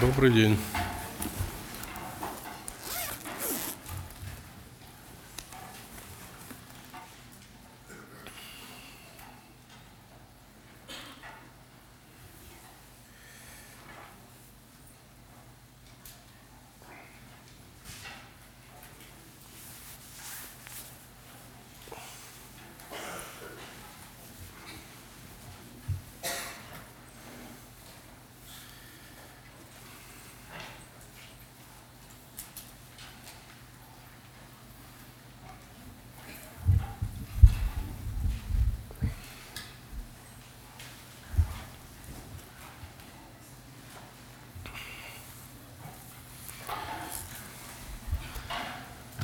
Добрый день.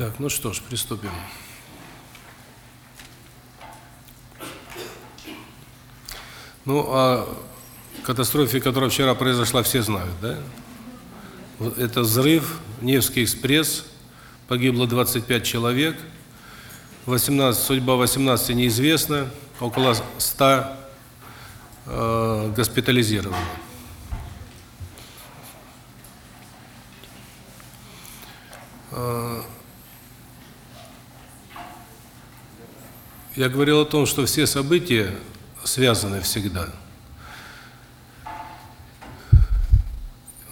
Так, ну что ж, приступим. Ну, о катастрофе, которая вчера произошла, все знают, да? Это взрыв, Невский экспресс, погибло 25 человек, 18, судьба 18 неизвестна, около 100 э, госпитализировано. Я говорил о том, что все события связаны всегда.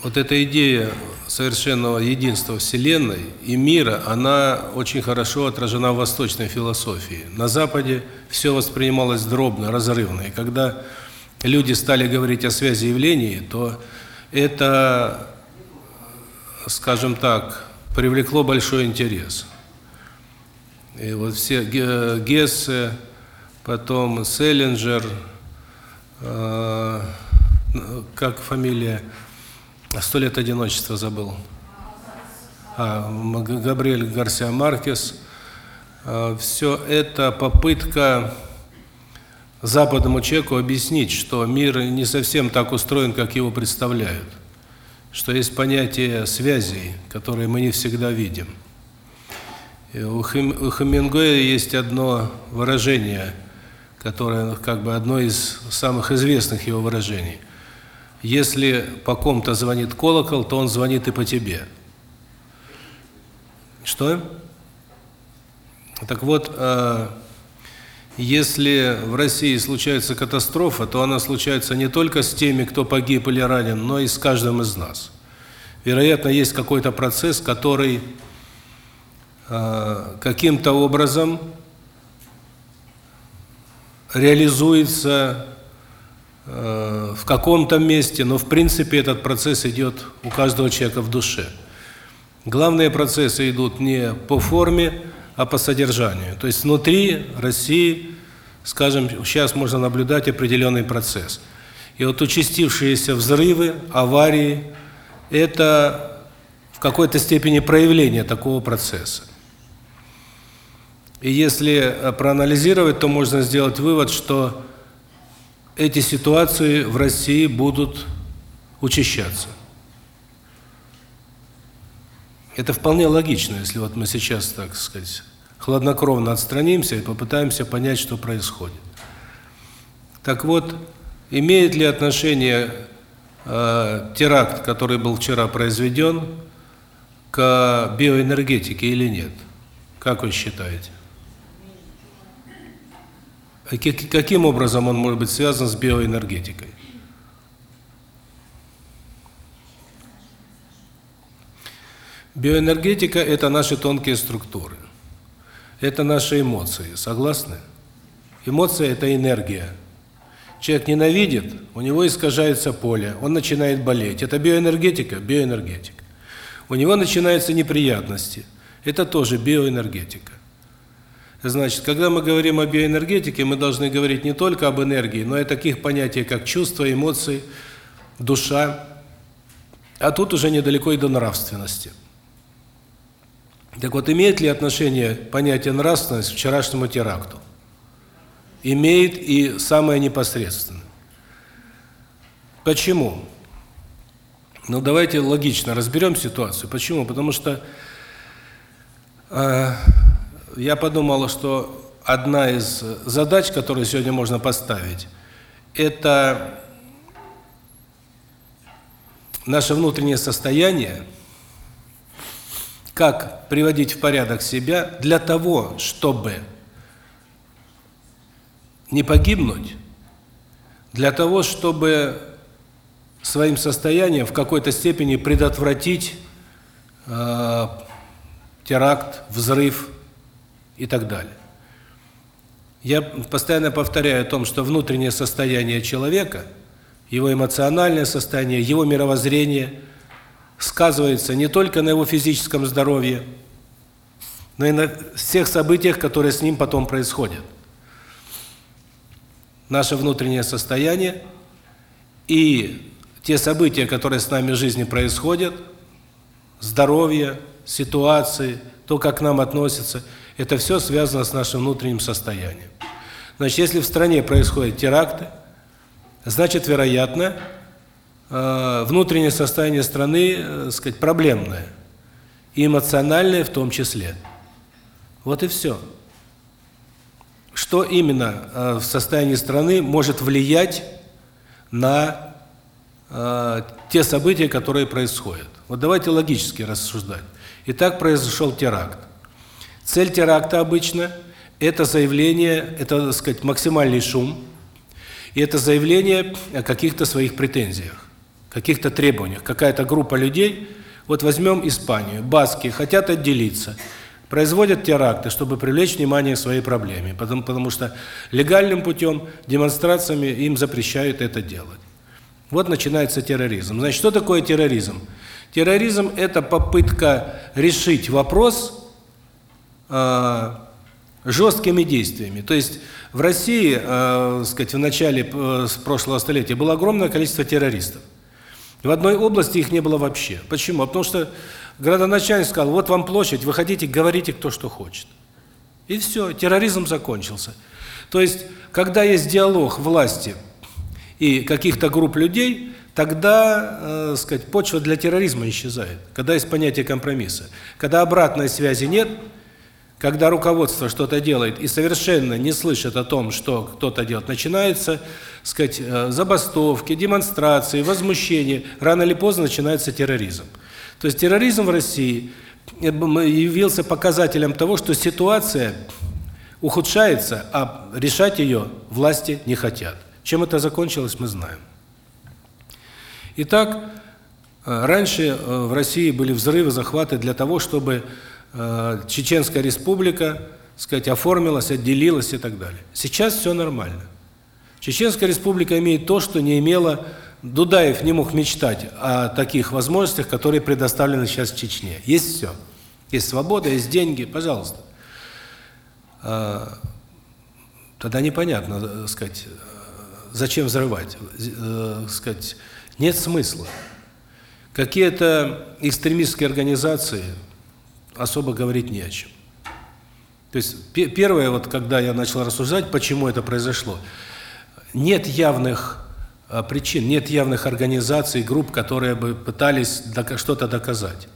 Вот эта идея совершенного единства Вселенной и мира, она очень хорошо отражена в восточной философии. На Западе все воспринималось дробно, разрывно. И когда люди стали говорить о связи явлений, то это, скажем так, привлекло большой интерес. И вот все Гессе, потом Селлинджер, э, как фамилия, «Сто лет одиночества» забыл. А, Габриэль Гарсиа Маркес. Э, все это попытка западному человеку объяснить, что мир не совсем так устроен, как его представляют. Что есть понятие связей, которые мы не всегда видим. И у Хемингуэя есть одно выражение, которое как бы одно из самых известных его выражений. Если по ком-то звонит колокол, то он звонит и по тебе. Что? Так вот, э, если в России случается катастрофа, то она случается не только с теми, кто погиб или ранен, но и с каждым из нас. Вероятно, есть какой-то процесс, который Э, каким-то образом реализуется э, в каком-то месте, но в принципе этот процесс идет у каждого человека в душе. Главные процессы идут не по форме, а по содержанию. То есть внутри России, скажем, сейчас можно наблюдать определенный процесс. И вот участившиеся взрывы, аварии – это в какой-то степени проявление такого процесса. И если э, проанализировать, то можно сделать вывод, что эти ситуации в России будут учащаться. Это вполне логично, если вот мы сейчас, так сказать, хладнокровно отстранимся и попытаемся понять, что происходит. Так вот, имеет ли отношение э, теракт, который был вчера произведен, к биоэнергетике или нет? Как вы считаете? Каким образом он может быть связан с биоэнергетикой? Биоэнергетика – это наши тонкие структуры. Это наши эмоции. Согласны? Эмоция – это энергия. Человек ненавидит, у него искажается поле, он начинает болеть. Это биоэнергетика? Биоэнергетика. У него начинаются неприятности. Это тоже биоэнергетика. Значит, когда мы говорим о биоэнергетике, мы должны говорить не только об энергии, но и о таких понятиях, как чувства, эмоции, душа. А тут уже недалеко и до нравственности. Так вот, имеет ли отношение понятие нравственность к вчерашнему теракту? Имеет и самое непосредственное. Почему? Ну, давайте логично разберем ситуацию. Почему? Потому что э, я подумал, что одна из задач, которые сегодня можно поставить, это наше внутреннее состояние, как приводить в порядок себя для того, чтобы не погибнуть, для того, чтобы своим состоянием в какой-то степени предотвратить э, теракт, взрыв и так далее. Я постоянно повторяю о том, что внутреннее состояние человека, его эмоциональное состояние, его мировоззрение сказывается не только на его физическом здоровье, но и на всех событиях, которые с ним потом происходят. Наше внутреннее состояние и те события, которые с нами в жизни происходят, здоровье, ситуации, то, как к нам относятся, это все связано с нашим внутренним состоянием. Значит, если в стране происходят теракты, значит, вероятно, э, внутреннее состояние страны, э, сказать, проблемное. И эмоциональное в том числе. Вот и все. Что именно э, в состоянии страны может влиять на те события, которые происходят? Вот давайте логически рассуждать. Итак, произошел теракт. Цель теракта обычно – это заявление, это, так сказать, максимальный шум, и это заявление о каких-то своих претензиях, каких-то требованиях. Какая-то группа людей, вот возьмем Испанию, баски хотят отделиться, производят теракты, чтобы привлечь внимание к своей проблеме, потому, потому что легальным путем, демонстрациями им запрещают это делать. Вот начинается терроризм. Значит, что такое терроризм? Терроризм – это попытка решить вопрос э, жесткими действиями. То есть в России, э, сказать, в начале э, прошлого столетия было огромное количество террористов. В одной области их не было вообще. Почему? Потому что градоначальник сказал, вот вам площадь, выходите, говорите, кто что хочет. И все, терроризм закончился. То есть, когда есть диалог власти и каких-то групп людей, тогда, э, сказать, почва для терроризма исчезает. Когда есть понятие компромисса. Когда обратной связи нет, когда руководство что-то делает и совершенно не слышит о том, что кто-то делает, начинается, сказать, э, забастовки, демонстрации, возмущения, рано или поздно начинается терроризм. То есть терроризм в России э, явился показателем того, что ситуация ухудшается, а решать ее власти не хотят. Чем это закончилось, мы знаем. Итак, э, раньше в России были взрывы, захваты для того, чтобы Чеченская республика, сказать, оформилась, отделилась и так далее. Сейчас все нормально. Чеченская республика имеет то, что не имела Дудаев не мог мечтать о таких возможностях, которые предоставлены сейчас Чечне. Есть все. Есть свобода, есть деньги, пожалуйста. Тогда непонятно, сказать, зачем взрывать, сказать, нет смысла. Какие-то экстремистские организации особо говорить не о чем. То есть первое, вот когда я начал рассуждать, почему это произошло, нет явных а, причин, нет явных организаций, групп, которые бы пытались что-то доказать.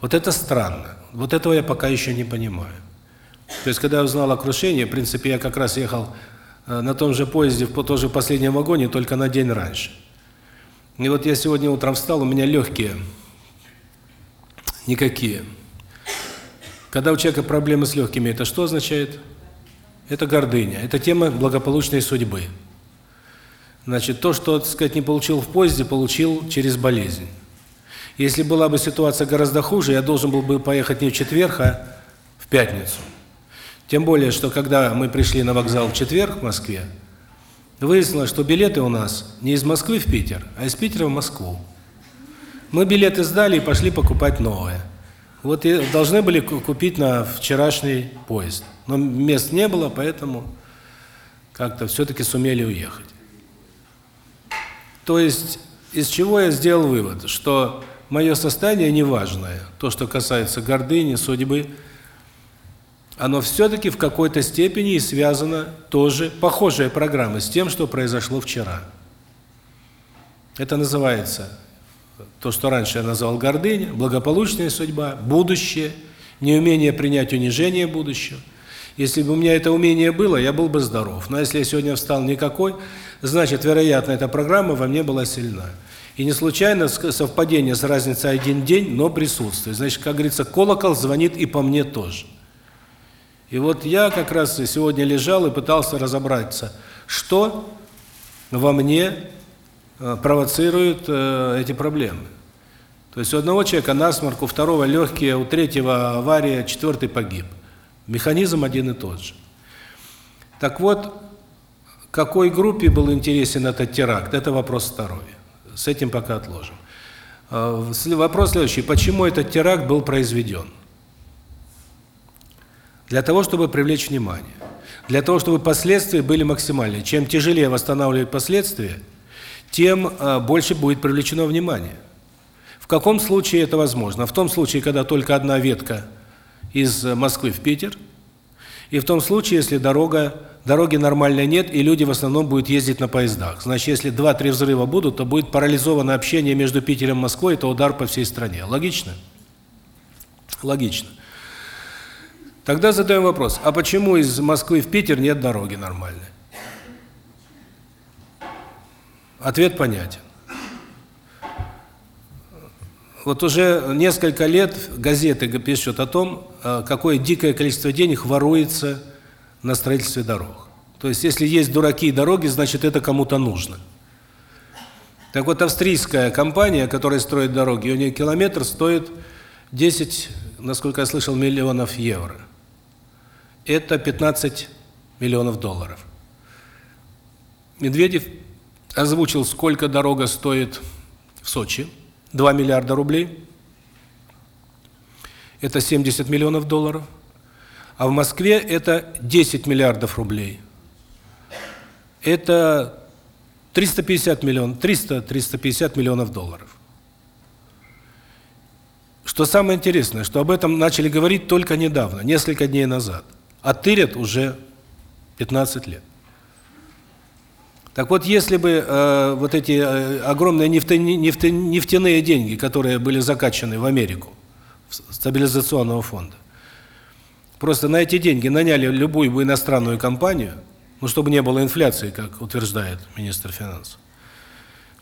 Вот это странно. Вот этого я пока еще не понимаю. То есть, когда я узнал о крушении, в принципе, я как раз ехал а, на том же поезде, в тоже последнем вагоне, только на день раньше. И вот я сегодня утром встал, у меня легкие, никакие. Когда у человека проблемы с легкими, это что означает? Это гордыня, это тема благополучной судьбы. Значит, то, что, так сказать, не получил в поезде, получил через болезнь. Если была бы ситуация гораздо хуже, я должен был бы поехать не в четверг, а в пятницу. Тем более, что когда мы пришли на вокзал в четверг в Москве, Выяснилось, что билеты у нас не из Москвы в Питер, а из Питера в Москву. Мы билеты сдали и пошли покупать новые. Вот и должны были купить на вчерашний поезд. Но мест не было, поэтому как-то все-таки сумели уехать. То есть, из чего я сделал вывод? Что мое состояние неважное. То, что касается гордыни, судьбы – оно все-таки в какой-то степени и связано тоже, похожая программа, с тем, что произошло вчера. Это называется, то, что раньше я назвал гордыня, благополучная судьба, будущее, неумение принять унижение будущего. Если бы у меня это умение было, я был бы здоров. Но если я сегодня встал никакой, значит, вероятно, эта программа во мне была сильна. И не случайно совпадение с разницей один день, но присутствует. Значит, как говорится, колокол звонит и по мне тоже. И вот я как раз сегодня лежал и пытался разобраться, что во мне э, провоцирует э, эти проблемы. То есть у одного человека насморк, у второго легкие, у третьего авария, четвертый погиб. Механизм один и тот же. Так вот, какой группе был интересен этот теракт, это вопрос здоровья. С этим пока отложим. А, вопрос следующий. Почему этот теракт был произведен? Для того, чтобы привлечь внимание. Для того, чтобы последствия были максимальные. Чем тяжелее восстанавливать последствия, тем а, больше будет привлечено внимание. В каком случае это возможно? В том случае, когда только одна ветка из Москвы в Питер, и в том случае, если дорога дороги нормальной нет, и люди в основном будут ездить на поездах. Значит, если два-три взрыва будут, то будет парализовано общение между Питером и Москвой, это удар по всей стране. Логично? Логично. Тогда задаем вопрос, а почему из Москвы в Питер нет дороги нормальной? Ответ понятен. Вот уже несколько лет газеты пишут о том, э, какое дикое количество денег воруется на строительстве дорог. То есть, если есть дураки и дороги, значит, это кому-то нужно. Так вот, австрийская компания, которая строит дороги, у нее километр стоит 10, насколько я слышал, миллионов евро. Это 15 миллионов долларов. Медведев озвучил, сколько дорога стоит в Сочи. 2 миллиарда рублей. Это 70 миллионов долларов. А в Москве это 10 миллиардов рублей. Это 350 миллионов, 300-350 миллионов долларов. Что самое интересное, что об этом начали говорить только недавно, несколько дней назад. А тырят уже 15 лет. Так вот, если бы э, вот эти э, огромные нефте, нефтяные деньги, которые были закачаны в Америку, стабилизационного фонда, Просто на эти деньги наняли любую бы иностранную компанию, ну, чтобы не было инфляции, как утверждает министр финансов,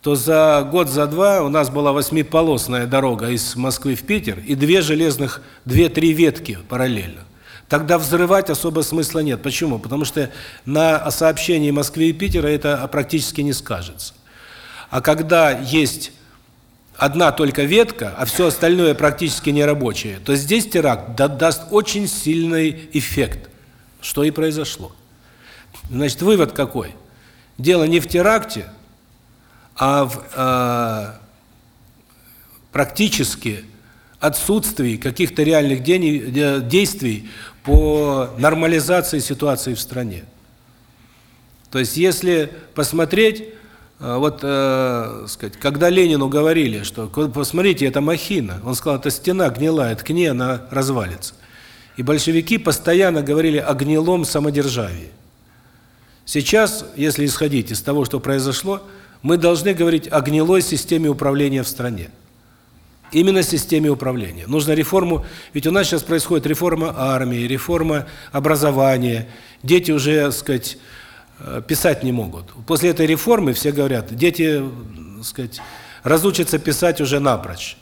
то за год, за два у нас была восьмиполосная дорога из Москвы в Питер и две железных, две-три ветки параллельно. Тогда взрывать особо смысла нет. Почему? Потому что на сообщении Москвы и Питера это практически не скажется. А когда есть одна только ветка, а все остальное практически нерабочее, то здесь теракт даст очень сильный эффект, что и произошло. Значит, вывод какой? Дело не в теракте, а в э, практически отсутствии каких-то реальных действий по нормализации ситуации в стране. То есть, если посмотреть, а, вот, э, сказать, когда Ленину говорили, что посмотрите, это махина, он сказал, это стена гнилая, ткни, она развалится. И большевики постоянно говорили о гнилом самодержавии. Сейчас, если исходить из того, что произошло, мы должны говорить о гнилой системе управления в стране. Именно системе управления. Нужно реформу, ведь у нас сейчас происходит реформа армии, реформа образования. Дети уже, так сказать, Э, писать не могут. После этой реформы все говорят, дети, так сказать, разучатся писать уже напрочь.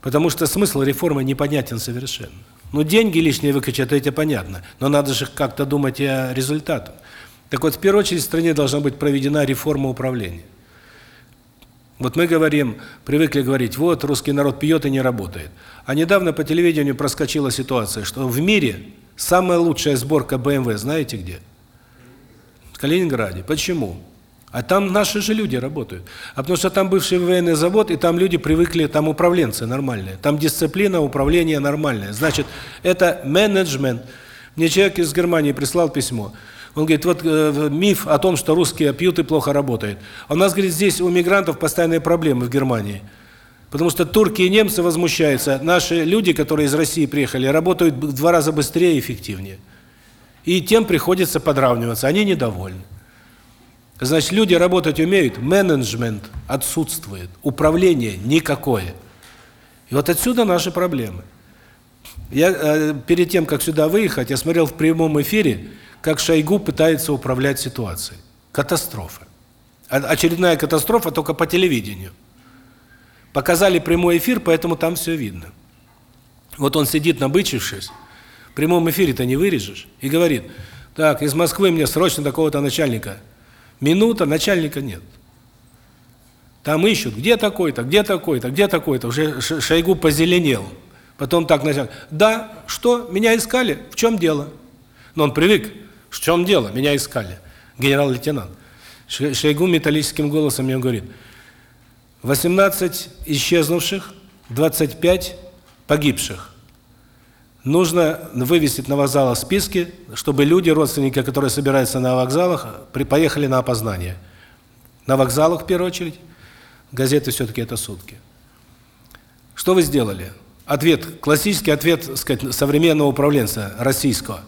Потому что смысл реформы непонятен совершенно. Ну, деньги лишние выкачать, это понятно, но надо же как-то думать о результатах. Так вот, в первую очередь в стране должна быть проведена реформа управления. Вот мы говорим, привыкли говорить, вот русский народ пьет и не работает. А недавно по телевидению проскочила ситуация, что в мире самая лучшая сборка BMW, знаете где? Калининграде. Почему? А там наши же люди работают. А потому что там бывший военный завод, и там люди привыкли, там управленцы нормальные. Там дисциплина, управление нормальное. Значит, это менеджмент. Мне человек из Германии прислал письмо. Он говорит, вот э, миф о том, что русские пьют и плохо работают. А у нас, говорит, здесь у мигрантов постоянные проблемы в Германии. Потому что турки и немцы возмущаются. Наши люди, которые из России приехали, работают в два раза быстрее и эффективнее. И тем приходится подравниваться, они недовольны. Значит, люди работать умеют, менеджмент отсутствует, управление никакое. И вот отсюда наши проблемы. Я э, перед тем, как сюда выехать, я смотрел в прямом эфире, как Шойгу пытается управлять ситуацией. Катастрофа. Очередная катастрофа только по телевидению. Показали прямой эфир, поэтому там все видно. Вот он сидит набычившись, в прямом эфире-то не вырежешь, и говорит, так, из Москвы мне срочно такого-то начальника. Минута, начальника нет. Там ищут, где такой-то, где такой-то, где такой-то. Уже Шойгу позеленел. Потом так начал. Да, что, меня искали? В чем дело? Но он привык. В чем дело? Меня искали. Генерал-лейтенант. Шойгу металлическим голосом мне говорит, 18 исчезнувших, 25 погибших. Нужно вывесить на вокзалах списки, чтобы люди, родственники, которые собираются на вокзалах, поехали на опознание. На вокзалах в первую очередь. Газеты все-таки это сутки. Что вы сделали? Ответ, классический ответ, сказать, современного управленца российского.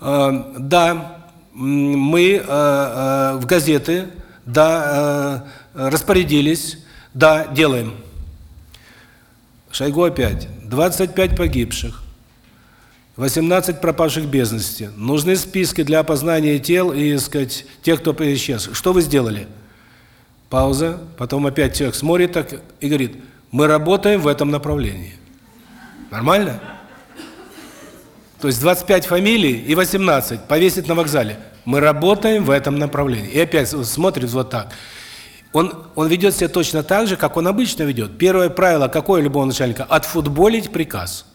Э, да, мы э, э, в газеты, да, распорядились, да, делаем. Шойгу опять. 25 погибших. 18 пропавших без вести. Нужны списки для опознания тел и, так сказать, тех, кто исчез. Что вы сделали? Пауза. Потом опять человек смотрит так и говорит, мы работаем в этом направлении. Нормально? То есть 25 фамилий и 18 повесить на вокзале. Мы работаем в этом направлении. И опять смотрит вот так. Он он ведет себя точно так же, как он обычно ведет. Первое правило какое любого начальника отфутболить приказ.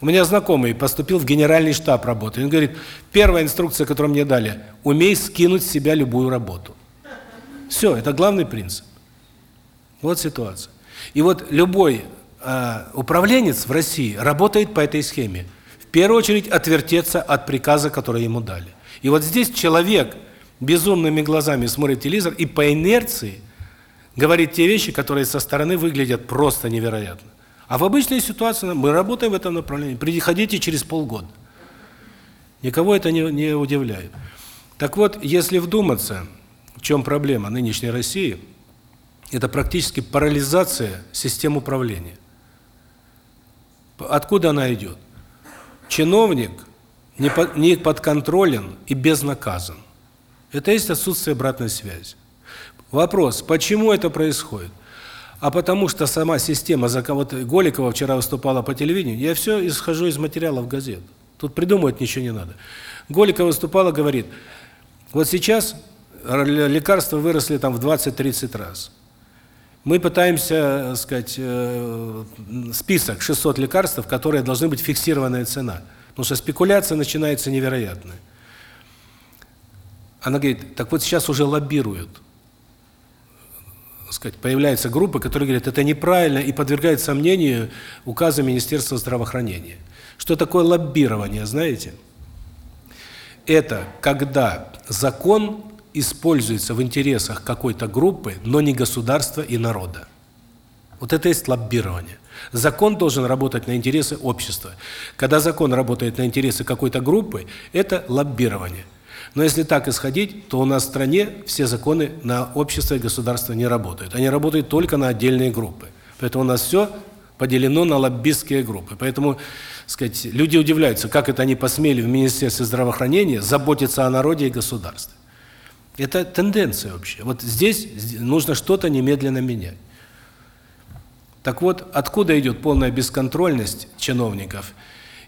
У меня знакомый поступил в генеральный штаб работы. Он говорит: "Первая инструкция, которую мне дали: умей скинуть с себя любую работу". Все, это главный принцип. Вот ситуация. И вот любой управленец в России работает по этой схеме. В первую очередь отвертеться от приказа, который ему дали. И вот здесь человек безумными глазами смотрит телевизор и по инерции говорит те вещи, которые со стороны выглядят просто невероятно. А в обычной ситуации мы работаем в этом направлении. Приходите через полгода. Никого это не, не удивляет. Так вот, если вдуматься, в чем проблема нынешней России, это практически парализация систем управления. Откуда она идет? Чиновник не, под, не подконтролен и безнаказан. Это есть отсутствие обратной связи. Вопрос, почему это происходит? А потому что сама система, за кого-то Голикова вчера выступала по телевидению, я все исхожу из материалов газет. Тут придумывать ничего не надо. Голикова выступала, говорит, вот сейчас лекарства выросли там в 20-30 раз. Мы пытаемся, так сказать, э, список 600 лекарств, которые должны быть фиксированная цена. Потому что спекуляция начинается невероятная. Она говорит, так вот сейчас уже лоббируют сказать, появляются группы, которые говорят, это неправильно и подвергают сомнению указы Министерства здравоохранения. Что такое лоббирование, знаете? Это когда закон используется в интересах какой-то группы, но не государства и народа. Вот это и есть лоббирование. Закон должен работать на интересы общества. Когда закон работает на интересы какой-то группы, это лоббирование. Но если так исходить, то у нас в стране все законы на общество и государство не работают. Они работают только на отдельные группы. Поэтому у нас все поделено на лоббистские группы. Поэтому, сказать, люди удивляются, как это они посмели в Министерстве здравоохранения заботиться о народе и государстве. Это тенденция вообще. Вот здесь нужно что-то немедленно менять. Так вот, откуда идет полная бесконтрольность чиновников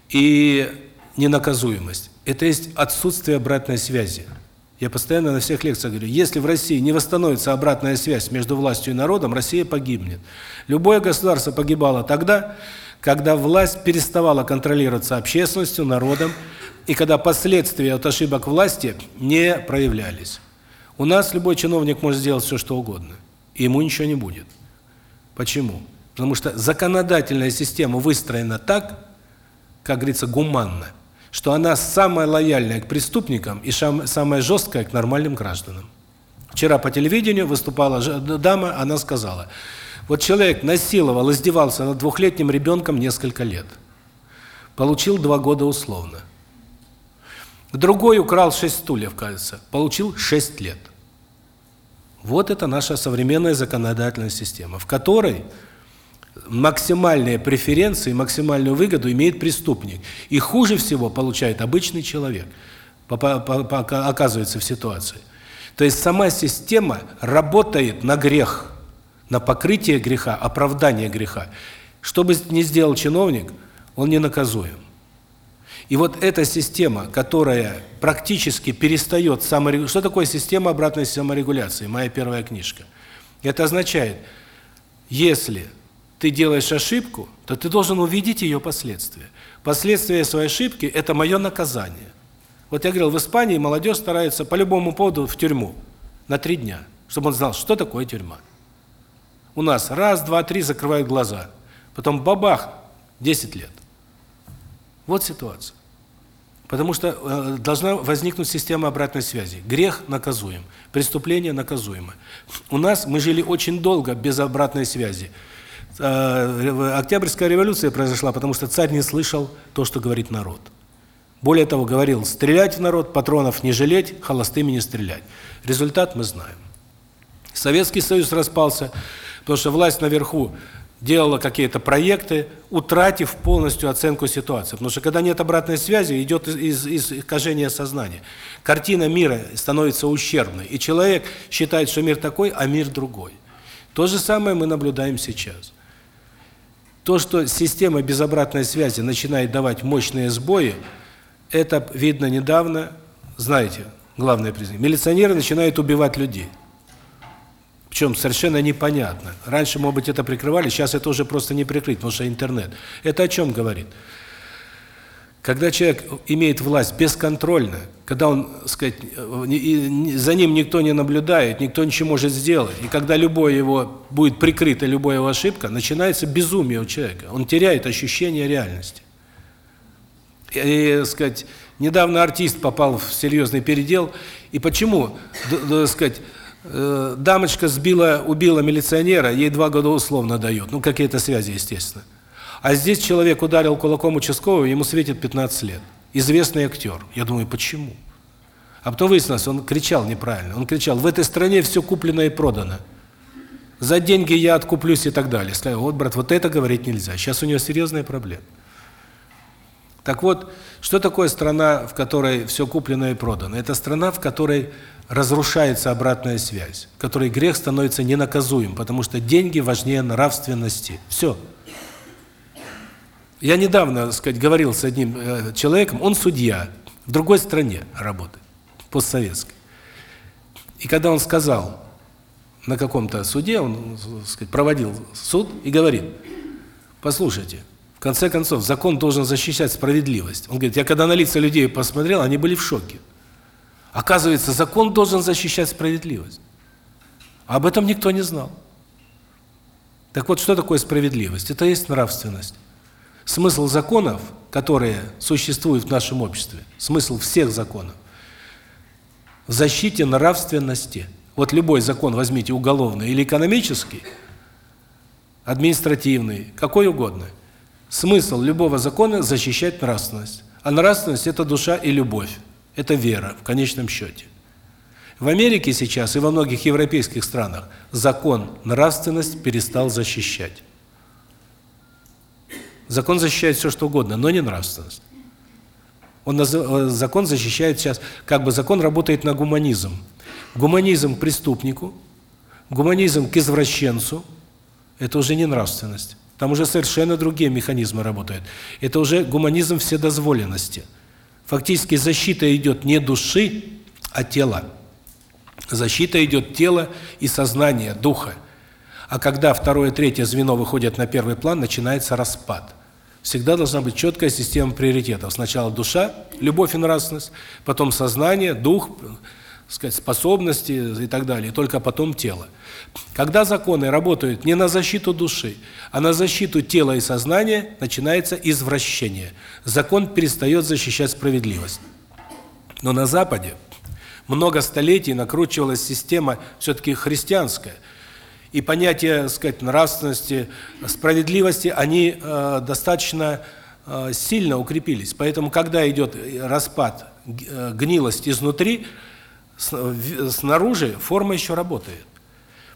и ненаказуемость? это есть отсутствие обратной связи. Я постоянно на всех лекциях говорю, если в России не восстановится обратная связь между властью и народом, Россия погибнет. Любое государство погибало тогда, когда власть переставала контролироваться общественностью, народом, и когда последствия от ошибок власти не проявлялись. У нас любой чиновник может сделать все, что угодно, и ему ничего не будет. Почему? Потому что законодательная система выстроена так, как говорится, гуманно что она самая лояльная к преступникам и самая жесткая к нормальным гражданам. Вчера по телевидению выступала дама, она сказала, вот человек насиловал, издевался над двухлетним ребенком несколько лет. Получил два года условно. Другой украл шесть стульев, кажется, получил шесть лет. Вот это наша современная законодательная система, в которой максимальные преференции, максимальную выгоду имеет преступник. И хуже всего получает обычный человек, оказывается в ситуации. То есть сама система работает на грех, на покрытие греха, оправдание греха. Что бы ни сделал чиновник, он не наказуем. И вот эта система, которая практически перестает саморегуляцию. Что такое система обратной саморегуляции? Моя первая книжка. Это означает, если ты делаешь ошибку, то ты должен увидеть ее последствия. Последствия своей ошибки – это мое наказание. Вот я говорил, в Испании молодежь старается по любому поводу в тюрьму на три дня, чтобы он знал, что такое тюрьма. У нас раз, два, три закрывают глаза, потом бабах, 10 лет. Вот ситуация. Потому что э, должна возникнуть система обратной связи. Грех наказуем, преступление наказуемо. У нас мы жили очень долго без обратной связи. Э, Октябрьская революция произошла, потому что царь не слышал то, что говорит народ. Более того, говорил, стрелять в народ, патронов не жалеть, холостыми не стрелять. Результат мы знаем. Советский Союз распался, потому что власть наверху делала какие-то проекты, утратив полностью оценку ситуации. Потому что когда нет обратной связи, идет из, из искажение сознания. Картина мира становится ущербной, и человек считает, что мир такой, а мир другой. То же самое мы наблюдаем сейчас. То, что система без обратной связи начинает давать мощные сбои, это видно недавно, знаете, главное признание. Милиционеры начинают убивать людей. Причем совершенно непонятно. Раньше, может быть, это прикрывали, сейчас это уже просто не прикрыть, потому что интернет. Это о чем говорит? Когда человек имеет власть бесконтрольно, когда он, сказать, за ним никто не наблюдает, никто ничего может сделать, и когда любое его будет прикрыто, любая его ошибка, начинается безумие у человека. Он теряет ощущение реальности. И, сказать, недавно артист попал в серьезный передел, и почему, сказать, Э, дамочка сбила, убила милиционера, ей два года условно дают. Ну, какие-то связи, естественно. А здесь человек ударил кулаком участкового, ему светит 15 лет. Известный актер. Я думаю, почему? А потом выяснилось, он кричал неправильно. Он кричал, в этой стране все куплено и продано. За деньги я откуплюсь и так далее. Сказал, вот, брат, вот это говорить нельзя. Сейчас у него серьезная проблема. Так вот, что такое страна, в которой все куплено и продано? Это страна, в которой разрушается обратная связь, в которой грех становится ненаказуем, потому что деньги важнее нравственности. Все. Я недавно, так сказать, говорил с одним э, человеком, он судья, в другой стране работает, постсоветской. И когда он сказал на каком-то суде, он, так сказать, проводил суд и говорит, послушайте, в конце концов, закон должен защищать справедливость. Он говорит, я когда на лица людей посмотрел, они были в шоке. Оказывается, закон должен защищать справедливость. А об этом никто не знал. Так вот, что такое справедливость? Это есть нравственность. Смысл законов, которые существуют в нашем обществе, смысл всех законов, в защите нравственности. Вот любой закон возьмите, уголовный или экономический, административный, какой угодно. Смысл любого закона – защищать нравственность. А нравственность – это душа и любовь. Это вера в конечном счете. В Америке сейчас и во многих европейских странах закон нравственность перестал защищать. Закон защищает все что угодно, но не нравственность. Он э, закон защищает сейчас, как бы закон работает на гуманизм. Гуманизм к преступнику, гуманизм к извращенцу это уже не нравственность. Там уже совершенно другие механизмы работают. Это уже гуманизм вседозволенности. Фактически защита идет не души, а тела. Защита идет тела и сознания, духа. А когда второе, третье звено выходят на первый план, начинается распад. Всегда должна быть четкая система приоритетов. Сначала душа, любовь и нравственность, потом сознание, дух, сказать, способности и так далее, и только потом тело. Когда законы работают не на защиту души, а на защиту тела и сознания, начинается извращение. Закон перестает защищать справедливость. Но на Западе много столетий накручивалась система все-таки христианская. И понятия, сказать, нравственности, справедливости, они э, достаточно э, сильно укрепились. Поэтому, когда идет распад, э, гнилость изнутри, снаружи форма еще работает.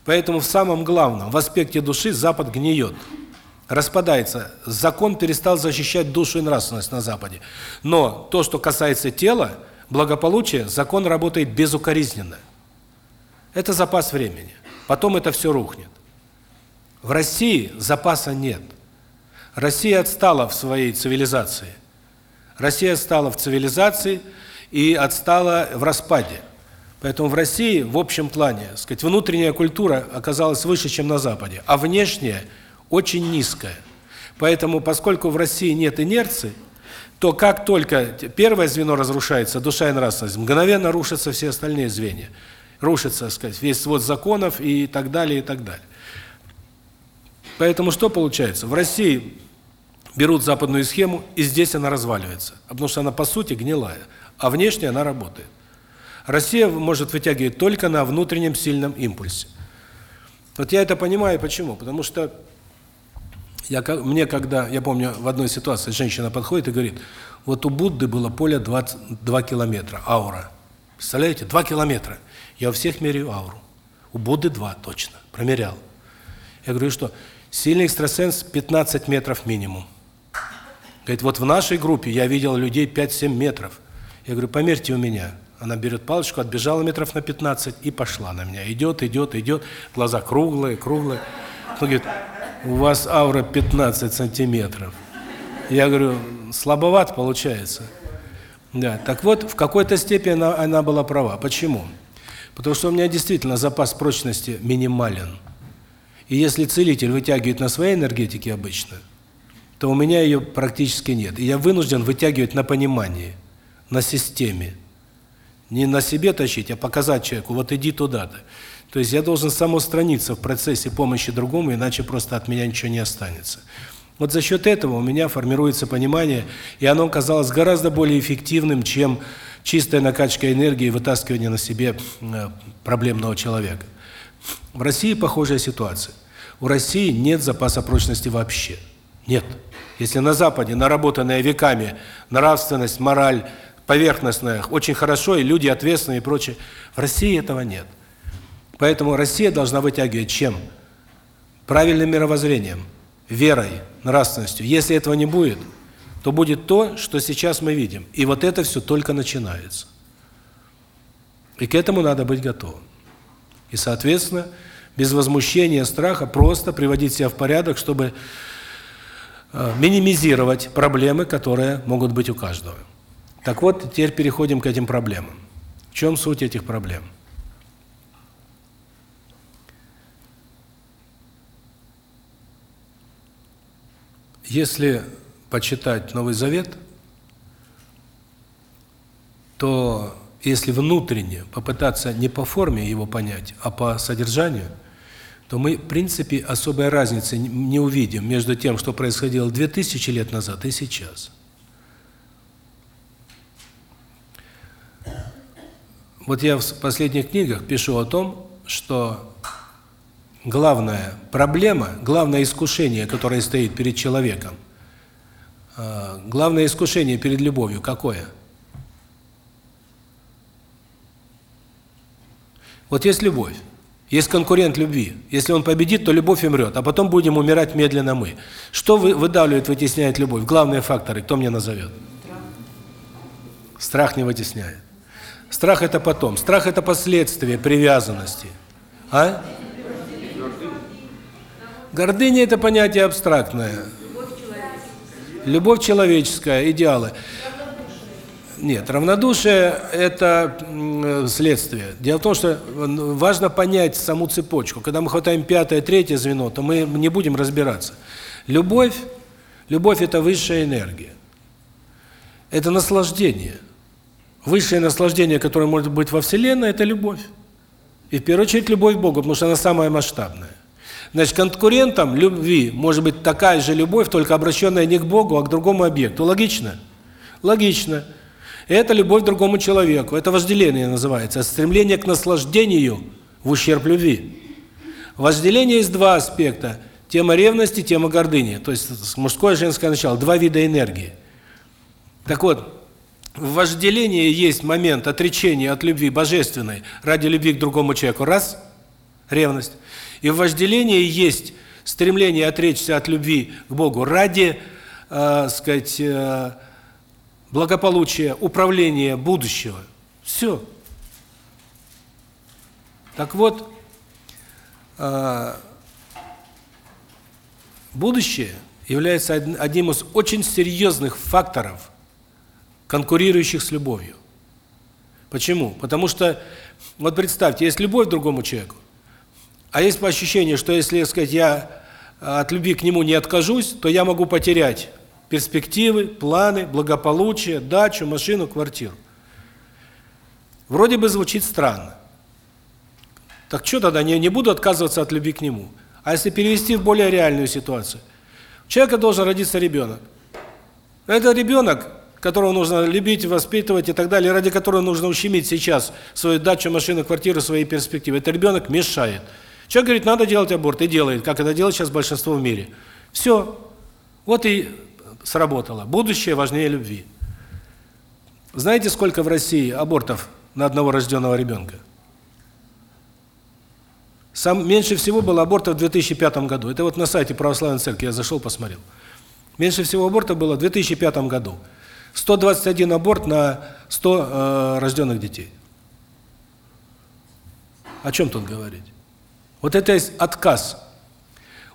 Поэтому в самом главном, в аспекте души, Запад гниет. Распадается. Закон перестал защищать душу и нравственность на Западе. Но то, что касается тела, благополучия, закон работает безукоризненно. Это запас времени. Потом это все рухнет. В России запаса нет. Россия отстала в своей цивилизации. Россия отстала в цивилизации и отстала в распаде. Поэтому в России в общем плане, сказать, внутренняя культура оказалась выше, чем на Западе, а внешняя очень низкая. Поэтому, поскольку в России нет инерции, то как только первое звено разрушается, душа и нравственность, мгновенно рушатся все остальные звенья. Рушится, сказать, весь свод законов и так далее, и так далее. Поэтому что получается? В России берут западную схему, и здесь она разваливается, потому что она по сути гнилая, а внешне она работает. Россия может вытягивать только на внутреннем сильном импульсе. Вот я это понимаю, почему? Потому что я мне когда, я помню, в одной ситуации женщина подходит и говорит: "Вот у Будды было поле 22 километра, аура. Представляете, 2 километра. Я у всех меряю ауру. У Будды 2 точно, промерял. Я говорю: "Что? Сильный экстрасенс 15 метров минимум". Говорит: "Вот в нашей группе я видел людей 5-7 метров". Я говорю: "Померьте у меня". Она берет палочку, отбежала метров на 15 и пошла на меня. Идет, идет, идет, глаза круглые, круглые. Он говорит: у вас аура 15 сантиметров. Я говорю, слабоват получается. Да, так вот, в какой-то степени она, она была права. Почему? Потому что у меня действительно запас прочности минимален. И если целитель вытягивает на своей энергетике обычно, то у меня ее практически нет. И я вынужден вытягивать на понимании, на системе. Не на себе тащить, а показать человеку, вот иди туда-то. То есть я должен самоустраниться в процессе помощи другому, иначе просто от меня ничего не останется. Вот за счет этого у меня формируется понимание, и оно казалось гораздо более эффективным, чем чистая накачка энергии и вытаскивание на себе э, проблемного человека. В России похожая ситуация. У России нет запаса прочности вообще. Нет. Если на Западе наработанная веками нравственность, мораль, поверхностная, очень хорошо, и люди ответственные и прочее, в России этого нет. Поэтому Россия должна вытягивать чем? Правильным мировоззрением, верой, нравственностью. Если этого не будет, то будет то, что сейчас мы видим. И вот это все только начинается. И к этому надо быть готовым. И, соответственно, без возмущения, страха просто приводить себя в порядок, чтобы э, минимизировать проблемы, которые могут быть у каждого. Так вот, теперь переходим к этим проблемам. В чем суть этих проблем? Если почитать Новый Завет, то если внутренне попытаться не по форме его понять, а по содержанию, то мы, в принципе, особой разницы не увидим между тем, что происходило 2000 лет назад и сейчас. Вот я в последних книгах пишу о том, что главная проблема, главное искушение, которое стоит перед человеком, а, главное искушение перед любовью какое? Вот есть любовь, есть конкурент любви. Если он победит, то любовь умрет, а потом будем умирать медленно мы. Что вы выдавливает, вытесняет любовь? Главные факторы, кто мне назовет? Страх не вытесняет. Страх это потом. Страх это последствие привязанности. А? Гордыня – это понятие абстрактное. Любовь человеческая, идеалы. Нет, равнодушие – это следствие. Дело в том, что важно понять саму цепочку. Когда мы хватаем пятое, третье звено, то мы не будем разбираться. Любовь, любовь – это высшая энергия. Это наслаждение. Высшее наслаждение, которое может быть во Вселенной – это любовь. И в первую очередь любовь к Богу, потому что она самая масштабная. Значит, конкурентом любви может быть такая же любовь, только обращенная не к Богу, а к другому объекту. Логично? Логично. Это любовь к другому человеку. Это вожделение называется. Стремление к наслаждению в ущерб любви. Вожделение есть два аспекта. Тема ревности, тема гордыни. То есть мужское и женское начало. Два вида энергии. Так вот, в вожделении есть момент отречения от любви божественной ради любви к другому человеку. Раз – ревность. И в вожделении есть стремление отречься от любви к Богу ради, э, сказать, э, благополучия, управления будущего. Все. Так вот, э, будущее является одним из очень серьезных факторов, конкурирующих с любовью. Почему? Потому что, вот представьте, есть любовь к другому человеку, а есть по что если, так сказать, я от любви к нему не откажусь, то я могу потерять перспективы, планы, благополучие, дачу, машину, квартиру. Вроде бы звучит странно. Так что тогда, не, не буду отказываться от любви к нему? А если перевести в более реальную ситуацию? У человека должен родиться ребенок. Это ребенок, которого нужно любить, воспитывать и так далее, ради которого нужно ущемить сейчас свою дачу, машину, квартиру, свои перспективы. Это ребенок мешает. Человек говорит, надо делать аборт, и делает, как это делает сейчас большинство в мире. Все. Вот и сработало. Будущее важнее любви. Знаете, сколько в России абортов на одного рожденного ребенка? Сам меньше всего было абортов в 2005 году. Это вот на сайте Православной Церкви я зашел, посмотрел. Меньше всего абортов было в 2005 году. 121 аборт на 100 э, рожденных детей. О чем тут говорить? Вот это есть отказ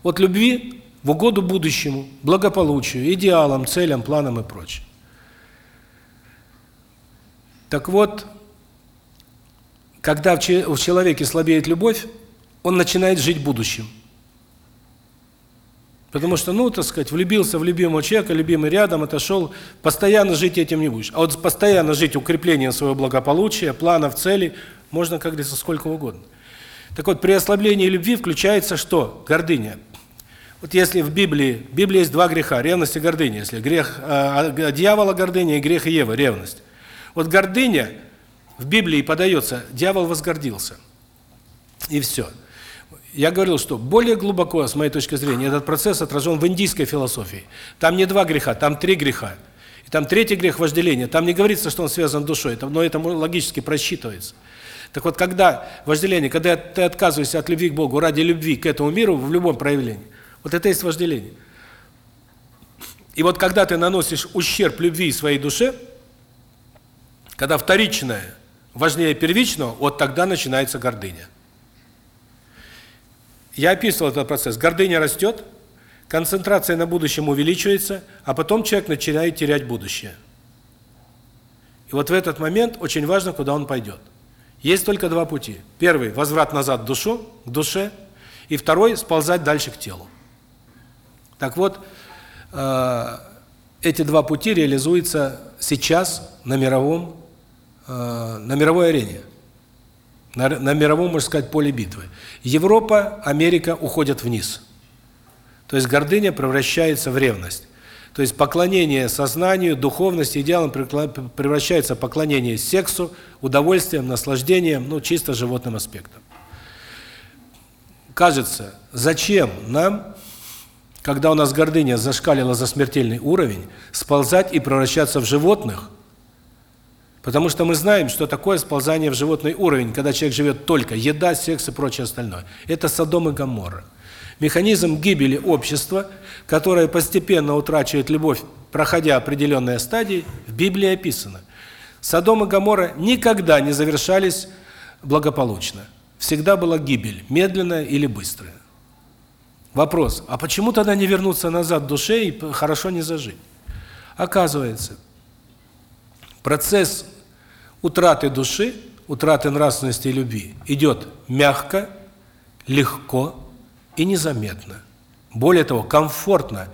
от любви в угоду будущему, благополучию, идеалам, целям, планам и прочее. Так вот, когда в человеке слабеет любовь, он начинает жить будущим. Потому что, ну, так сказать, влюбился в любимого человека, любимый рядом, отошел, постоянно жить этим не будешь. А вот постоянно жить укреплением своего благополучия, планов, целей, можно, как говорится, сколько угодно. Так вот, при ослаблении любви включается что? Гордыня. Вот если в Библии, в Библии есть два греха, ревность и гордыня. Если грех э, дьявола гордыня и грех Евы, ревность. Вот гордыня в Библии подается, дьявол возгордился. И все. Я говорил, что более глубоко, с моей точки зрения, этот процесс отражен в индийской философии. Там не два греха, там три греха. И там третий грех вожделения. Там не говорится, что он связан с душой, но это логически просчитывается. Так вот, когда вожделение, когда ты отказываешься от любви к Богу ради любви к этому миру в любом проявлении, вот это и есть вожделение. И вот когда ты наносишь ущерб любви своей душе, когда вторичное важнее первичного, вот тогда начинается гордыня. Я описывал этот процесс. Гордыня растет, концентрация на будущем увеличивается, а потом человек начинает терять будущее. И вот в этот момент очень важно, куда он пойдет. Есть только два пути. Первый возврат назад в душу, к душе, и второй сползать дальше к телу. Так вот, э, эти два пути реализуются сейчас на мировом э, на мировой арене на, на мировом, можно сказать, поле битвы. Европа, Америка уходят вниз. То есть гордыня превращается в ревность. То есть поклонение сознанию, духовности, идеалам превращается в поклонение сексу, удовольствием, наслаждением, ну, чисто животным аспектом. Кажется, зачем нам, когда у нас гордыня зашкалила за смертельный уровень, сползать и превращаться в животных – Потому что мы знаем, что такое сползание в животный уровень, когда человек живет только еда, секс и прочее остальное. Это Содом и Гоморра. Механизм гибели общества, которое постепенно утрачивает любовь, проходя определенные стадии, в Библии описано. Содом и Гоморра никогда не завершались благополучно. Всегда была гибель, медленная или быстрая. Вопрос, а почему тогда не вернуться назад в душе и хорошо не зажить? Оказывается, процесс утраты души, утраты нравственности и любви идет мягко, легко и незаметно. Более того, комфортно.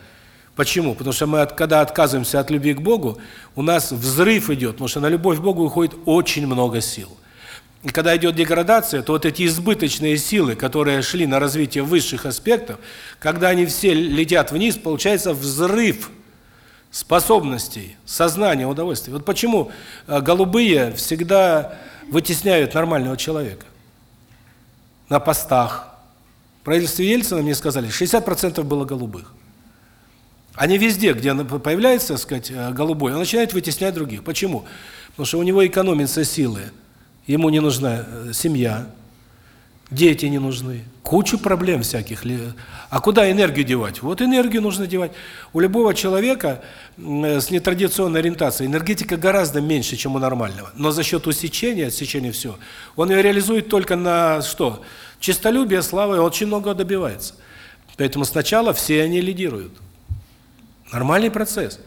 Почему? Потому что мы, когда отказываемся от любви к Богу, у нас взрыв идет, потому что на любовь к Богу уходит очень много сил. И когда идет деградация, то вот эти избыточные силы, которые шли на развитие высших аспектов, когда они все летят вниз, получается взрыв способностей, сознания, удовольствия. Вот почему э, голубые всегда вытесняют нормального человека на постах. В правительстве Ельцина мне сказали, 60% было голубых. Они везде, где появляется, так сказать, э, голубой, он начинает вытеснять других. Почему? Потому что у него экономятся силы. Ему не нужна э, семья, дети не нужны, кучу проблем всяких. А куда энергию девать? Вот энергию нужно девать. У любого человека с нетрадиционной ориентацией энергетика гораздо меньше, чем у нормального. Но за счет усечения, отсечения все, он ее реализует только на что? Чистолюбие, слава, и очень много добивается. Поэтому сначала все они лидируют. Нормальный процесс.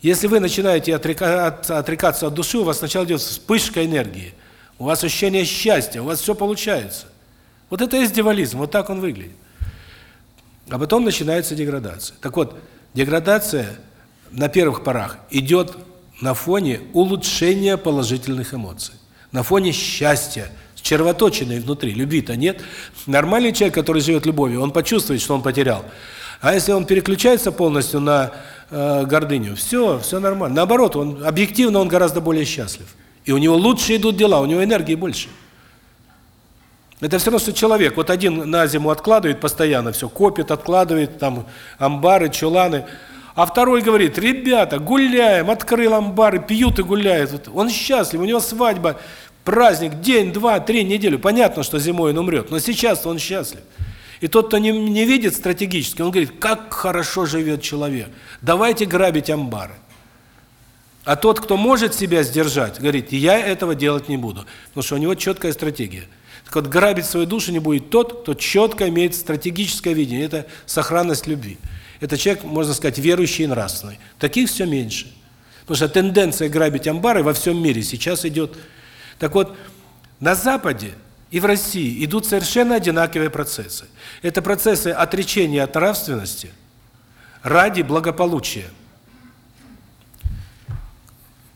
Если вы начинаете отрекаться от души, у вас сначала идет вспышка энергии, у вас ощущение счастья, у вас все получается. Вот это есть дьяволизм, вот так он выглядит. А потом начинается деградация. Так вот, деградация на первых порах идет на фоне улучшения положительных эмоций, на фоне счастья, червоточиной внутри, любви-то нет. Нормальный человек, который живет любовью, он почувствует, что он потерял. А если он переключается полностью на э, гордыню, все, все нормально. Наоборот, он объективно он гораздо более счастлив. И у него лучше идут дела, у него энергии больше. Это все равно, что человек вот один на зиму откладывает постоянно все, копит, откладывает там амбары, чуланы, а второй говорит: "Ребята, гуляем, открыл амбары, пьют и гуляют". Он счастлив, у него свадьба, праздник, день, два, три, неделю. Понятно, что зимой он умрет, но сейчас он счастлив. И тот, кто не, не видит стратегически, он говорит, как хорошо живет человек, давайте грабить амбары. А тот, кто может себя сдержать, говорит, я этого делать не буду, потому что у него четкая стратегия. Так вот, грабить свою душу не будет тот, кто четко имеет стратегическое видение, это сохранность любви. Это человек, можно сказать, верующий и нравственный. Таких все меньше. Потому что тенденция грабить амбары во всем мире сейчас идет. Так вот, на Западе и в России идут совершенно одинаковые процессы. Это процессы отречения от нравственности ради благополучия.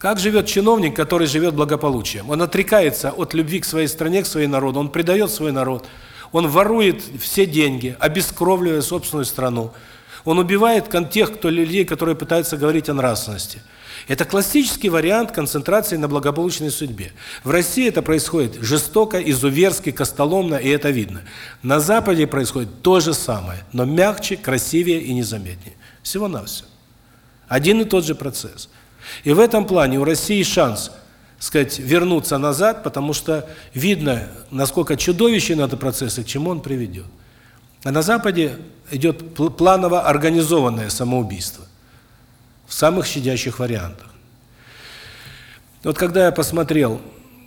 Как живет чиновник, который живет благополучием? Он отрекается от любви к своей стране, к своему народу, он предает свой народ, он ворует все деньги, обескровливая собственную страну. Он убивает тех, кто людей, которые пытаются говорить о нравственности. Это классический вариант концентрации на благополучной судьбе. В России это происходит жестоко, изуверски, костоломно, и это видно. На Западе происходит то же самое, но мягче, красивее и незаметнее. Всего-навсего. Один и тот же процесс. И в этом плане у России шанс, сказать, вернуться назад, потому что видно, насколько чудовищен этот процесс и к чему он приведет. А на Западе идет планово организованное самоубийство в самых щадящих вариантах. Вот когда я посмотрел,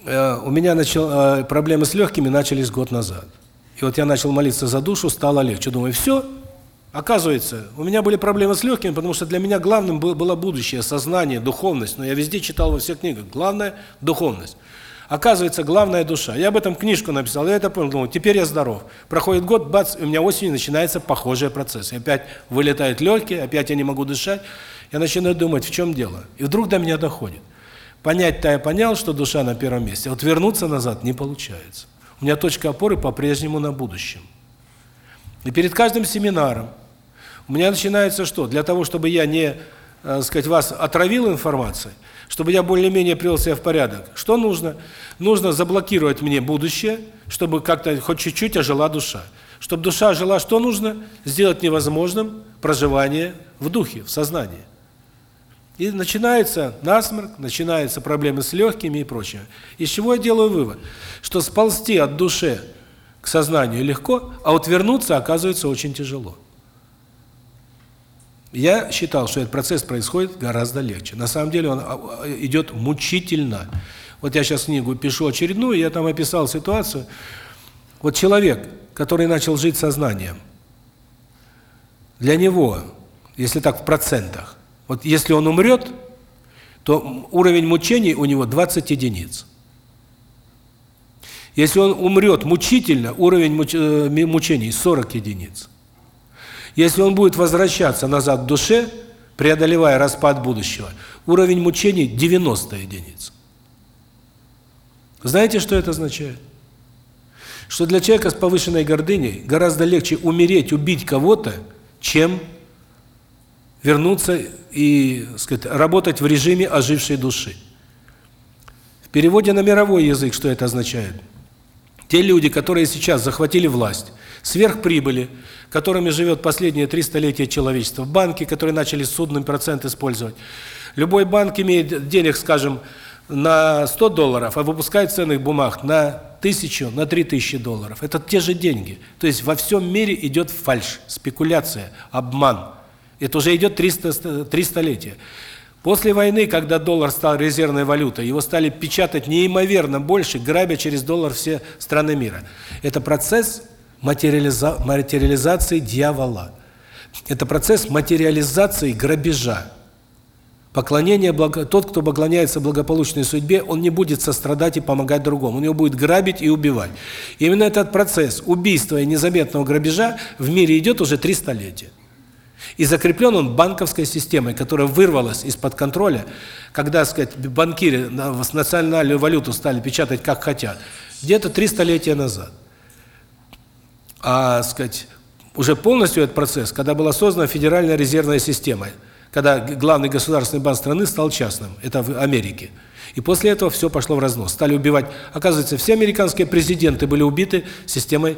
э, у меня начал э, проблемы с легкими начались год назад. И вот я начал молиться за душу, стало легче. Думаю, все, оказывается, у меня были проблемы с легкими, потому что для меня главным было будущее, сознание, духовность. Но я везде читал во всех книгах, главное – духовность. Оказывается, главная душа. Я об этом книжку написал, я это понял, думаю, теперь я здоров. Проходит год, бац, у меня осенью начинается похожий процесс. И опять вылетают легкие, опять я не могу дышать. Я начинаю думать, в чем дело. И вдруг до меня доходит. Понять-то я понял, что душа на первом месте. Вот вернуться назад не получается. У меня точка опоры по-прежнему на будущем. И перед каждым семинаром у меня начинается что? Для того, чтобы я не, э, сказать, вас отравил информацией, чтобы я более-менее привел себя в порядок. Что нужно? Нужно заблокировать мне будущее, чтобы как-то хоть чуть-чуть ожила душа. Чтобы душа жила, что нужно? Сделать невозможным проживание в духе, в сознании. И начинается насморк, начинаются проблемы с легкими и прочее. Из чего я делаю вывод? Что сползти от души к сознанию легко, а вот вернуться оказывается очень тяжело. Я считал, что этот процесс происходит гораздо легче. На самом деле он а, а, идет мучительно. Вот я сейчас книгу пишу очередную, я там описал ситуацию. Вот человек, который начал жить сознанием, для него, если так в процентах, вот если он умрет, то уровень мучений у него 20 единиц. Если он умрет мучительно, уровень э, мучений 40 единиц. Если он будет возвращаться назад в душе, преодолевая распад будущего, уровень мучений 90 единиц. Знаете, что это означает? Что для человека с повышенной гордыней гораздо легче умереть, убить кого-то, чем вернуться и, сказать, работать в режиме ожившей души. В переводе на мировой язык что это означает? Те люди, которые сейчас захватили власть, сверхприбыли, которыми живет последние три столетия человечества, банки, которые начали судный процент использовать. Любой банк имеет денег, скажем, на 100 долларов, а выпускает ценных бумаг на тысячу, на три тысячи долларов. Это те же деньги. То есть во всем мире идет фальшь, спекуляция, обман. Это уже идет 300, 3 столетия. После войны, когда доллар стал резервной валютой, его стали печатать неимоверно больше, грабя через доллар все страны мира. Это процесс материализа материализации дьявола. Это процесс материализации грабежа. Поклонение благо... тот, кто поклоняется благополучной судьбе, он не будет сострадать и помогать другому. Он его будет грабить и убивать. И именно этот процесс убийства и незаметного грабежа в мире идет уже три столетия. И закреплен он банковской системой, которая вырвалась из-под контроля, когда, сказать, банкиры национальную валюту стали печатать как хотят, где-то три столетия назад. А, сказать, уже полностью этот процесс, когда была создана Федеральная резервная система – когда главный государственный банк страны стал частным, это в Америке. И после этого все пошло в разнос. Стали убивать. Оказывается, все американские президенты были убиты системой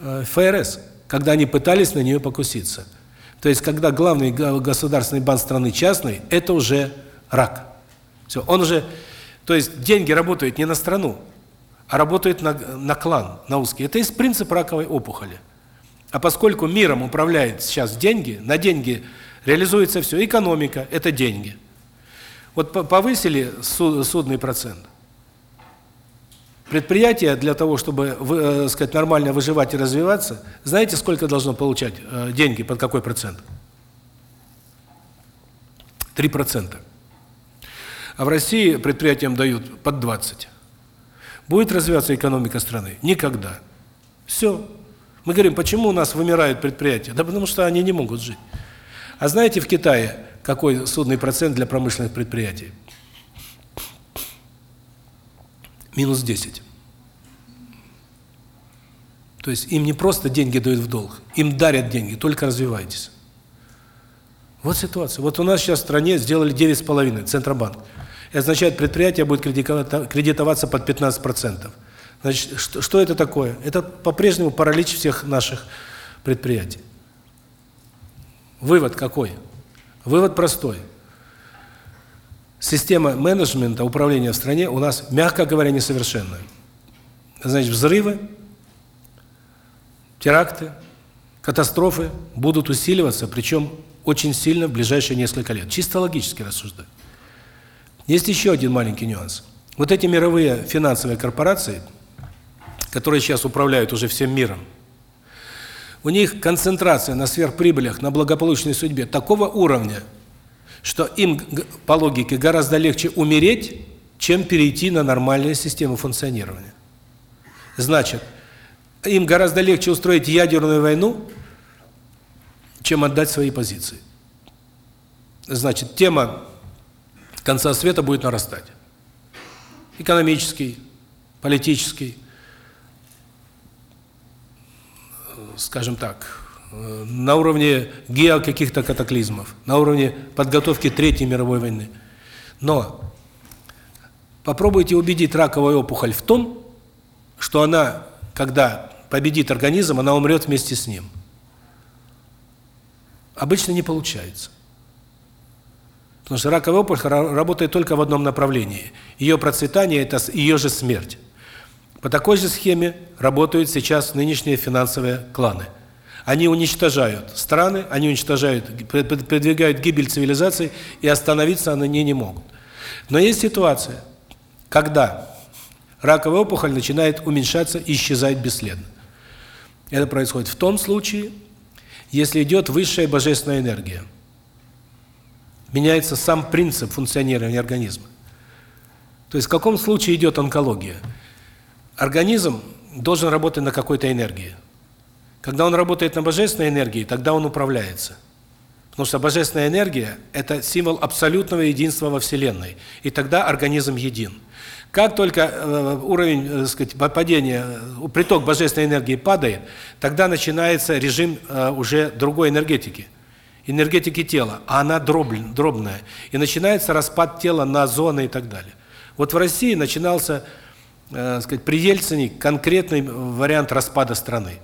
э, ФРС, когда они пытались на нее покуситься. То есть, когда главный государственный банк страны частный, это уже рак. Все, он уже, то есть деньги работают не на страну, а работают на на клан, на узкий. Это есть принцип раковой опухоли. А поскольку миром управляют сейчас деньги, на деньги реализуется все. Экономика – это деньги. Вот повысили судный процент. Предприятие для того, чтобы, э, сказать, нормально выживать и развиваться, знаете, сколько должно получать э, деньги, под какой процент? 3%. А в России предприятиям дают под 20. Будет развиваться экономика страны? Никогда. Все. Мы говорим, почему у нас вымирают предприятия? Да потому что они не могут жить. А знаете в Китае какой судный процент для промышленных предприятий? Минус 10. То есть им не просто деньги дают в долг, им дарят деньги, только развивайтесь. Вот ситуация. Вот у нас сейчас в стране сделали 9,5, Центробанк. Это означает, предприятие будет кредитоваться под 15%. Значит, что, что это такое? Это по-прежнему паралич всех наших предприятий. Вывод какой? Вывод простой. Система менеджмента, управления в стране у нас, мягко говоря, несовершенная. Значит, взрывы, теракты, катастрофы будут усиливаться, причем очень сильно в ближайшие несколько лет. Чисто логически рассуждаю. Есть еще один маленький нюанс. Вот эти мировые финансовые корпорации, которые сейчас управляют уже всем миром, у них концентрация на сверхприбылях, на благополучной судьбе такого уровня, что им по логике гораздо легче умереть, чем перейти на нормальную систему функционирования. Значит, им гораздо легче устроить ядерную войну, чем отдать свои позиции. Значит, тема конца света будет нарастать. Экономический, политический, скажем так, э, на уровне гео каких-то катаклизмов, на уровне подготовки Третьей мировой войны. Но попробуйте убедить раковую опухоль в том, что она, когда победит организм, она умрет вместе с ним. Обычно не получается. Потому что раковая опухоль работает только в одном направлении. Ее процветание – это ее же смерть. По такой же схеме работают сейчас нынешние финансовые кланы. Они уничтожают страны, они уничтожают, продвигают гибель цивилизации, и остановиться они не могут. Но есть ситуация, когда раковая опухоль начинает уменьшаться и исчезать бесследно. Это происходит в том случае, если идет высшая божественная энергия. Меняется сам принцип функционирования организма. То есть в каком случае идет онкология? Организм должен работать на какой-то энергии. Когда он работает на божественной энергии, тогда он управляется. Потому что божественная энергия – это символ абсолютного единства во Вселенной. И тогда организм един. Как только э, уровень, э, так сказать, падения, э, приток божественной энергии падает, тогда начинается режим уже другой энергетики, энергетики тела, а она дробная. И начинается распад тела на зоны и так далее. Вот в России начинался э, сказать, при Ельцине конкретный вариант распада страны.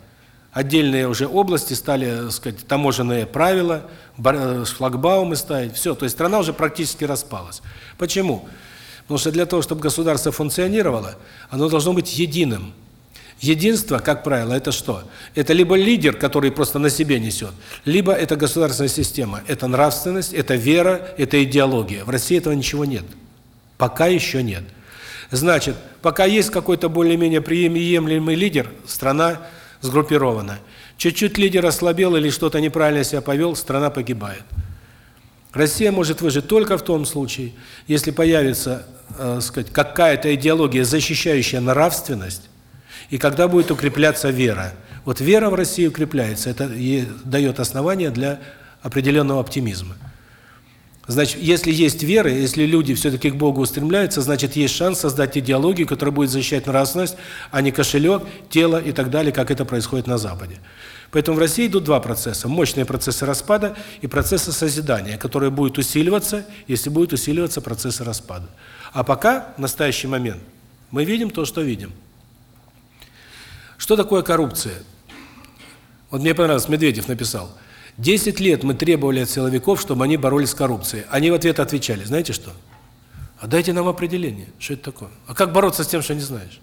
Отдельные уже области стали, сказать, таможенные правила, э, шлагбаумы ставить, все, то есть страна уже практически распалась. Почему? Потому что для того, чтобы государство функционировало, оно должно быть единым. Единство, как правило, это что? Это либо лидер, который просто на себе несет, либо это государственная система, это нравственность, это вера, это идеология. В России этого ничего нет. Пока еще нет. Значит, пока есть какой-то более-менее приемлемый лидер, страна сгруппирована. Чуть-чуть лидер ослабел или что-то неправильно себя повел, страна погибает. Россия может выжить только в том случае, если появится, э, сказать, какая-то идеология, защищающая нравственность, и когда будет укрепляться вера. Вот вера в России укрепляется, это дает основание для определенного оптимизма. Значит, если есть вера, если люди все-таки к Богу устремляются, значит, есть шанс создать идеологию, которая будет защищать нравственность, а не кошелек, тело и так далее, как это происходит на Западе. Поэтому в России идут два процесса. Мощные процессы распада и процессы созидания, которые будут усиливаться, если будут усиливаться процессы распада. А пока, в настоящий момент, мы видим то, что видим. Что такое коррупция? Вот мне понравилось, Медведев написал – 10 лет мы требовали от силовиков, чтобы они боролись с коррупцией. Они в ответ отвечали, знаете что? А дайте нам определение, что это такое. А как бороться с тем, что не знаешь?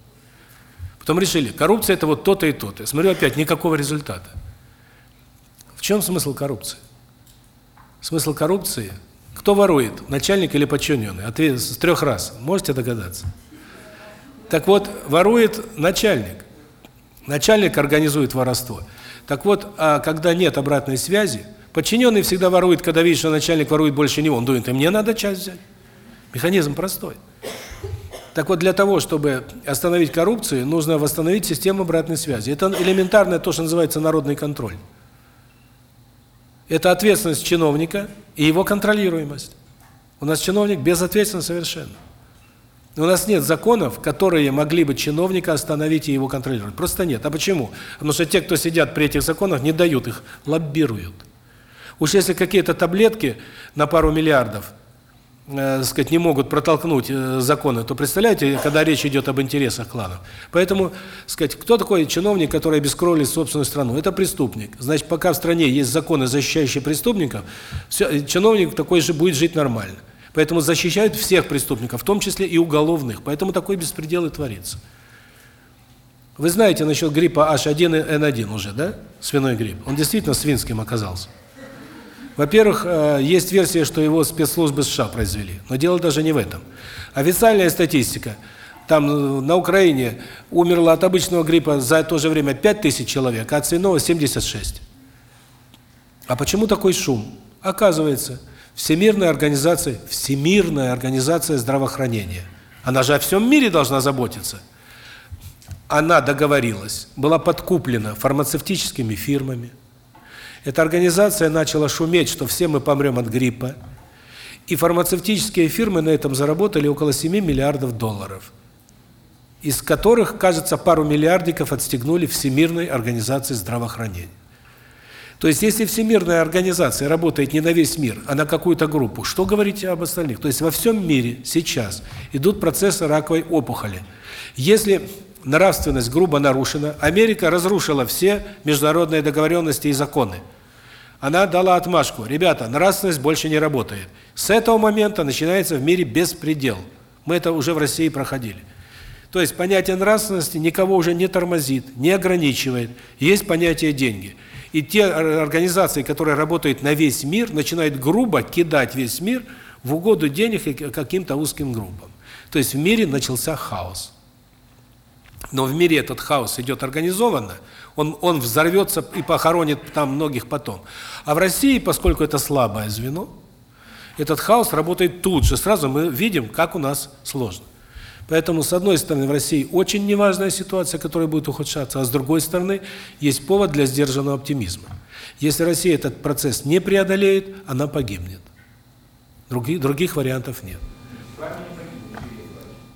Потом решили, коррупция – это вот то-то и то-то. Смотрю опять, никакого результата. В чем смысл коррупции? Смысл коррупции – кто ворует, начальник или подчиненный? Ответ с трех раз. Можете догадаться? Так вот, ворует начальник. Начальник организует воровство. Так вот, а когда нет обратной связи, подчиненный всегда ворует, когда видит, что начальник ворует больше него, он думает, и мне надо часть взять. Механизм простой. Так вот, для того, чтобы остановить коррупцию, нужно восстановить систему обратной связи. Это элементарное то, что называется народный контроль. Это ответственность чиновника и его контролируемость. У нас чиновник безответственен совершенно. У нас нет законов, которые могли бы чиновника остановить и его контролировать. Просто нет. А почему? Потому что те, кто сидят при этих законах, не дают их, лоббируют. Уж если какие-то таблетки на пару миллиардов, э, сказать, не могут протолкнуть э, законы, то представляете, когда речь идет об интересах кланов. Поэтому, сказать, кто такой чиновник, который обескровили собственную страну? Это преступник. Значит, пока в стране есть законы, защищающие преступников, все, чиновник такой же будет жить нормально. Поэтому защищают всех преступников, в том числе и уголовных. Поэтому такой беспредел и творится. Вы знаете насчет гриппа H1N1 уже, да? Свиной грипп. Он действительно свинским оказался. Во-первых, э, есть версия, что его спецслужбы США произвели. Но дело даже не в этом. Официальная статистика. Там э, на Украине умерло от обычного гриппа за то же время 5000 человек, а от свиного 76. А почему такой шум? Оказывается, Всемирная организация, Всемирная организация здравоохранения. Она же о всем мире должна заботиться. Она договорилась, была подкуплена фармацевтическими фирмами. Эта организация начала шуметь, что все мы помрем от гриппа. И фармацевтические фирмы на этом заработали около 7 миллиардов долларов. Из которых, кажется, пару миллиардиков отстегнули Всемирной организации здравоохранения. То есть, если Всемирная организация работает не на весь мир, а на какую-то группу, что говорить об остальных? То есть, во всем мире сейчас идут процессы раковой опухоли. Если нравственность грубо нарушена, Америка разрушила все международные договоренности и законы. Она дала отмашку. Ребята, нравственность больше не работает. С этого момента начинается в мире беспредел. Мы это уже в России проходили. То есть понятие нравственности никого уже не тормозит, не ограничивает. Есть понятие деньги. И те организации, которые работают на весь мир, начинают грубо кидать весь мир в угоду денег и каким-то узким группам. То есть в мире начался хаос. Но в мире этот хаос идет организованно, он он взорвется и похоронит там многих потом. А в России, поскольку это слабое звено, этот хаос работает тут же. Сразу мы видим, как у нас сложно. Поэтому, с одной стороны, в России очень неважная ситуация, которая будет ухудшаться, а с другой стороны, есть повод для сдержанного оптимизма. Если Россия этот процесс не преодолеет, она погибнет. Других, других вариантов нет.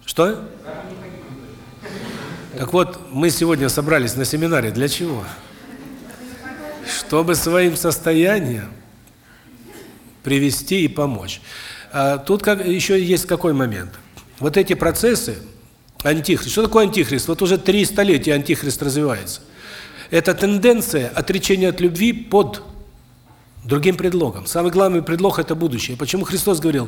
Что? Так вот, мы сегодня собрались на семинаре для чего? Чтобы своим состоянием привести и помочь. А тут как еще есть какой момент – вот эти процессы, антихрист, что такое антихрист? Вот уже три столетия антихрист развивается. Это тенденция отречения от любви под другим предлогом. Самый главный предлог – это будущее. Почему Христос говорил,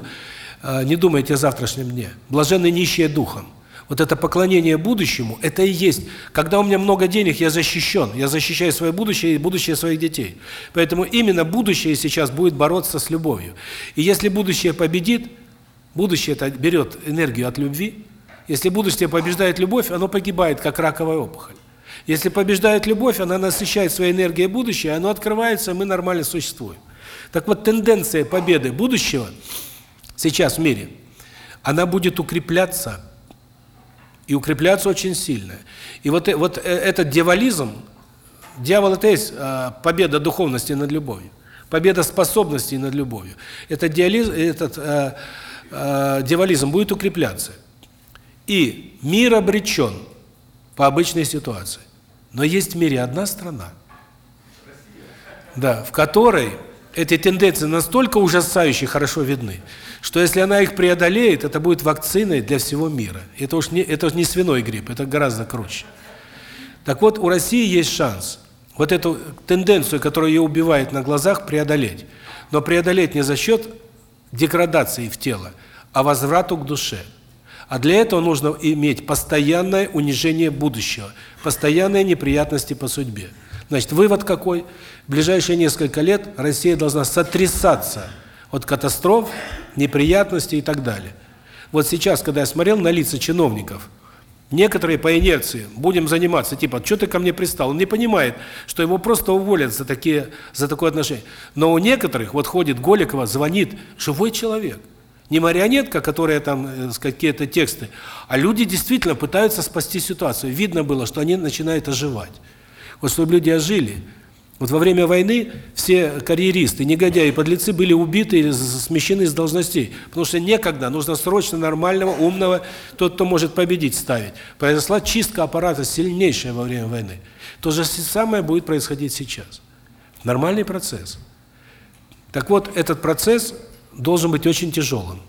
«А, не думайте о завтрашнем дне, блаженны нищие духом. Вот это поклонение будущему, это и есть. Когда у меня много денег, я защищен, я защищаю свое будущее и будущее своих детей. Поэтому именно будущее сейчас будет бороться с любовью. И если будущее победит, Будущее это берет энергию от любви. Если будущее побеждает любовь, оно погибает, как раковая опухоль. Если побеждает любовь, она насыщает своей энергией будущее, оно открывается, мы нормально существуем. Так вот, тенденция победы будущего сейчас в мире, она будет укрепляться, и укрепляться очень сильно. И вот, э, вот э, этот дьяволизм, дьявол – это есть а, победа духовности над любовью, победа способностей над любовью. Этот, диализ, этот а, а, дьяволизм будет укрепляться. И мир обречен по обычной ситуации. Но есть в мире одна страна, да, в которой эти тенденции настолько ужасающие хорошо видны, что если она их преодолеет, это будет вакциной для всего мира. Это уж не это уж не свиной грипп, это гораздо круче. Так вот, у России есть шанс вот эту тенденцию, которая ее убивает на глазах, преодолеть. Но преодолеть не за счет деградации в тело, а возврату к душе. А для этого нужно иметь постоянное унижение будущего, постоянные неприятности по судьбе. Значит, вывод какой? В ближайшие несколько лет Россия должна сотрясаться от катастроф, неприятностей и так далее. Вот сейчас, когда я смотрел на лица чиновников, некоторые по инерции будем заниматься, типа, что ты ко мне пристал? Он не понимает, что его просто уволят за такие за такое отношение. Но у некоторых, вот ходит Голикова, звонит живой человек. Не марионетка, которая там э, какие-то тексты, а люди действительно пытаются спасти ситуацию. Видно было, что они начинают оживать. Вот чтобы люди ожили. Вот во время войны все карьеристы, негодяи, подлецы были убиты или смещены с должностей, потому что некогда, нужно срочно нормального, умного, тот, кто может победить, ставить. Произошла чистка аппарата сильнейшая во время войны. То же самое будет происходить сейчас. Нормальный процесс. Так вот, этот процесс должен быть очень тяжелым.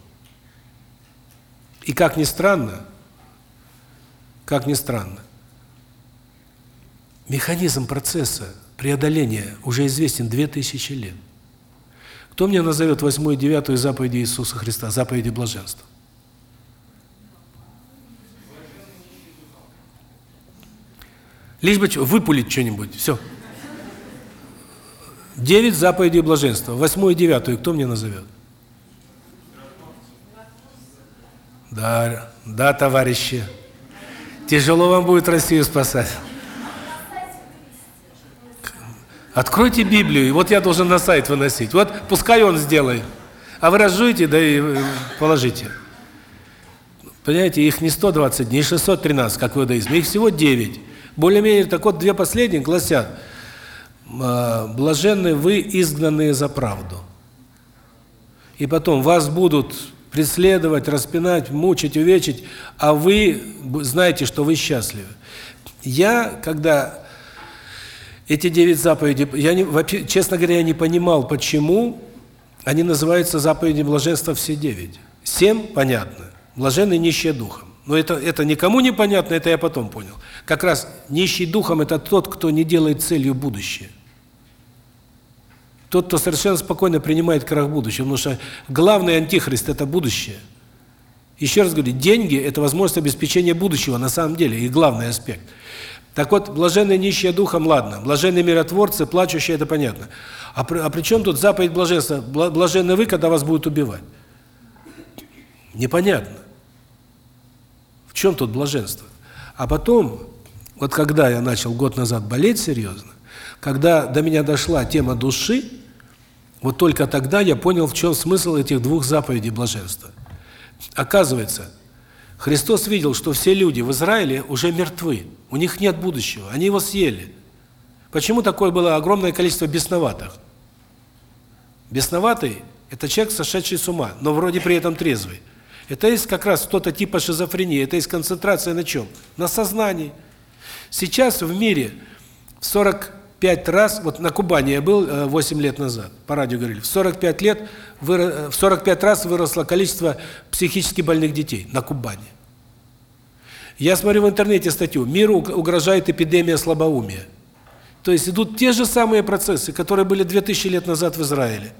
И как ни странно, как ни странно, Механизм процесса преодоления уже известен 2000 лет. Кто мне назовет восьмую и девятую заповеди Иисуса Христа, заповеди блаженства? Лишь бы выпулить что-нибудь, все. Девять заповедей блаженства, восьмую и девятую кто мне назовет? Да, да, товарищи. Тяжело вам будет Россию спасать. Откройте Библию, и вот я должен на сайт выносить. Вот пускай он сделает. А вы разжуете, да и э, положите. Понимаете, их не 120, не 613, как в иудаизме, их всего 9. Более-менее, так вот, две последние гласят, «А, «Блаженны вы, изгнанные за правду». И потом, вас будут преследовать, распинать, мучить, увечить, а вы знаете, что вы счастливы. Я, когда эти девять заповедей, я не, вообще, честно говоря, я не понимал, почему они называются заповеди блаженства все девять. Семь понятно. Блаженный нищие духом. Но это это никому не понятно, это я потом понял. Как раз нищий духом это тот, кто не делает целью будущее. Тот, кто совершенно спокойно принимает крах будущего, потому что главный антихрист это будущее. Еще раз говорю, деньги это возможность обеспечения будущего на самом деле, и главный аспект. Так вот, блаженные нищие духом, ладно. Блаженные миротворцы, плачущие, это понятно. А при, а при чем тут заповедь блаженства? Блаженны вы, когда вас будут убивать. Непонятно. В чем тут блаженство? А потом, вот когда я начал год назад болеть серьезно, когда до меня дошла тема души, вот только тогда я понял, в чем смысл этих двух заповедей блаженства. Оказывается, Христос видел, что все люди в Израиле уже мертвы. У них нет будущего. Они его съели. Почему такое было огромное количество бесноватых? Бесноватый – это человек, сошедший с ума, но вроде при этом трезвый. Это есть как раз что-то типа шизофрении. Это есть концентрация на чем? На сознании. Сейчас в мире 45 раз, вот на Кубани я был 8 э, лет назад, по радио говорили, в 45 лет в 45 раз выросло количество психически больных детей на Кубани. Я смотрю в интернете статью «Миру угрожает эпидемия слабоумия». То есть идут те же самые процессы, которые были 2000 лет назад в Израиле.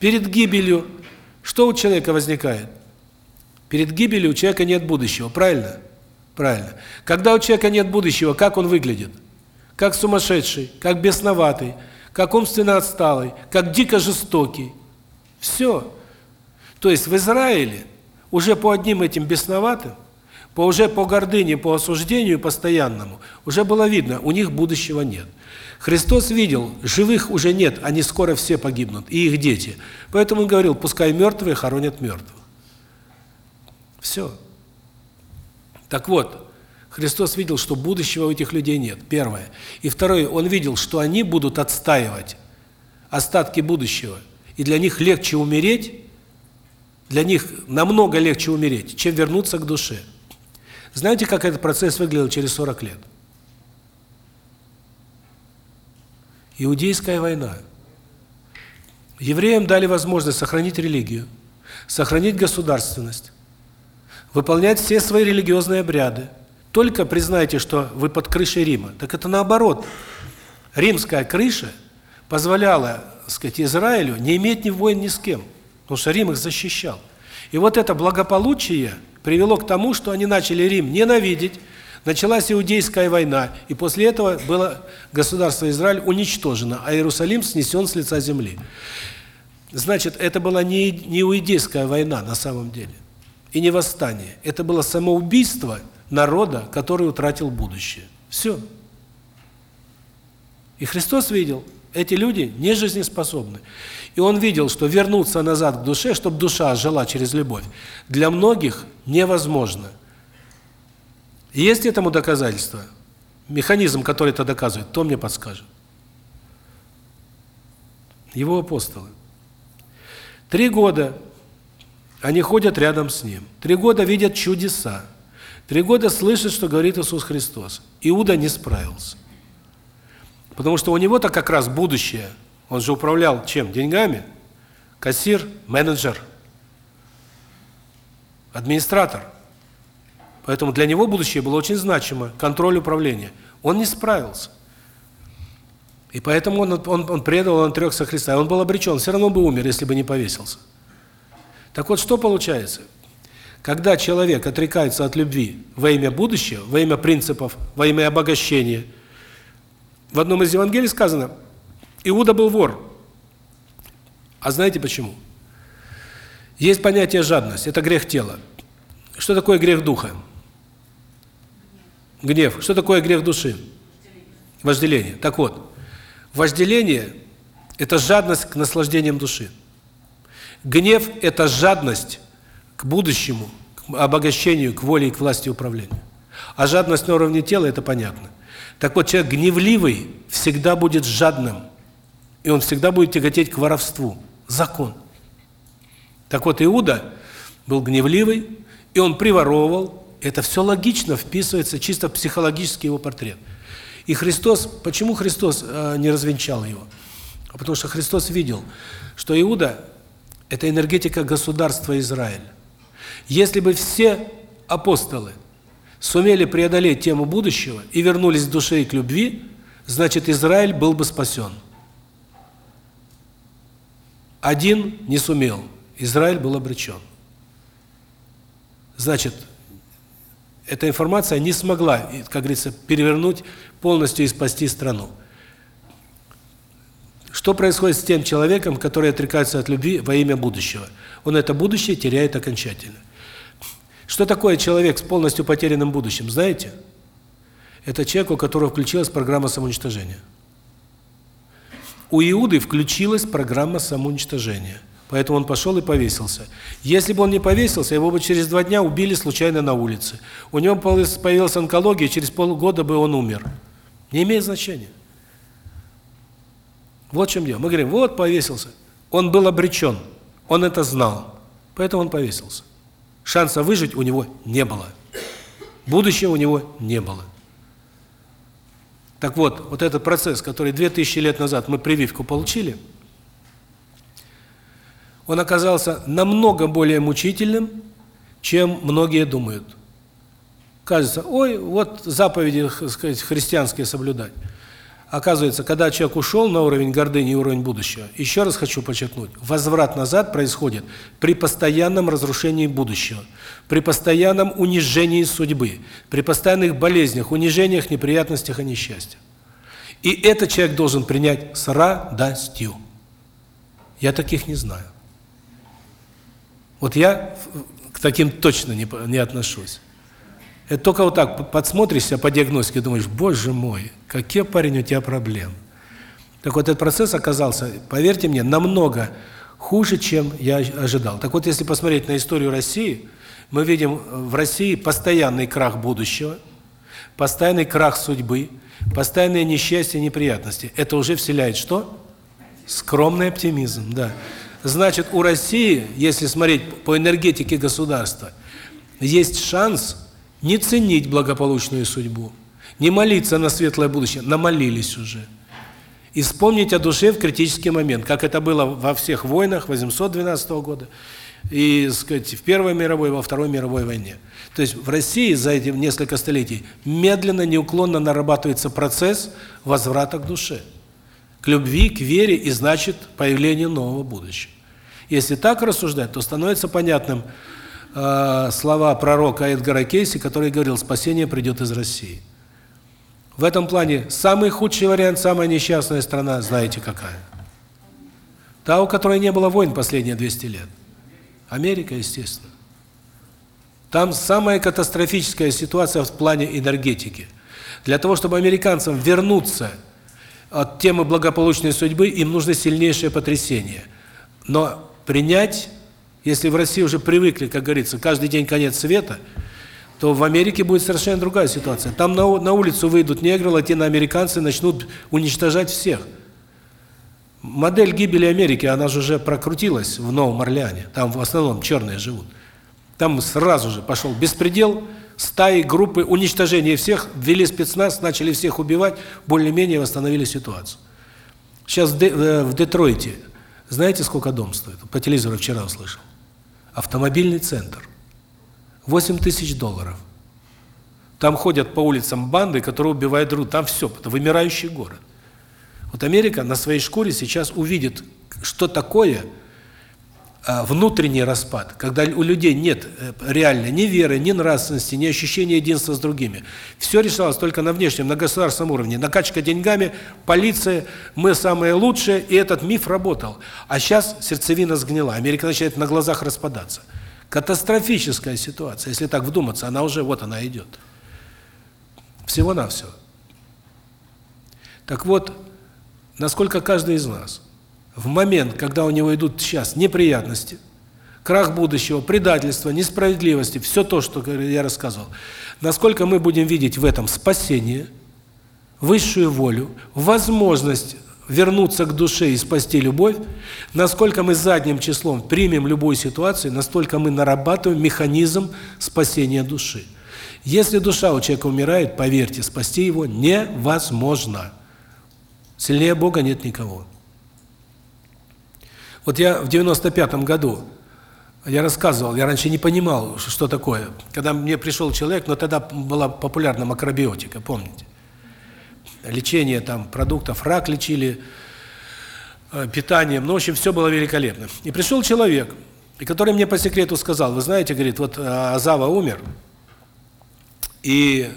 Перед гибелью что у человека возникает? Перед гибелью у человека нет будущего, правильно? Правильно. Когда у человека нет будущего, как он выглядит? Как сумасшедший, как бесноватый, как умственно отсталый, как дико жестокий. Все. То есть в Израиле уже по одним этим бесноватым по уже по гордыне, по осуждению постоянному, уже было видно, у них будущего нет. Христос видел, живых уже нет, они скоро все погибнут, и их дети. Поэтому он говорил, пускай мертвые хоронят мертвых. Все. Так вот, Христос видел, что будущего у этих людей нет, первое. И второе, он видел, что они будут отстаивать остатки будущего. И для них легче умереть, для них намного легче умереть, чем вернуться к душе. Знаете, как этот процесс выглядел через 40 лет? Иудейская война. Евреям дали возможность сохранить религию, сохранить государственность, выполнять все свои религиозные обряды. Только признайте, что вы под крышей Рима. Так это наоборот. Римская крыша позволяла, сказать, Израилю не иметь ни войн ни с кем, потому что Рим их защищал. И вот это благополучие привело к тому, что они начали Рим ненавидеть, началась Иудейская война, и после этого было государство Израиль уничтожено, а Иерусалим снесен с лица земли. Значит, это была не, не Иудейская война на самом деле, и не восстание. Это было самоубийство народа, который утратил будущее. Все. И Христос видел, эти люди не жизнеспособны. И он видел, что вернуться назад к душе, чтобы душа жила через любовь, для многих невозможно. Есть этому доказательство? Механизм, который это доказывает, кто мне подскажет? Его апостолы. Три года они ходят рядом с ним. Три года видят чудеса. Три года слышат, что говорит Иисус Христос. Иуда не справился. Потому что у него-то как раз будущее. Он же управлял чем? Деньгами? Кассир, менеджер, администратор. Поэтому для него будущее было очень значимо, контроль управления. Он не справился. И поэтому он, он, он предал, он отрекся Христа. Он был обречен, все равно бы умер, если бы не повесился. Так вот, что получается? Когда человек отрекается от любви во имя будущего, во имя принципов, во имя обогащения, в одном из Евангелий сказано, Иуда был вор. А знаете почему? Есть понятие жадность, это грех тела. Что такое грех духа? Гнев. Что такое грех души? Вожделение. Так вот, вожделение – это жадность к наслаждениям души. Гнев – это жадность к будущему, к обогащению, к воле и к власти управления. А жадность на уровне тела – это понятно. Так вот, человек гневливый всегда будет жадным, и он всегда будет тяготеть к воровству. Закон. Так вот, Иуда был гневливый, и он приворовывал. Это все логично вписывается чисто в психологический его портрет. И Христос, почему Христос э, не развенчал его? А потому что Христос видел, что Иуда – это энергетика государства Израиль. Если бы все апостолы сумели преодолеть тему будущего и вернулись к душе и к любви, значит, Израиль был бы спасен. Один не сумел, Израиль был обречен. Значит, эта информация не смогла, как говорится, перевернуть полностью и спасти страну. Что происходит с тем человеком, который отрекается от любви во имя будущего? Он это будущее теряет окончательно. Что такое человек с полностью потерянным будущим, знаете? Это человек, у которого включилась программа самоуничтожения. У Иуды включилась программа самоуничтожения. Поэтому он пошел и повесился. Если бы он не повесился, его бы через два дня убили случайно на улице. У него появилась онкология, через полгода бы он умер. Не имеет значения. Вот в чем дело. Мы говорим, вот повесился. Он был обречен. Он это знал. Поэтому он повесился. Шанса выжить у него не было. Будущего у него не было. Так вот, вот этот процесс, который 2000 лет назад мы прививку получили, он оказался намного более мучительным, чем многие думают. Кажется, ой, вот заповеди, так сказать, христианские соблюдать. Оказывается, когда человек ушел на уровень гордыни и уровень будущего, еще раз хочу подчеркнуть, возврат назад происходит при постоянном разрушении будущего, при постоянном унижении судьбы, при постоянных болезнях, унижениях, неприятностях и несчастьях. И этот человек должен принять с радостью. Я таких не знаю. Вот я к таким точно не, не отношусь. Это только вот так подсмотришься по диагностике, думаешь, боже мой, какие, парень, у тебя проблемы. Так вот, этот процесс оказался, поверьте мне, намного хуже, чем я ожидал. Так вот, если посмотреть на историю России, мы видим в России постоянный крах будущего, постоянный крах судьбы, постоянные несчастья, неприятности. Это уже вселяет что? Скромный оптимизм, да. Значит, у России, если смотреть по энергетике государства, есть шанс не ценить благополучную судьбу, не молиться на светлое будущее, намолились уже. И вспомнить о душе в критический момент, как это было во всех войнах 812 года, и, сказать, в Первой мировой, во Второй мировой войне. То есть в России за эти несколько столетий медленно, неуклонно нарабатывается процесс возврата к душе, к любви, к вере и, значит, появлению нового будущего. Если так рассуждать, то становится понятным э, слова пророка Эдгара Кейси, который говорил, спасение придет из России. В этом плане самый худший вариант, самая несчастная страна, знаете какая? Та, у которой не было войн последние 200 лет. Америка, естественно. Там самая катастрофическая ситуация в плане энергетики. Для того, чтобы американцам вернуться от темы благополучной судьбы, им нужно сильнейшее потрясение. Но принять, если в России уже привыкли, как говорится, каждый день конец света, то в Америке будет совершенно другая ситуация. Там на, на улицу выйдут негры, латиноамериканцы, начнут уничтожать всех. Модель гибели Америки, она же уже прокрутилась в Новом Орлеане. Там в основном черные живут. Там сразу же пошел беспредел, стаи, группы, уничтожение всех, ввели спецназ, начали всех убивать, более-менее восстановили ситуацию. Сейчас в, э, в Детройте, знаете, сколько дом стоит? По телевизору вчера услышал. Автомобильный центр. 8 тысяч долларов. Там ходят по улицам банды, которые убивают друг. Там все, это вымирающий город. Вот Америка на своей шкуре сейчас увидит, что такое внутренний распад, когда у людей нет э, реально ни веры, ни нравственности, ни ощущения единства с другими. Все решалось только на внешнем, на государственном уровне. Накачка деньгами, полиция, мы самые лучшие, и этот миф работал. А сейчас сердцевина сгнила, Америка начинает на глазах распадаться. Катастрофическая ситуация, если так вдуматься, она уже, вот она идет. Всего-навсего. Так вот, насколько каждый из нас в момент, когда у него идут сейчас неприятности, крах будущего, предательство, несправедливости, все то, что я рассказывал, насколько мы будем видеть в этом спасение, высшую волю, возможность вернуться к душе и спасти любовь, насколько мы задним числом примем любую ситуацию, настолько мы нарабатываем механизм спасения души. Если душа у человека умирает, поверьте, спасти его невозможно. Сильнее Бога нет никого. Вот я в 95-м году, я рассказывал, я раньше не понимал, что такое. Когда мне пришел человек, но тогда была популярна макробиотика, помните? Лечение там продуктов, рак лечили, э, питанием, ну, в общем, все было великолепно. И пришел человек, и который мне по секрету сказал, вы знаете, говорит, вот э, Азава умер, и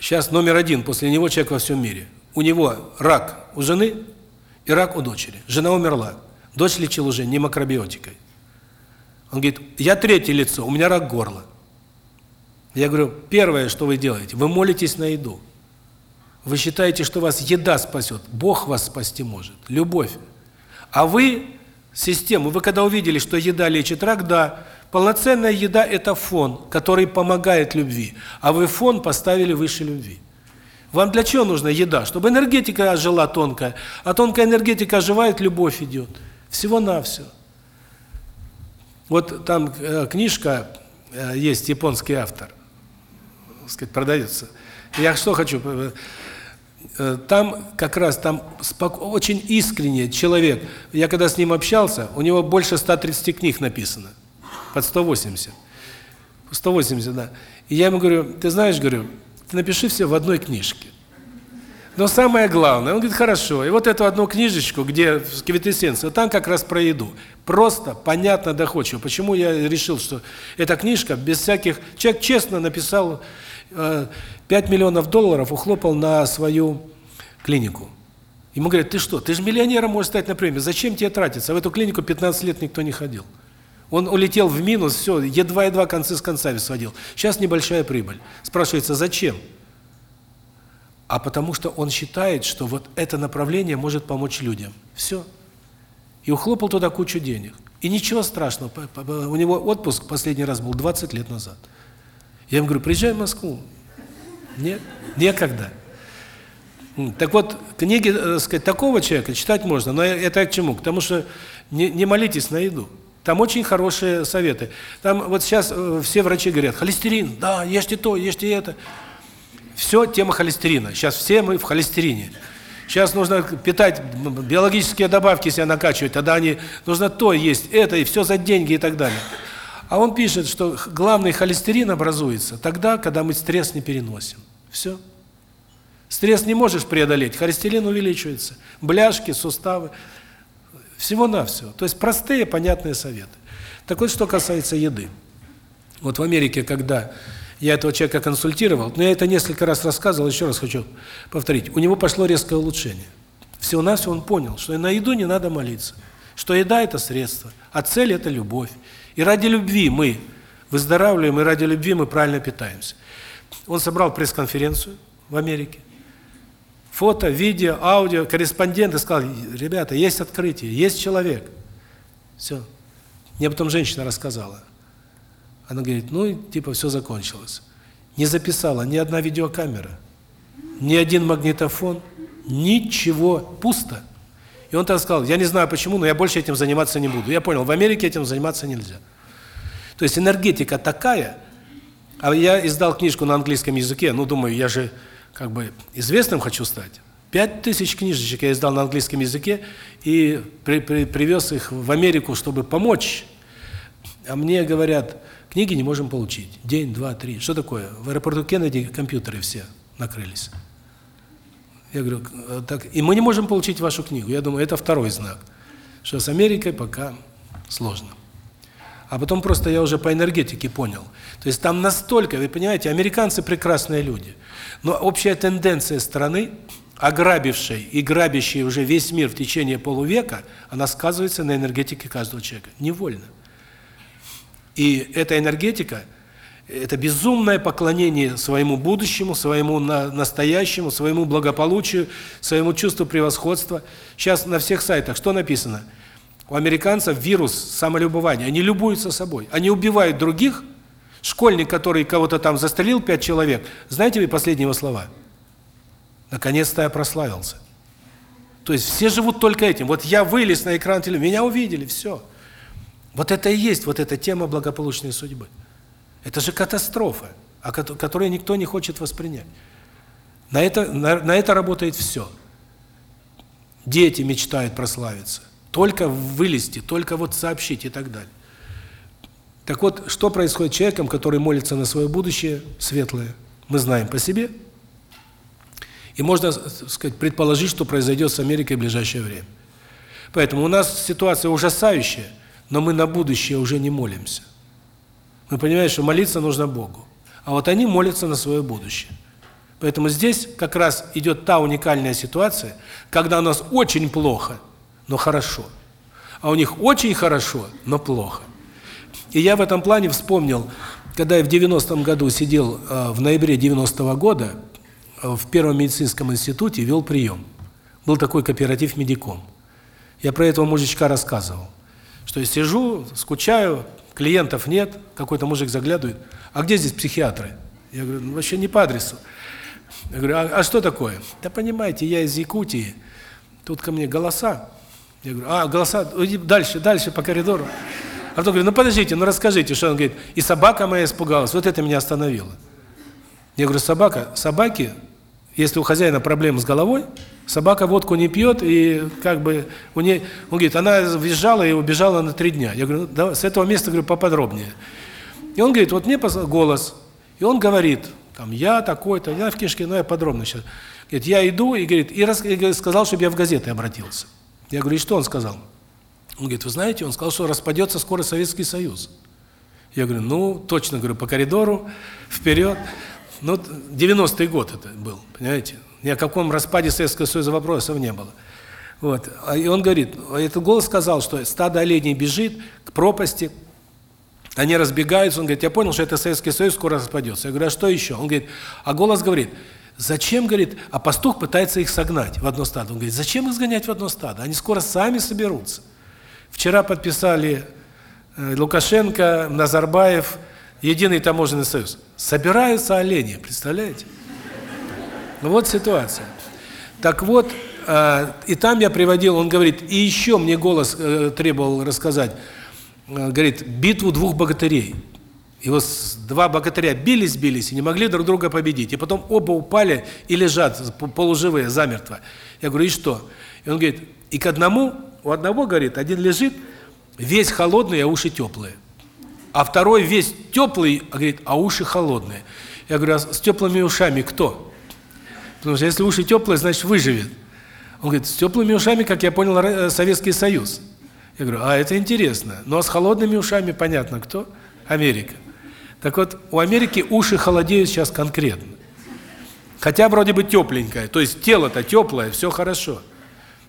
сейчас номер один после него человек во всем мире – у него рак у жены и рак у дочери. Жена умерла. Дочь лечил уже не макробиотикой. Он говорит, я третье лицо, у меня рак горла. Я говорю, первое, что вы делаете, вы молитесь на еду. Вы считаете, что вас еда спасет. Бог вас спасти может. Любовь. А вы, систему, вы когда увидели, что еда лечит рак, да, полноценная еда – это фон, который помогает любви. А вы фон поставили выше любви. Вам для чего нужна еда? Чтобы энергетика ожила тонкая. А тонкая энергетика оживает, любовь идет. Всего-навсего. Вот там э, книжка, э, есть японский автор, так сказать, продается. Я что хочу... Э, там как раз там очень искренне человек. Я когда с ним общался, у него больше 130 книг написано. Под 180. 180, да. И я ему говорю, ты знаешь, говорю, напиши все в одной книжке. Но самое главное, он говорит, хорошо, и вот эту одну книжечку, где квитэссенция, там как раз про еду. Просто, понятно, доходчиво. Почему я решил, что эта книжка без всяких... Человек честно написал, э, 5 миллионов долларов ухлопал на свою клинику. Ему говорят, ты что, ты же миллионером можешь стать на премию, зачем тебе тратиться? В эту клинику 15 лет никто не ходил. Он улетел в минус, все, едва-едва концы с концами сводил. Сейчас небольшая прибыль. Спрашивается, зачем? А потому что он считает, что вот это направление может помочь людям. Все. И ухлопал туда кучу денег. И ничего страшного. У него отпуск последний раз был 20 лет назад. Я ему говорю, приезжай в Москву. Нет, некогда. Так вот, книги, так э, сказать, такого человека читать можно, но это к чему? К тому, что не, не молитесь на еду. Там очень хорошие советы. Там вот сейчас э, все врачи говорят, холестерин, да, ешьте то, ешьте это. Все тема холестерина. Сейчас все мы в холестерине. Сейчас нужно питать, биологические добавки себя накачивать, тогда они, нужно то есть, это, и все за деньги и так далее. А он пишет, что главный холестерин образуется тогда, когда мы стресс не переносим. Все. Стресс не можешь преодолеть, холестерин увеличивается, бляшки, суставы, всего-навсего. То есть простые, понятные советы. Так вот, что касается еды. Вот в Америке, когда я этого человека консультировал, но я это несколько раз рассказывал, еще раз хочу повторить. У него пошло резкое улучшение. Всего-навсего он понял, что на еду не надо молиться, что еда – это средство, а цель – это любовь. И ради любви мы выздоравливаем, и ради любви мы правильно питаемся. Он собрал пресс-конференцию в Америке, фото, видео, аудио, корреспондент и сказал, ребята, есть открытие, есть человек. Все. Мне потом женщина рассказала. Она говорит, ну, типа, все закончилось. Не записала ни одна видеокамера, ни один магнитофон, ничего, пусто. И он так сказал, я не знаю почему, но я больше этим заниматься не буду. Я понял, в Америке этим заниматься нельзя. То есть энергетика такая, а я издал книжку на английском языке, ну, думаю, я же как бы известным хочу стать. Пять тысяч книжечек я издал на английском языке и при, при, привез их в Америку, чтобы помочь. А мне говорят, Книги не можем получить. День, два, три. Что такое? В аэропорту Кеннеди компьютеры все накрылись. Я говорю, так, и мы не можем получить вашу книгу. Я думаю, это второй знак, что с Америкой пока сложно. А потом просто я уже по энергетике понял. То есть там настолько, вы понимаете, американцы прекрасные люди, но общая тенденция страны, ограбившей и грабящей уже весь мир в течение полувека, она сказывается на энергетике каждого человека. Невольно. И эта энергетика это безумное поклонение своему будущему, своему настоящему, своему благополучию, своему чувству превосходства. Сейчас на всех сайтах что написано? У американцев вирус самолюбования. Они любуются собой. Они убивают других. Школьник, который кого-то там застрелил, пять человек. Знаете вы последние его слова? Наконец-то я прославился. То есть все живут только этим. Вот я вылез на экран телевизора, меня увидели, все. Вот это и есть вот эта тема благополучной судьбы. Это же катастрофа, о которой никто не хочет воспринять. На это на, на это работает все. Дети мечтают прославиться, только вылезти, только вот сообщить и так далее. Так вот, что происходит с человеком, который молится на свое будущее светлое? Мы знаем по себе. И можно, сказать, предположить, что произойдет с Америкой в ближайшее время. Поэтому у нас ситуация ужасающая – но мы на будущее уже не молимся. Мы понимаем, что молиться нужно Богу. А вот они молятся на свое будущее. Поэтому здесь как раз идет та уникальная ситуация, когда у нас очень плохо, но хорошо. А у них очень хорошо, но плохо. И я в этом плане вспомнил, когда я в 90-м году сидел э, в ноябре 90-го года э, в Первом медицинском институте, вел прием. Был такой кооператив «Медиком». Я про этого мужичка рассказывал что я сижу, скучаю, клиентов нет, какой-то мужик заглядывает, а где здесь психиатры? Я говорю, ну, вообще не по адресу. Я говорю, а, а что такое? Да понимаете, я из Якутии, тут ко мне голоса. Я говорю, а, голоса, иди дальше, дальше по коридору. А потом говорю, ну подождите, ну расскажите, что он говорит. И собака моя испугалась, вот это меня остановило. Я говорю, собака, собаки, если у хозяина проблемы с головой, Собака водку не пьет, и как бы у нее, он говорит, она визжала и убежала на три дня. Я говорю, ну, давай, с этого места говорю поподробнее. И он говорит, вот мне голос, и он говорит, там, я такой-то, я в книжке, но я подробно сейчас. Говорит, я иду, и говорит, и, рас, и сказал, чтобы я в газеты обратился. Я говорю, и что он сказал? Он говорит, вы знаете, он сказал, что распадется скоро Советский Союз. Я говорю, ну, точно, говорю, по коридору, вперед. Ну, 90-й год это был, понимаете? Ни о каком распаде Советского Союза вопросов не было. Вот. А и он говорит, этот голос сказал, что стадо оленей бежит к пропасти, Они разбегаются, он говорит, я понял, что это Советский Союз скоро распадется. Я говорю, а что еще? Он говорит, а голос говорит, зачем, говорит, а пастух пытается их согнать в одно стадо. Он говорит, зачем их сгонять в одно стадо? Они скоро сами соберутся. Вчера подписали э, Лукашенко, Назарбаев, Единый таможенный союз. Собираются олени, представляете? Ну вот ситуация. Так вот, э, и там я приводил, он говорит, и еще мне голос э, требовал рассказать, говорит, битву двух богатырей. И вот два богатыря бились-бились и не могли друг друга победить. И потом оба упали и лежат полуживые, замертво. Я говорю, и что? И он говорит, и к одному, у одного, говорит, один лежит, весь холодный, а уши теплые. А второй весь теплый, а говорит, а уши холодные. Я говорю, а с теплыми ушами кто? Потому что если уши теплые, значит выживет. Он говорит, с теплыми ушами, как я понял, э, Советский Союз. Я говорю, а это интересно. Ну а с холодными ушами понятно, кто? Америка. Так вот, у Америки уши холодеют сейчас конкретно. Хотя вроде бы тепленькое, то есть тело-то теплое, все хорошо.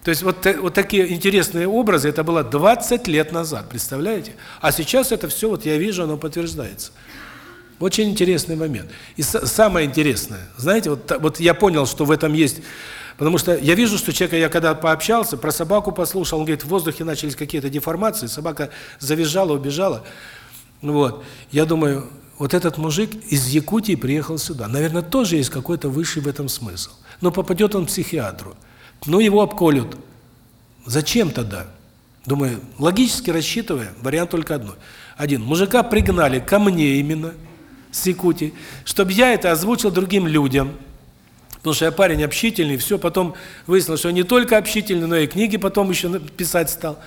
То есть вот, вот такие интересные образы, это было 20 лет назад, представляете? А сейчас это все, вот я вижу, оно подтверждается. Очень интересный момент. И самое интересное, знаете, вот, вот я понял, что в этом есть... Потому что я вижу, что человек, я когда пообщался, про собаку послушал, он говорит, в воздухе начались какие-то деформации, собака завизжала, убежала. Вот. Я думаю, вот этот мужик из Якутии приехал сюда. Наверное, тоже есть какой-то высший в этом смысл. Но попадет он к психиатру. Ну, его обколют. Зачем тогда? Думаю, логически рассчитывая, вариант только одно. Один. Мужика пригнали ко мне именно, с Якутии, чтобы я это озвучил другим людям. Потому что я парень общительный, все, потом выяснилось, что не только общительный, но и книги потом еще писать стал.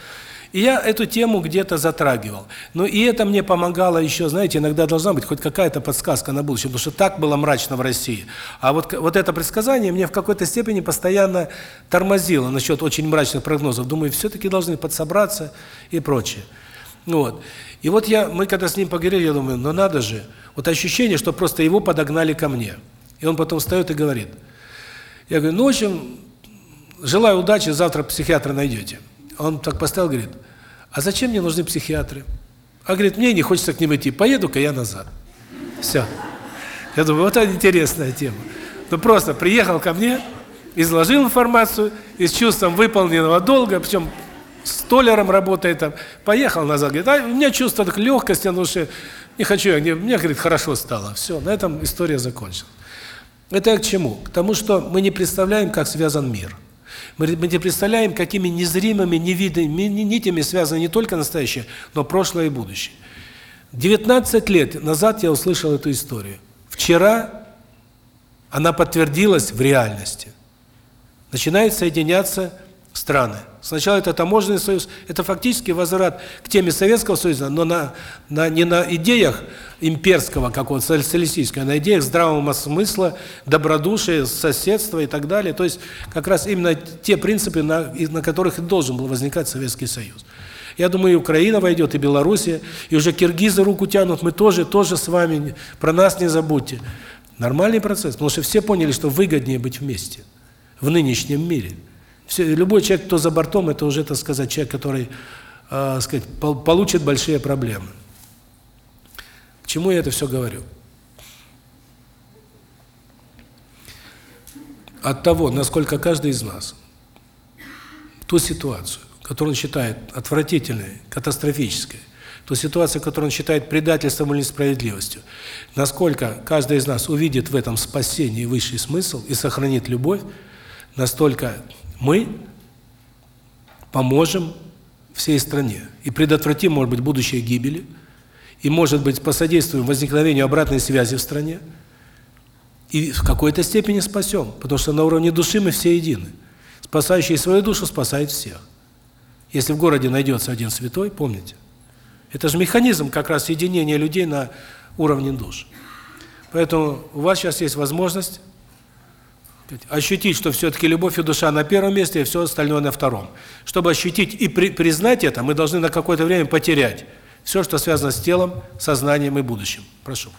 И я эту тему где-то затрагивал. Но и это мне помогало еще, знаете, иногда должна быть хоть какая-то подсказка на будущее, потому что так было мрачно в России. А вот вот это предсказание мне в какой-то степени постоянно тормозило насчет очень мрачных прогнозов. Думаю, все-таки должны подсобраться и прочее. Вот. И вот я, мы когда с ним поговорили, я думаю, ну надо же, вот ощущение, что просто его подогнали ко мне. И он потом встает и говорит. Я говорю, ну, в общем, желаю удачи, завтра психиатра найдете. Он так поставил, говорит, а зачем мне нужны психиатры? А говорит, мне не хочется к ним идти, поеду-ка я назад. Все. Я думаю, вот это интересная тема. Ну просто приехал ко мне, изложил информацию, и с чувством выполненного долга, причем столяром работает там, поехал назад, говорит, а у меня чувство так легкости, ну что не хочу я, мне, говорит, хорошо стало. Все, на этом история закончилась. Это к чему? К тому, что мы не представляем, как связан мир. Мы, не представляем, какими незримыми, невидимыми нитями связано не только настоящее, но прошлое и будущее. 19 лет назад я услышал эту историю. Вчера она подтвердилась в реальности. Начинает соединяться страны. Сначала это таможенный союз, это фактически возврат к теме Советского Союза, но на, на не на идеях имперского какого-то, социалистического, а на идеях здравого смысла, добродушия, соседства и так далее. То есть как раз именно те принципы, на, на которых и должен был возникать Советский Союз. Я думаю, и Украина войдет, и Белоруссия, и уже киргизы руку тянут, мы тоже, тоже с вами, про нас не забудьте. Нормальный процесс, потому что все поняли, что выгоднее быть вместе в нынешнем мире. Все, любой человек, кто за бортом, это уже, так сказать, человек, который, э, сказать, получит большие проблемы. К чему я это все говорю? От того, насколько каждый из нас ту ситуацию, которую он считает отвратительной, катастрофической, ту ситуацию, которую он считает предательством или несправедливостью, насколько каждый из нас увидит в этом спасение и высший смысл и сохранит любовь, настолько мы поможем всей стране и предотвратим, может быть, будущие гибели, и, может быть, посодействуем возникновению обратной связи в стране, и в какой-то степени спасем, потому что на уровне души мы все едины. Спасающий свою душу спасает всех. Если в городе найдется один святой, помните, это же механизм как раз единения людей на уровне душ. Поэтому у вас сейчас есть возможность ощутить, что все-таки любовь и душа на первом месте, и все остальное на втором. Чтобы ощутить и при, признать это, мы должны на какое-то время потерять все, что связано с телом, сознанием и будущим. Прошу.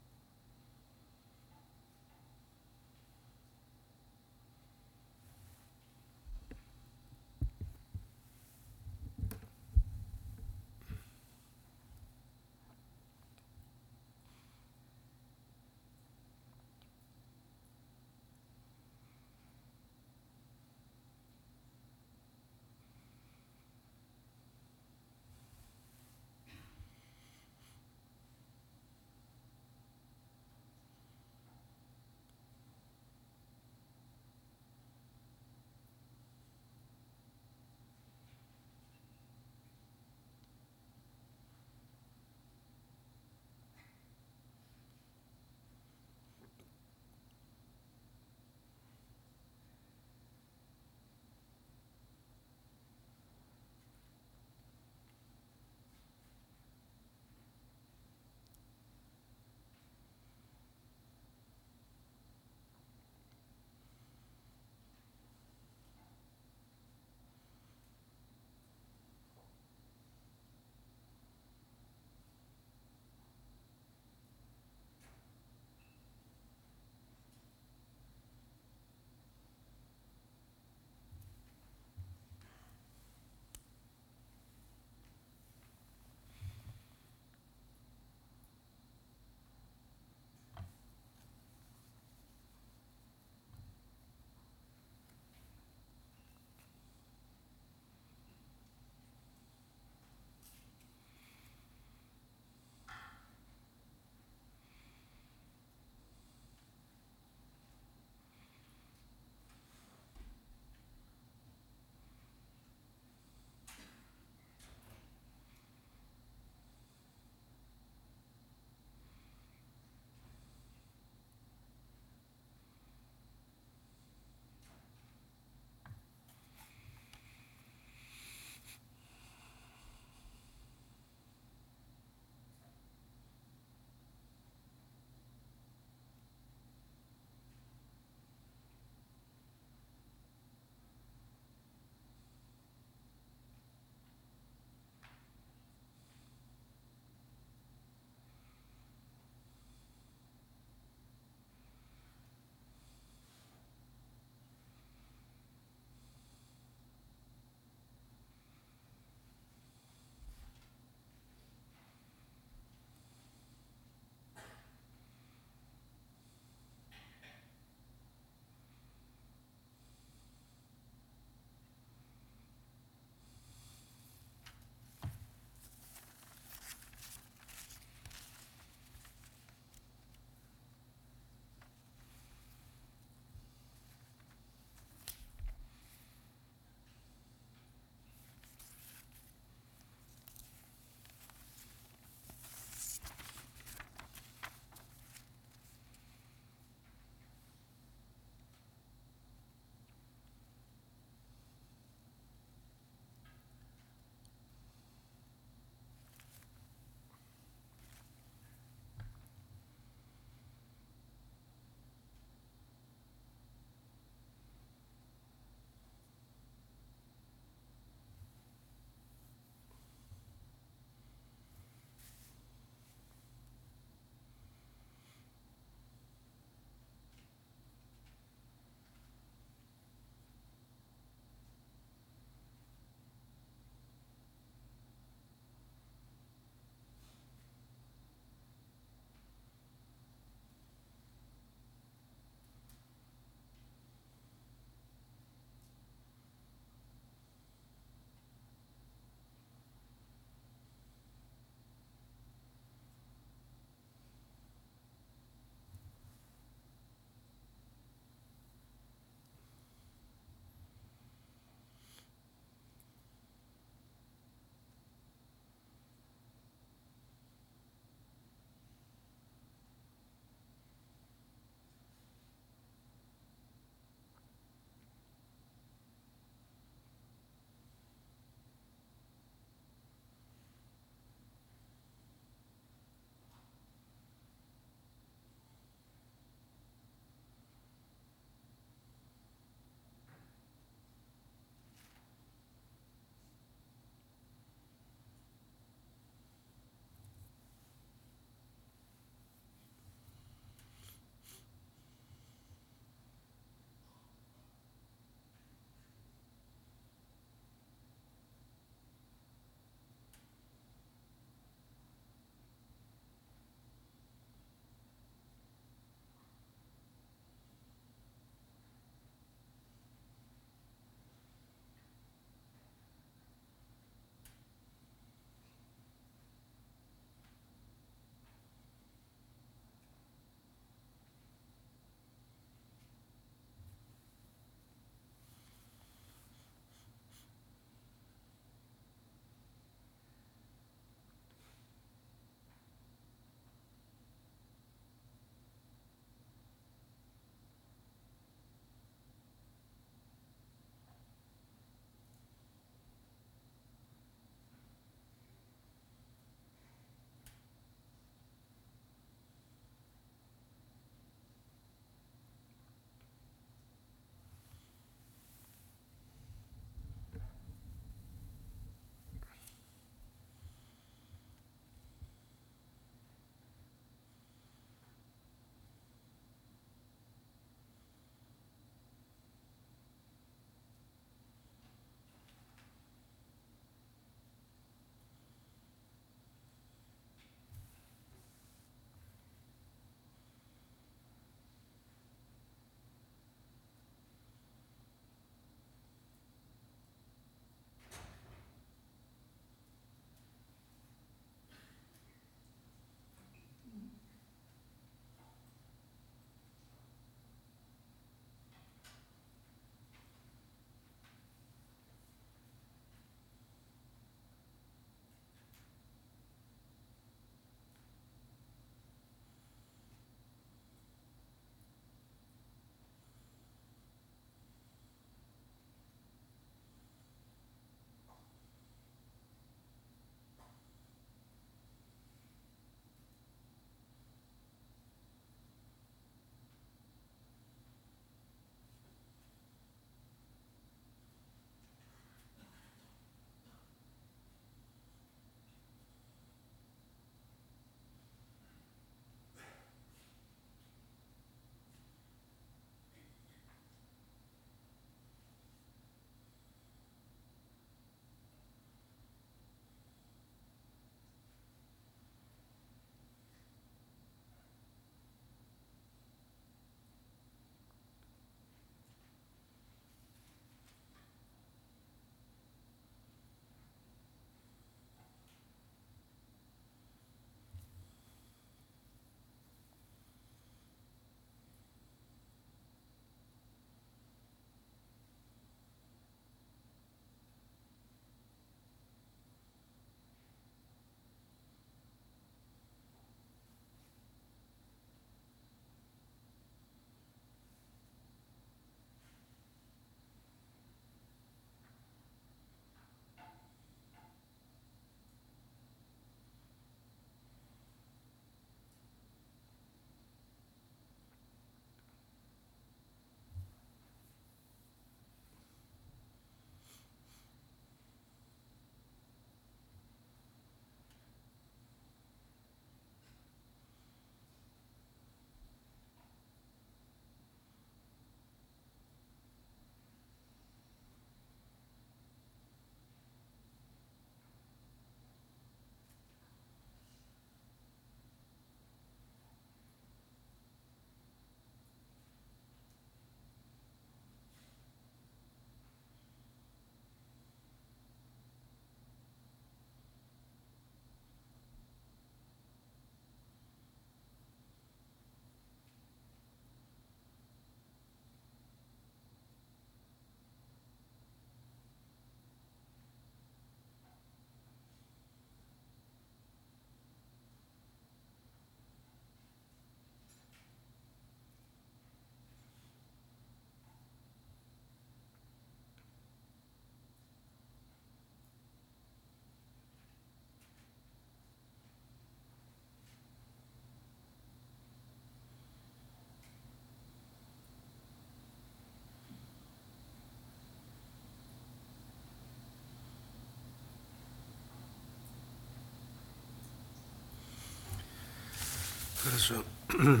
Хорошо.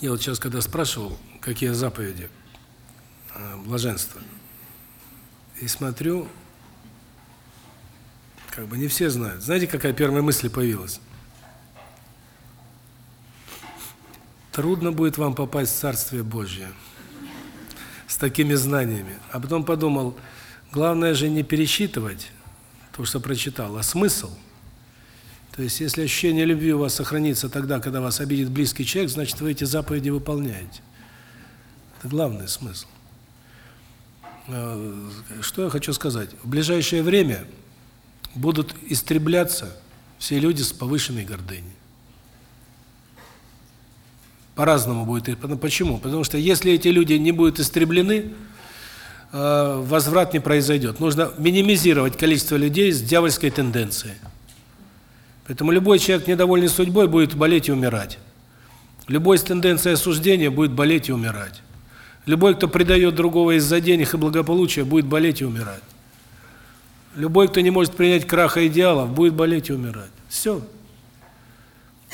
Я вот сейчас, когда спрашивал, какие заповеди э, блаженства, и смотрю, как бы не все знают. Знаете, какая первая мысль появилась? Трудно будет вам попасть в Царствие Божье с такими знаниями. А потом подумал, главное же не пересчитывать то, что прочитал, а смысл. То есть, если ощущение любви у вас сохранится тогда, когда вас обидит близкий человек, значит, вы эти заповеди выполняете. Это главный смысл. Э, что я хочу сказать? В ближайшее время будут истребляться все люди с повышенной гордыней. По-разному будет. Почему? Потому что если эти люди не будут истреблены, э, возврат не произойдет. Нужно минимизировать количество людей с дьявольской тенденцией. Поэтому любой человек, недовольный судьбой, будет болеть и умирать. Любой с тенденцией осуждения будет болеть и умирать. Любой, кто предает другого из-за денег и благополучия, будет болеть и умирать. Любой, кто не может принять краха идеалов, будет болеть и умирать. Все.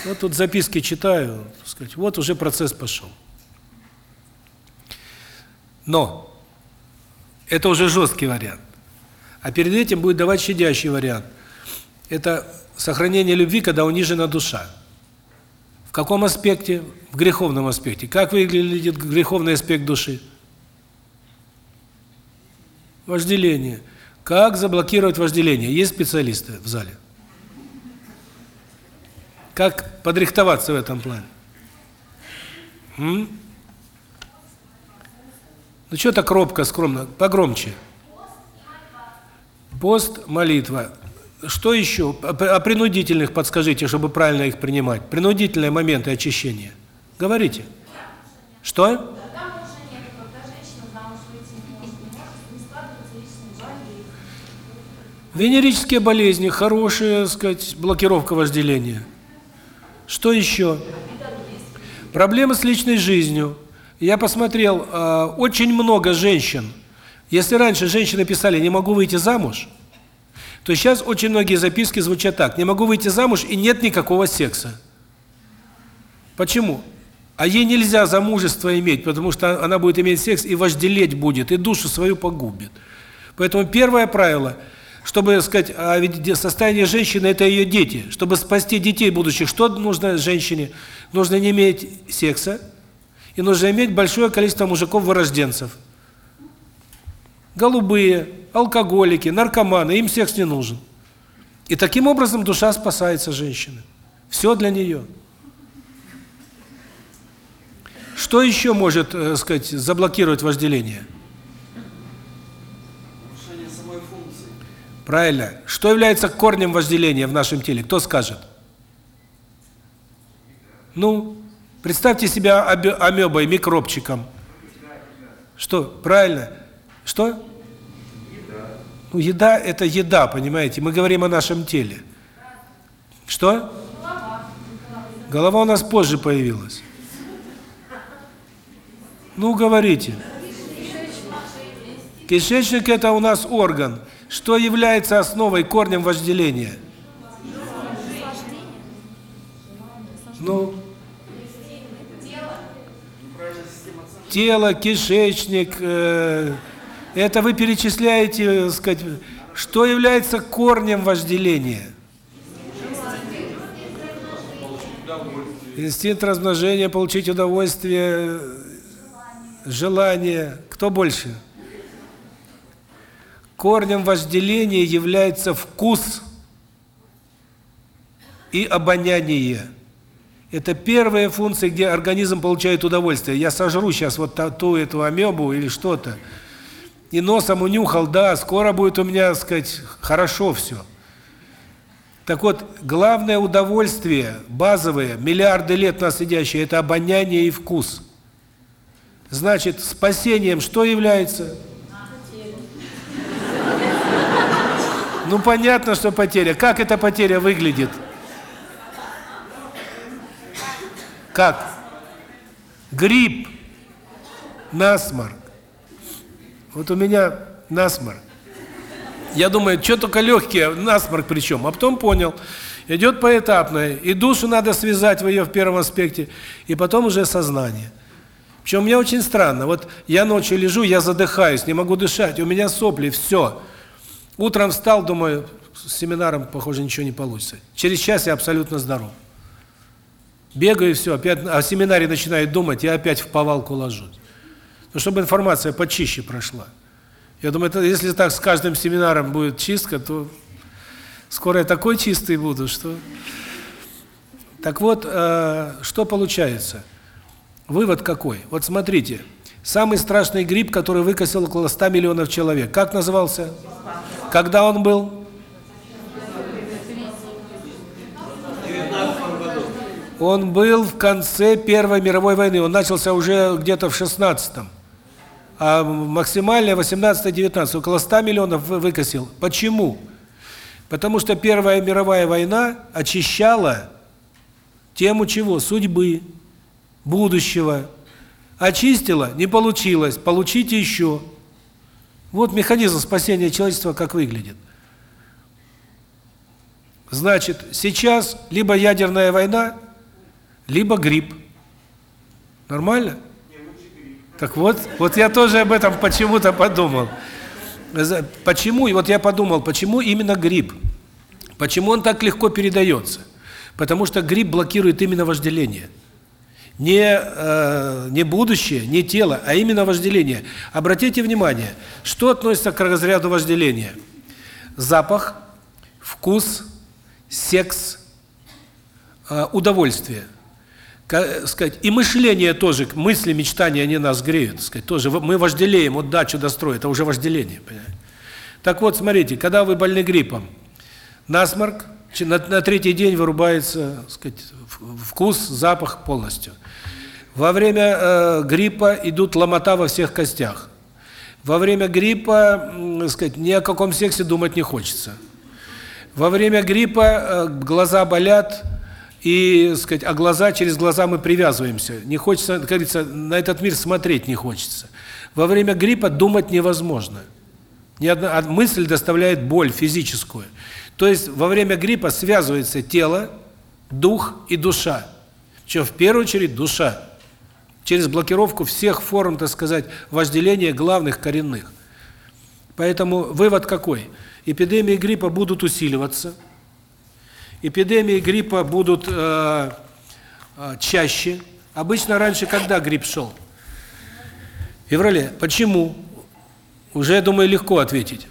Вот тут записки читаю, так сказать, вот уже процесс пошел. Но это уже жесткий вариант. А перед этим будет давать щадящий вариант. Это сохранение любви, когда унижена душа. В каком аспекте? В греховном аспекте. Как выглядит греховный аспект души? Вожделение. Как заблокировать вожделение? Есть специалисты в зале? Как подрихтоваться в этом плане? М? Ну что так робко, скромно? Погромче. Пост, молитва. Что еще? О принудительных подскажите, чтобы правильно их принимать. Принудительные моменты очищения. Говорите. Что? Венерические болезни, хорошая, сказать, блокировка вожделения. Что еще? Проблемы с личной жизнью. Я посмотрел, э, очень много женщин. Если раньше женщины писали «не могу выйти замуж», то сейчас очень многие записки звучат так: "Не могу выйти замуж и нет никакого секса". Почему? А ей нельзя замужество иметь, потому что она будет иметь секс и вожделеть будет, и душу свою погубит. Поэтому первое правило чтобы, сказать, а ведь состояние женщины это ее дети. Чтобы спасти детей будущих, что нужно женщине? Нужно не иметь секса и нужно иметь большое количество мужиков-вырожденцев. Голубые, алкоголики, наркоманы, им секс не нужен. И таким образом душа спасается женщины. Все для нее. Что еще может, э, сказать, заблокировать вожделение? Правильно. Что является корнем вожделения в нашем теле? Кто скажет? Ну, представьте себя амебой, микробчиком. Что? Правильно. Что? Ну, еда – это еда, понимаете? Мы говорим о нашем теле. Что? Голова у нас позже появилась. Ну, говорите. Кишечник – это у нас орган. Что является основой, корнем вожделения? Ну, тело, кишечник, э, это вы перечисляете, сказать, что является корнем вожделения? Инстинкт размножения, получить удовольствие, желание. Кто больше? Корнем вожделения является вкус и обоняние. Это первая функция, где организм получает удовольствие. Я сожру сейчас вот ту эту амебу или что-то и носом унюхал, да, скоро будет у меня, сказать, хорошо все. Так вот, главное удовольствие, базовое, миллиарды лет нас сидящие, это обоняние и вкус. Значит, спасением что является? Ну, понятно, что потеря. Как эта потеря выглядит? Как? Грипп, насморк, вот у меня насморк. Я думаю, что только легкие, насморк причем. А потом понял, Идет поэтапное, и душу надо связать в ее в первом аспекте, и потом уже сознание. Причем меня очень странно, вот я ночью лежу, я задыхаюсь, не могу дышать, у меня сопли, все. Утром встал, думаю, с семинаром, похоже, ничего не получится. Через час я абсолютно здоров. Бегаю все, опять о семинаре начинаю думать, я опять в повалку ложусь. Ну, чтобы информация почище прошла. Я думаю, это, если так с каждым семинаром будет чистка, то скоро я такой чистый буду, что... Так вот, э, что получается? Вывод какой? Вот смотрите, самый страшный грипп, который выкосил около 100 миллионов человек, как назывался? Когда он был? Он был в конце Первой мировой войны, он начался уже где-то в 16-м. А максимально 18-19, около 100 миллионов выкосил. Почему? Потому что Первая мировая война очищала тему чего? Судьбы, будущего. Очистила, не получилось, получите еще. Вот механизм спасения человечества как выглядит. Значит, сейчас либо ядерная война, либо грипп. Нормально? Так вот, вот я тоже об этом почему-то подумал. Почему? И вот я подумал, почему именно грипп? Почему он так легко передается? Потому что грипп блокирует именно вожделение. Не э, не будущее, не тело, а именно вожделение. Обратите внимание, что относится к разряду вожделения? Запах, вкус, секс, э, удовольствие сказать, и мышление тоже, мысли, мечтания, они нас греют, сказать, тоже мы вожделеем, вот дачу достроить, это уже вожделение, понимаете? Так вот, смотрите, когда вы больны гриппом, насморк, на, на третий день вырубается, сказать, вкус, запах полностью. Во время э, гриппа идут ломота во всех костях. Во время гриппа, э, сказать, ни о каком сексе думать не хочется. Во время гриппа э, глаза болят, и, сказать, а глаза, через глаза мы привязываемся. Не хочется, как говорится, на этот мир смотреть не хочется. Во время гриппа думать невозможно. Ни одна мысль доставляет боль физическую. То есть во время гриппа связывается тело, дух и душа. Что в первую очередь душа. Через блокировку всех форм, так сказать, вожделения главных коренных. Поэтому вывод какой? Эпидемии гриппа будут усиливаться – эпидемии гриппа будут э, э, чаще. Обычно раньше когда грипп шел? В феврале. Почему? Уже, я думаю, легко ответить.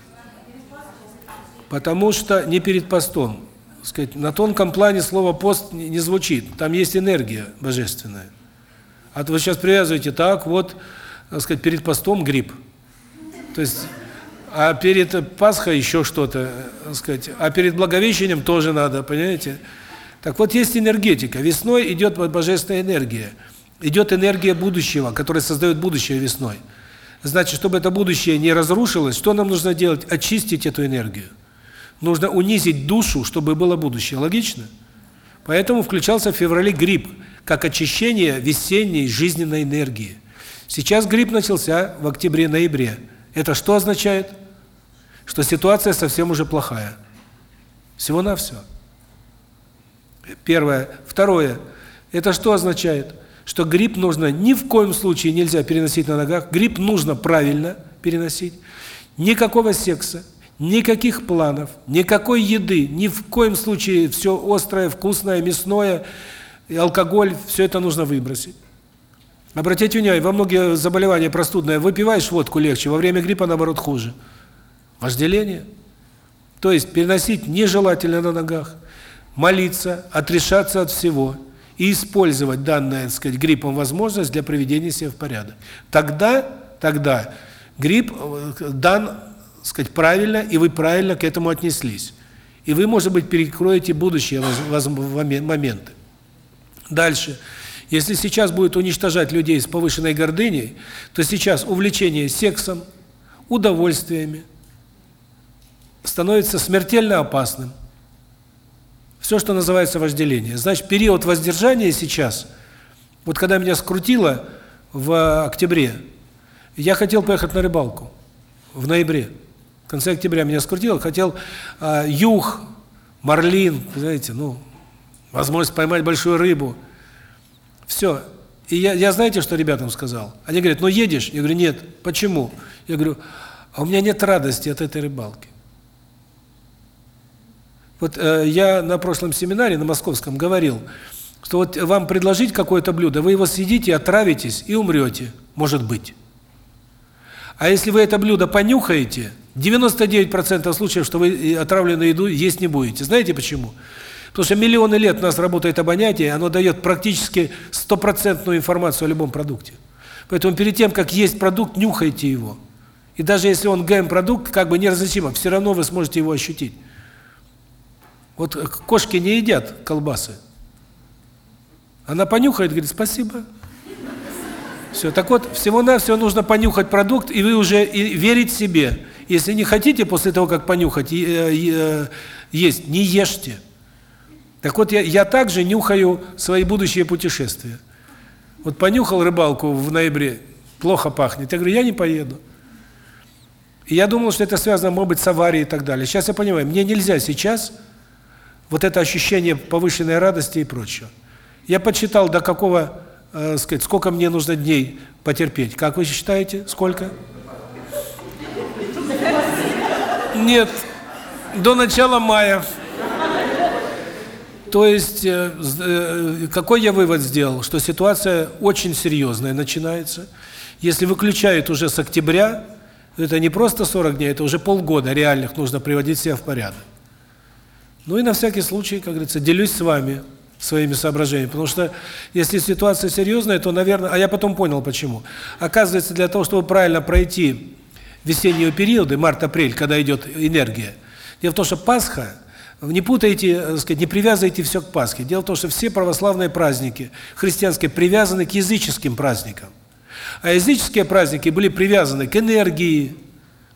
Потому что не перед постом. Сказать, на тонком плане слово пост не, звучит. Там есть энергия божественная. А вы сейчас привязываете так, вот, так сказать, перед постом грипп. То есть а перед Пасхой еще что-то, сказать, а перед Благовещением тоже надо, понимаете? Так вот, есть энергетика. Весной идет божественная энергия. Идет энергия будущего, которая создает будущее весной. Значит, чтобы это будущее не разрушилось, что нам нужно делать? Очистить эту энергию. Нужно унизить душу, чтобы было будущее. Логично? Поэтому включался в феврале грипп, как очищение весенней жизненной энергии. Сейчас грипп начался в октябре-ноябре. Это что означает? Что ситуация совсем уже плохая. всего на все. Первое. Второе. Это что означает? Что грипп нужно ни в коем случае нельзя переносить на ногах. Грипп нужно правильно переносить. Никакого секса, никаких планов, никакой еды, ни в коем случае все острое, вкусное, мясное, и алкоголь, все это нужно выбросить. Обратите внимание, во многие заболевания простудные выпиваешь водку легче, во время гриппа наоборот хуже. Вожделение. То есть переносить нежелательно на ногах, молиться, отрешаться от всего и использовать данную, так сказать, гриппом возможность для приведения себя в порядок. Тогда, тогда грипп э, дан, так сказать, правильно, и вы правильно к этому отнеслись. И вы, может быть, перекроете будущие моменты. Дальше. Если сейчас будет уничтожать людей с повышенной гордыней, то сейчас увлечение сексом, удовольствиями, становится смертельно опасным. Все, что называется вожделение. Значит, период воздержания сейчас, вот когда меня скрутило в октябре, я хотел поехать на рыбалку в ноябре. В конце октября меня скрутило, хотел э, юг, марлин, знаете, ну, возможность поймать большую рыбу. Все. И я, я знаете, что ребятам сказал? Они говорят, ну едешь? Я говорю, нет. Почему? Я говорю, а у меня нет радости от этой рыбалки. Вот э, я на прошлом семинаре, на московском, говорил, что вот вам предложить какое-то блюдо, вы его съедите, отравитесь и умрете, может быть. А если вы это блюдо понюхаете, 99% случаев, что вы отравленную еду есть не будете. Знаете почему? Потому что миллионы лет у нас работает обонятие, оно дает практически стопроцентную информацию о любом продукте. Поэтому перед тем, как есть продукт, нюхайте его. И даже если он ГМ-продукт, как бы неразличимо, все равно вы сможете его ощутить. Вот кошки не едят колбасы. Она понюхает, говорит, спасибо. Все, так вот, всего-навсего нужно понюхать продукт, и вы уже и верить себе. Если не хотите после того, как понюхать, есть, не ешьте. Так вот, я, я также нюхаю свои будущие путешествия. Вот понюхал рыбалку в ноябре, плохо пахнет. Я говорю, я не поеду. И я думал, что это связано, может быть, с аварией и так далее. Сейчас я понимаю, мне нельзя сейчас вот это ощущение повышенной радости и прочего. Я подсчитал, до какого, э, сказать, сколько мне нужно дней потерпеть. Как вы считаете, сколько? Нет, до начала мая. То есть, э, э, какой я вывод сделал? Что ситуация очень серьезная начинается. Если выключают уже с октября, это не просто 40 дней, это уже полгода реальных нужно приводить себя в порядок. Ну и на всякий случай, как говорится, делюсь с вами своими соображениями, потому что если ситуация серьезная, то, наверное, а я потом понял почему. Оказывается, для того, чтобы правильно пройти весенние периоды, март-апрель, когда идет энергия. Дело в том, что Пасха, не путайте, так сказать, не привязывайте все к Пасхе. Дело в том, что все православные праздники христианские привязаны к языческим праздникам. А языческие праздники были привязаны к энергии.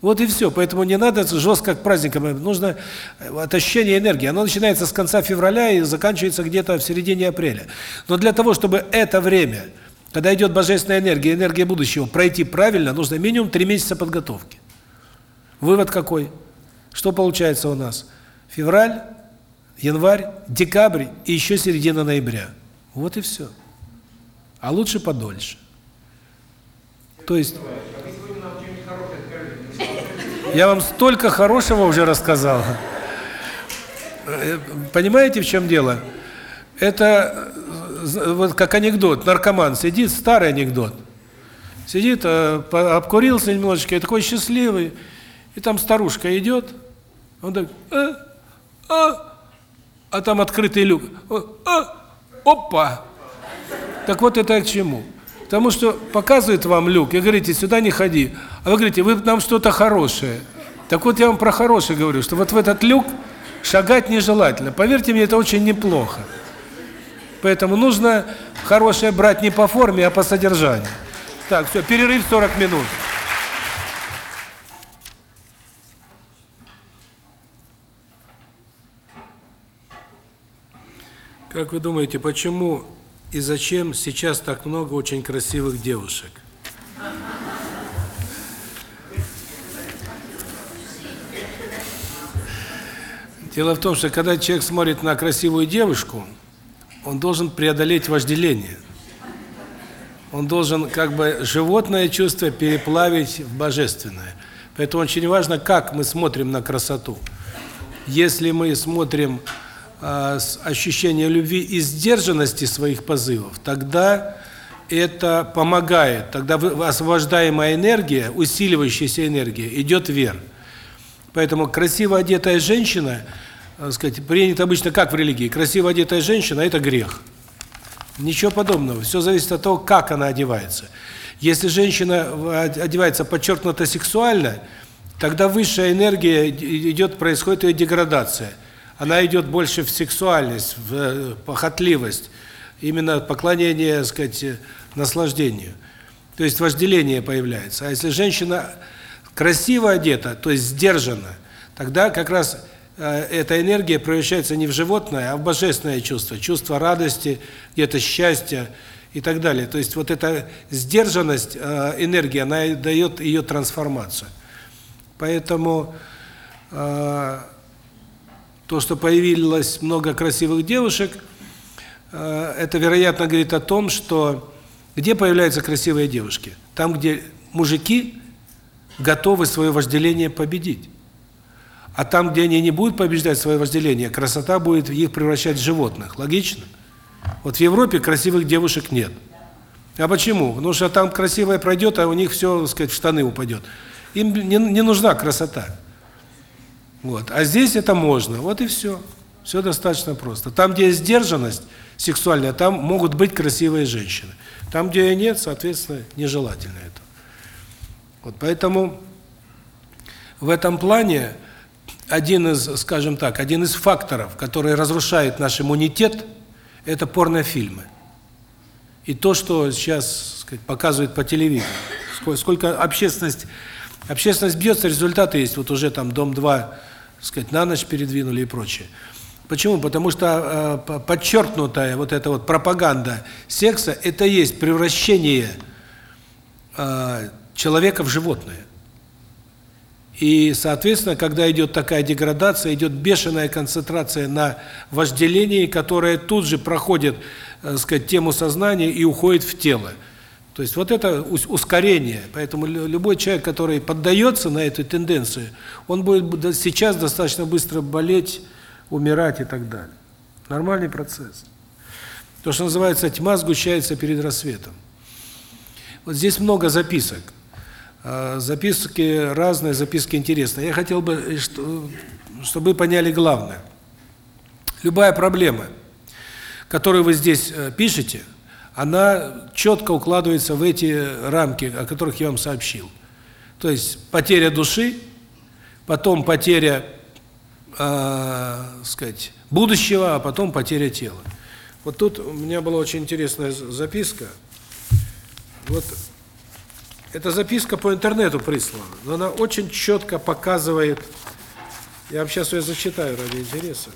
Вот и все. Поэтому не надо жестко к праздникам. Нужно от ощущения энергии. Оно начинается с конца февраля и заканчивается где-то в середине апреля. Но для того, чтобы это время когда идет божественная энергия, энергия будущего, пройти правильно, нужно минимум три месяца подготовки. Вывод какой? Что получается у нас? Февраль, январь, декабрь и еще середина ноября. Вот и все. А лучше подольше. То есть я вам столько хорошего уже рассказал. Э, понимаете, в чем дело? Это вот как анекдот, наркоман сидит, старый анекдот. Сидит, э, обкурился немножечко, и такой счастливый. И там старушка идет, он так, а, а, а там открытый люк. А, опа! Так вот это к чему? Потому что показывает вам люк, и говорите, сюда не ходи. А вы говорите, вы нам что-то хорошее. Так вот я вам про хорошее говорю, что вот в этот люк шагать нежелательно. Поверьте мне, это очень неплохо. Поэтому нужно хорошее брать не по форме, а по содержанию. Так, все, перерыв 40 минут. Как вы думаете, почему и зачем сейчас так много очень красивых девушек? Дело в том, что когда человек смотрит на красивую девушку, он должен преодолеть вожделение. Он должен как бы животное чувство переплавить в божественное. Поэтому очень важно, как мы смотрим на красоту. Если мы смотрим э, с ощущением любви и сдержанности своих позывов, тогда это помогает, тогда освобождаемая энергия, усиливающаяся энергия идет вверх. Поэтому красиво одетая женщина – так сказать, принято обычно как в религии, красиво одетая женщина – это грех. Ничего подобного. Все зависит от того, как она одевается. Если женщина одевается подчеркнуто сексуально, тогда высшая энергия идет, происходит ее деградация. Она идет больше в сексуальность, в э, похотливость, именно поклонение, так сказать, наслаждению. То есть вожделение появляется. А если женщина красиво одета, то есть сдержана, тогда как раз Э, эта энергия превращается не в животное, а в божественное чувство, чувство радости, где-то счастья и так далее. То есть вот эта сдержанность э, энергии, она дает ее трансформацию. Поэтому то, что появилось много красивых девушек, э, это, вероятно, говорит о том, что где появляются красивые девушки? Там, где мужики готовы свое вожделение победить. А там, где они не будут побеждать свое вожделение, красота будет их превращать в животных. Логично? Вот в Европе красивых девушек нет. А почему? Потому что там красивая пройдет, а у них все, так сказать, в штаны упадет. Им не, не нужна красота. Вот. А здесь это можно. Вот и все. Все достаточно просто. Там, где есть сдержанность сексуальная, там могут быть красивые женщины. Там, где ее нет, соответственно, нежелательно это. Вот поэтому в этом плане один из, скажем так, один из факторов, который разрушает наш иммунитет, это порнофильмы. И то, что сейчас, сказать, показывают по телевизору. Сколько, сколько общественность общественность бьется, результаты есть. Вот уже там дом 2, сказать, на ночь передвинули и прочее. Почему? Потому что э, подчеркнутая вот эта вот пропаганда секса это есть превращение э, человека в животное. И, соответственно, когда идет такая деградация, идет бешеная концентрация на вожделении, которое тут же проходит, э, сказать, тему сознания и уходит в тело. То есть вот это ускорение. Поэтому любой человек, который поддается на эту тенденцию, он будет сейчас достаточно быстро болеть, умирать и так далее. Нормальный процесс. То, что называется тьма сгущается перед рассветом. Вот здесь много записок. А, записки разные, записки интересные. Я хотел бы, э, чтобы вы поняли главное. Любая проблема, которую вы здесь э, пишете, она четко укладывается в эти рамки, о которых я вам сообщил. То есть потеря души, потом потеря, э, сказать, будущего, а потом потеря тела. Вот тут у меня была очень интересная записка. Вот эта записка по интернету прислана, но она очень четко показывает, я вам сейчас ее зачитаю ради интереса.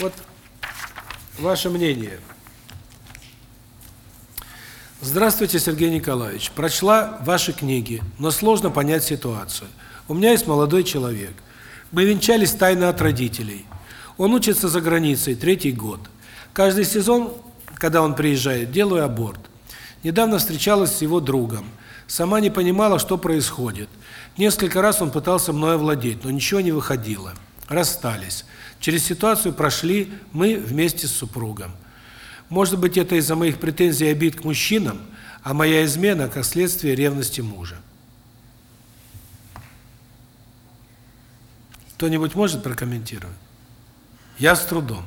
Вот ваше мнение. Здравствуйте, Сергей Николаевич. Прочла ваши книги, но сложно понять ситуацию. У меня есть молодой человек. Мы венчались тайно от родителей. Он учится за границей третий год. Каждый сезон, когда он приезжает, делаю аборт. Недавно встречалась с его другом. Сама не понимала, что происходит. Несколько раз он пытался мной овладеть, но ничего не выходило. Расстались. Через ситуацию прошли мы вместе с супругом. Может быть, это из-за моих претензий и обид к мужчинам, а моя измена как следствие ревности мужа. Кто-нибудь может прокомментировать? Я с трудом.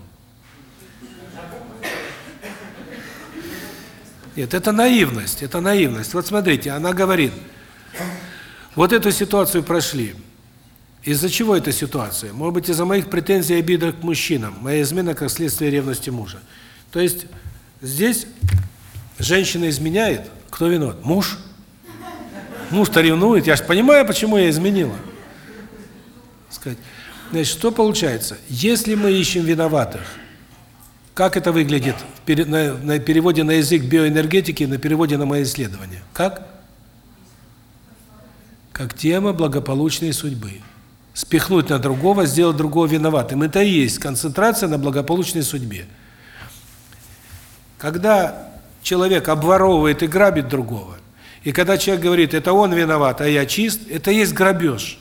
Нет, это наивность, это наивность. Вот смотрите, она говорит, вот эту ситуацию прошли. Из-за чего эта ситуация? Может быть, из-за моих претензий и обидок к мужчинам, моя измена как следствие ревности мужа. То есть здесь женщина изменяет, кто виноват? Муж. Муж-то ревнует, я же понимаю, почему я изменила сказать. Значит, что получается? Если мы ищем виноватых, как это выглядит на, переводе на язык биоэнергетики, на переводе на мои исследования? Как? Как тема благополучной судьбы. Спихнуть на другого, сделать другого виноватым. Это и есть концентрация на благополучной судьбе. Когда человек обворовывает и грабит другого, и когда человек говорит, это он виноват, а я чист, это есть грабеж.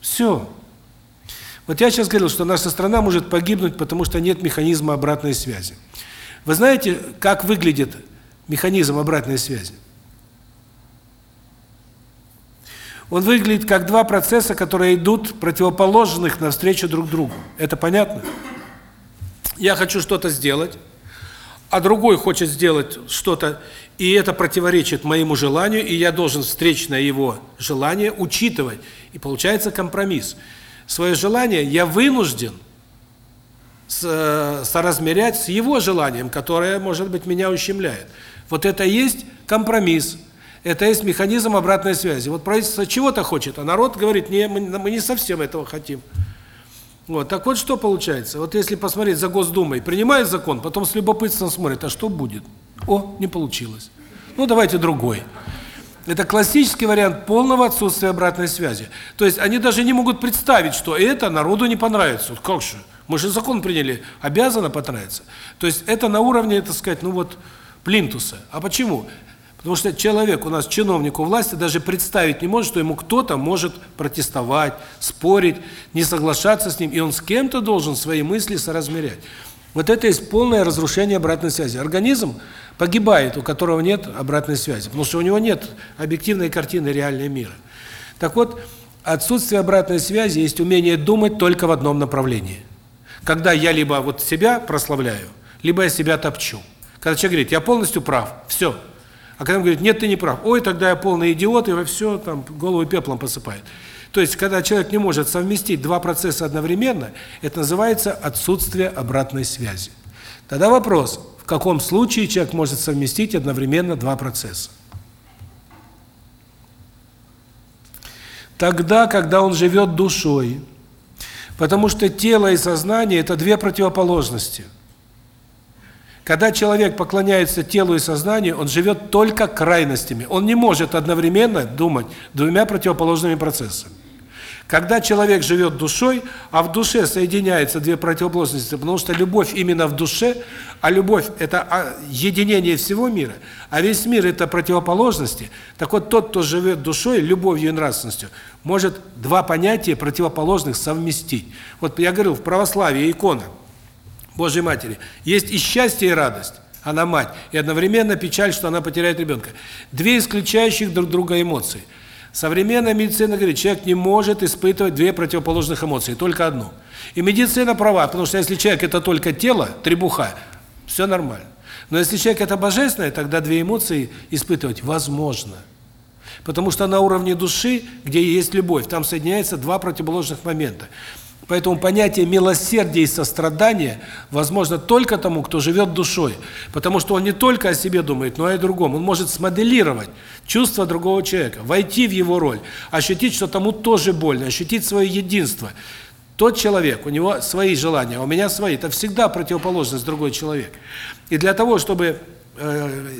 Все. Вот я сейчас говорил, что наша страна может погибнуть, потому что нет механизма обратной связи. Вы знаете, как выглядит механизм обратной связи? Он выглядит как два процесса, которые идут противоположных навстречу друг другу. Это понятно? Я хочу что-то сделать, а другой хочет сделать что-то, и это противоречит моему желанию, и я должен встречное его желание учитывать. И получается компромисс. Свое желание я вынужден соразмерять с его желанием, которое, может быть, меня ущемляет. Вот это есть компромисс. Это есть механизм обратной связи. Вот правительство чего-то хочет, а народ говорит, не, мы, мы не совсем этого хотим. Вот, так вот что получается? Вот если посмотреть за Госдумой, принимает закон, потом с любопытством смотрит, а что будет? О, не получилось. Ну, давайте другой. Это классический вариант полного отсутствия обратной связи. То есть они даже не могут представить, что это народу не понравится. Вот как же? Мы же закон приняли, обязано понравиться. То есть это на уровне, так сказать, ну вот, плинтуса. А почему? Потому что человек у нас, чиновник у власти, даже представить не может, что ему кто-то может протестовать, спорить, не соглашаться с ним, и он с кем-то должен свои мысли соразмерять. Вот это есть полное разрушение обратной связи. Организм погибает, у которого нет обратной связи, потому что у него нет объективной картины реального мира. Так вот, отсутствие обратной связи есть умение думать только в одном направлении. Когда я либо вот себя прославляю, либо я себя топчу. Когда человек говорит, я полностью прав, все. А когда он говорит, нет, ты не прав, ой, тогда я полный идиот, и во все там голову пеплом посыпает. То есть, когда человек не может совместить два процесса одновременно, это называется отсутствие обратной связи. Тогда вопрос, в каком случае человек может совместить одновременно два процесса? Тогда, когда он живет душой. Потому что тело и сознание – это две противоположности. Когда человек поклоняется телу и сознанию, он живет только крайностями. Он не может одновременно думать двумя противоположными процессами. Когда человек живет душой, а в душе соединяются две противоположности, потому что любовь именно в душе, а любовь – это а, единение всего мира, а весь мир – это противоположности, так вот тот, кто живет душой, любовью и нравственностью, может два понятия противоположных совместить. Вот я говорил, в православии икона Божьей Матери есть и счастье, и радость, она мать, и одновременно печаль, что она потеряет ребенка. Две исключающих друг друга эмоции – Современная медицина говорит, человек не может испытывать две противоположных эмоции, только одну. И медицина права, потому что если человек это только тело, требуха, все нормально. Но если человек это божественное, тогда две эмоции испытывать возможно. Потому что на уровне души, где есть любовь, там соединяются два противоположных момента. Поэтому понятие милосердия и сострадания возможно только тому, кто живет душой. Потому что он не только о себе думает, но и о другом. Он может смоделировать чувства другого человека, войти в его роль, ощутить, что тому тоже больно, ощутить свое единство. Тот человек, у него свои желания, а у меня свои. Это всегда противоположность другой человек. И для того, чтобы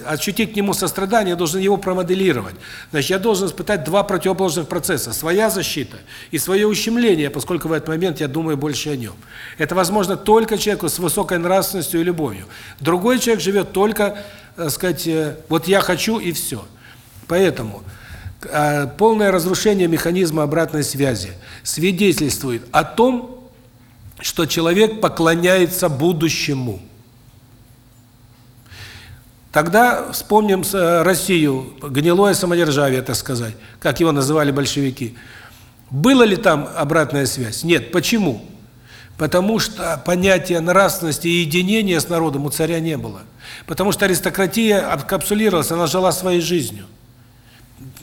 ощутить к нему сострадание, я должен его промоделировать. Значит, я должен испытать два противоположных процесса: своя защита и свое ущемление, поскольку в этот момент я думаю больше о нем. Это возможно только человеку с высокой нравственностью и любовью. Другой человек живет только, так сказать, э, вот я хочу и все. Поэтому э, полное разрушение механизма обратной связи свидетельствует о том, что человек поклоняется будущему. Тогда вспомним э, Россию, гнилое самодержавие, так сказать, как его называли большевики. Было ли там обратная связь? Нет. Почему? Потому что понятия нравственности и единения с народом у царя не было. Потому что аристократия откапсулировалась, она жила своей жизнью.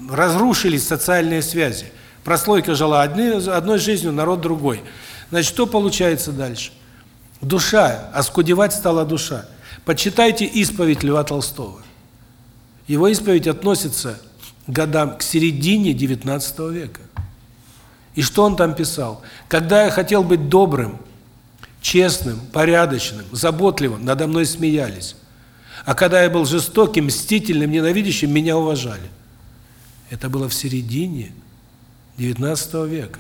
Разрушились социальные связи. Прослойка жила одной, одной жизнью, народ другой. Значит, что получается дальше? Душа, оскудевать стала душа. Почитайте исповедь Льва Толстого. Его исповедь относится к годам, к середине XIX века. И что он там писал? Когда я хотел быть добрым, честным, порядочным, заботливым, надо мной смеялись. А когда я был жестоким, мстительным, ненавидящим, меня уважали. Это было в середине XIX века.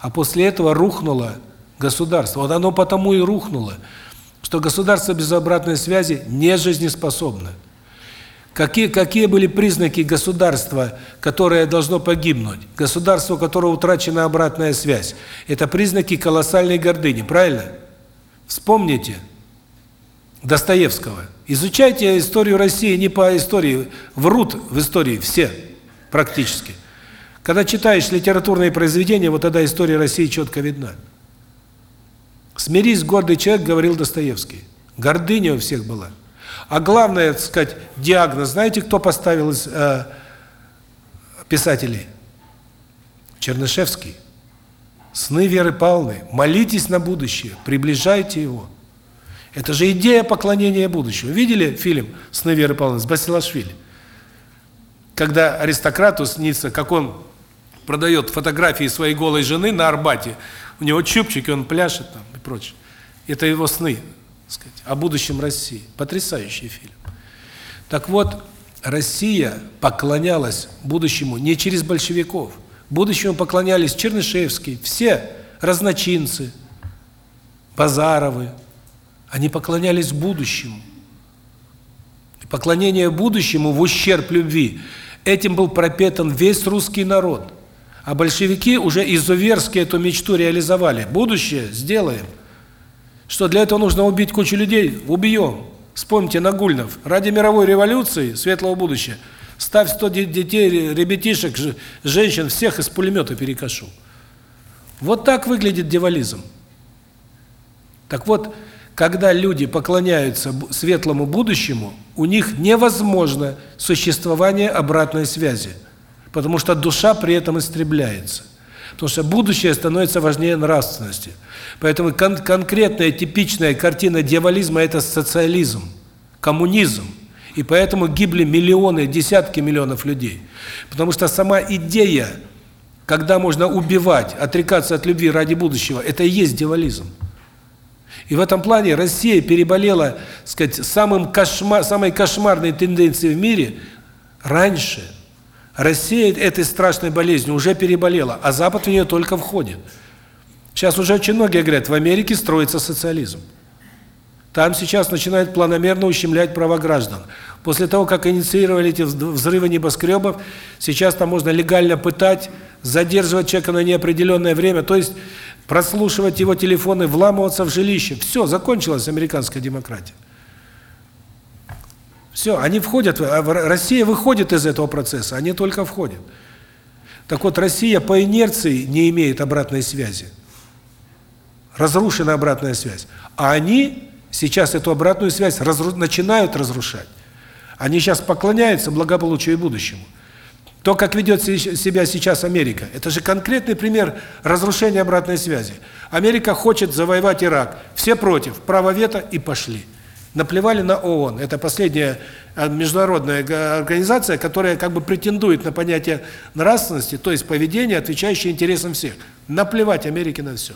А после этого рухнуло государство. Вот оно потому и рухнуло, что государство без обратной связи не жизнеспособно. Какие какие были признаки государства, которое должно погибнуть? Государство, у которого утрачена обратная связь. Это признаки колоссальной гордыни, правильно? Вспомните Достоевского. Изучайте историю России не по истории, врут в истории все практически. Когда читаешь литературные произведения, вот тогда история России четко видна. «Смирись, гордый человек», говорил Достоевский. Гордыня у всех была. А главное, так сказать, диагноз, знаете, кто поставил из э, писателей? Чернышевский. Сны Веры Павловны. Молитесь на будущее, приближайте его. Это же идея поклонения будущего. Видели фильм «Сны Веры Павловны» с Басилашвили? Когда аристократу снится, как он продает фотографии своей голой жены на Арбате, У него чубчик, и он пляшет там прочее. Это его сны, сказать, о будущем России. Потрясающий фильм. Так вот, Россия поклонялась будущему не через большевиков. Будущему поклонялись Чернышевский, все разночинцы, Базаровы. Они поклонялись будущему. И поклонение будущему в ущерб любви. Этим был пропитан весь русский народ. А большевики уже изуверски эту мечту реализовали. Будущее сделаем. Что для этого нужно убить кучу людей? Убьем. Вспомните Нагульнов. Ради мировой революции, светлого будущего, ставь 100 детей, ребятишек, женщин, всех из пулемета перекошу. Вот так выглядит девализм. Так вот, когда люди поклоняются светлому будущему, у них невозможно существование обратной связи, потому что душа при этом истребляется. Потому что будущее становится важнее нравственности. Поэтому кон конкретная типичная картина дьяволизма – это социализм, коммунизм. И поэтому гибли миллионы, десятки миллионов людей. Потому что сама идея, когда можно убивать, отрекаться от любви ради будущего, это и есть дьяволизм. И в этом плане Россия переболела, сказать, самым кошмар, самой кошмарной тенденцией в мире раньше – Россия этой страшной болезнью уже переболела, а Запад в нее только входит. Сейчас уже очень многие говорят, в Америке строится социализм. Там сейчас начинают планомерно ущемлять права граждан. После того, как инициировали эти взрывы небоскребов, сейчас там можно легально пытать, задерживать человека на неопределенное время, то есть прослушивать его телефоны, вламываться в жилище. Все, закончилась американская демократия. Все, они входят, а Россия выходит из этого процесса, они только входят. Так вот, Россия по инерции не имеет обратной связи. Разрушена обратная связь. А они сейчас эту обратную связь разру... начинают разрушать. Они сейчас поклоняются благополучию и будущему. То, как ведет себя сейчас Америка, это же конкретный пример разрушения обратной связи. Америка хочет завоевать Ирак. Все против, право вето и пошли наплевали на ООН. Это последняя э, международная организация, которая как бы претендует на понятие нравственности, то есть поведение, отвечающее интересам всех. Наплевать Америке на все.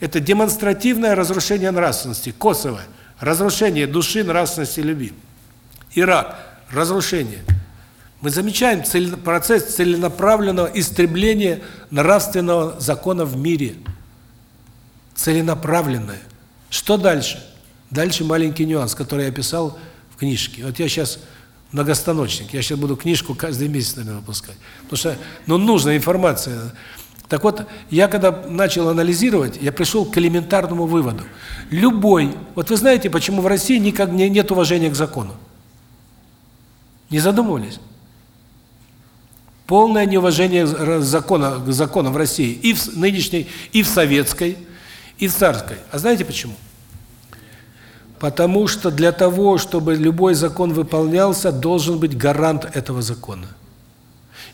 Это демонстративное разрушение нравственности. Косово – разрушение души, нравственности, любви. Ирак – разрушение. Мы замечаем процесс целенаправленного истребления нравственного закона в мире. Целенаправленное. Что дальше? Дальше маленький нюанс, который я писал в книжке. Вот я сейчас многостаночник, я сейчас буду книжку каждый месяц, наверное, выпускать. Потому что, ну, нужна информация. Так вот, я когда начал анализировать, я пришел к элементарному выводу. Любой, вот вы знаете, почему в России никак не, нет уважения к закону? Не задумывались? Полное неуважение закона, к законам в России и в нынешней, и в советской, и в царской. А знаете почему? Потому что для того, чтобы любой закон выполнялся, должен быть гарант этого закона.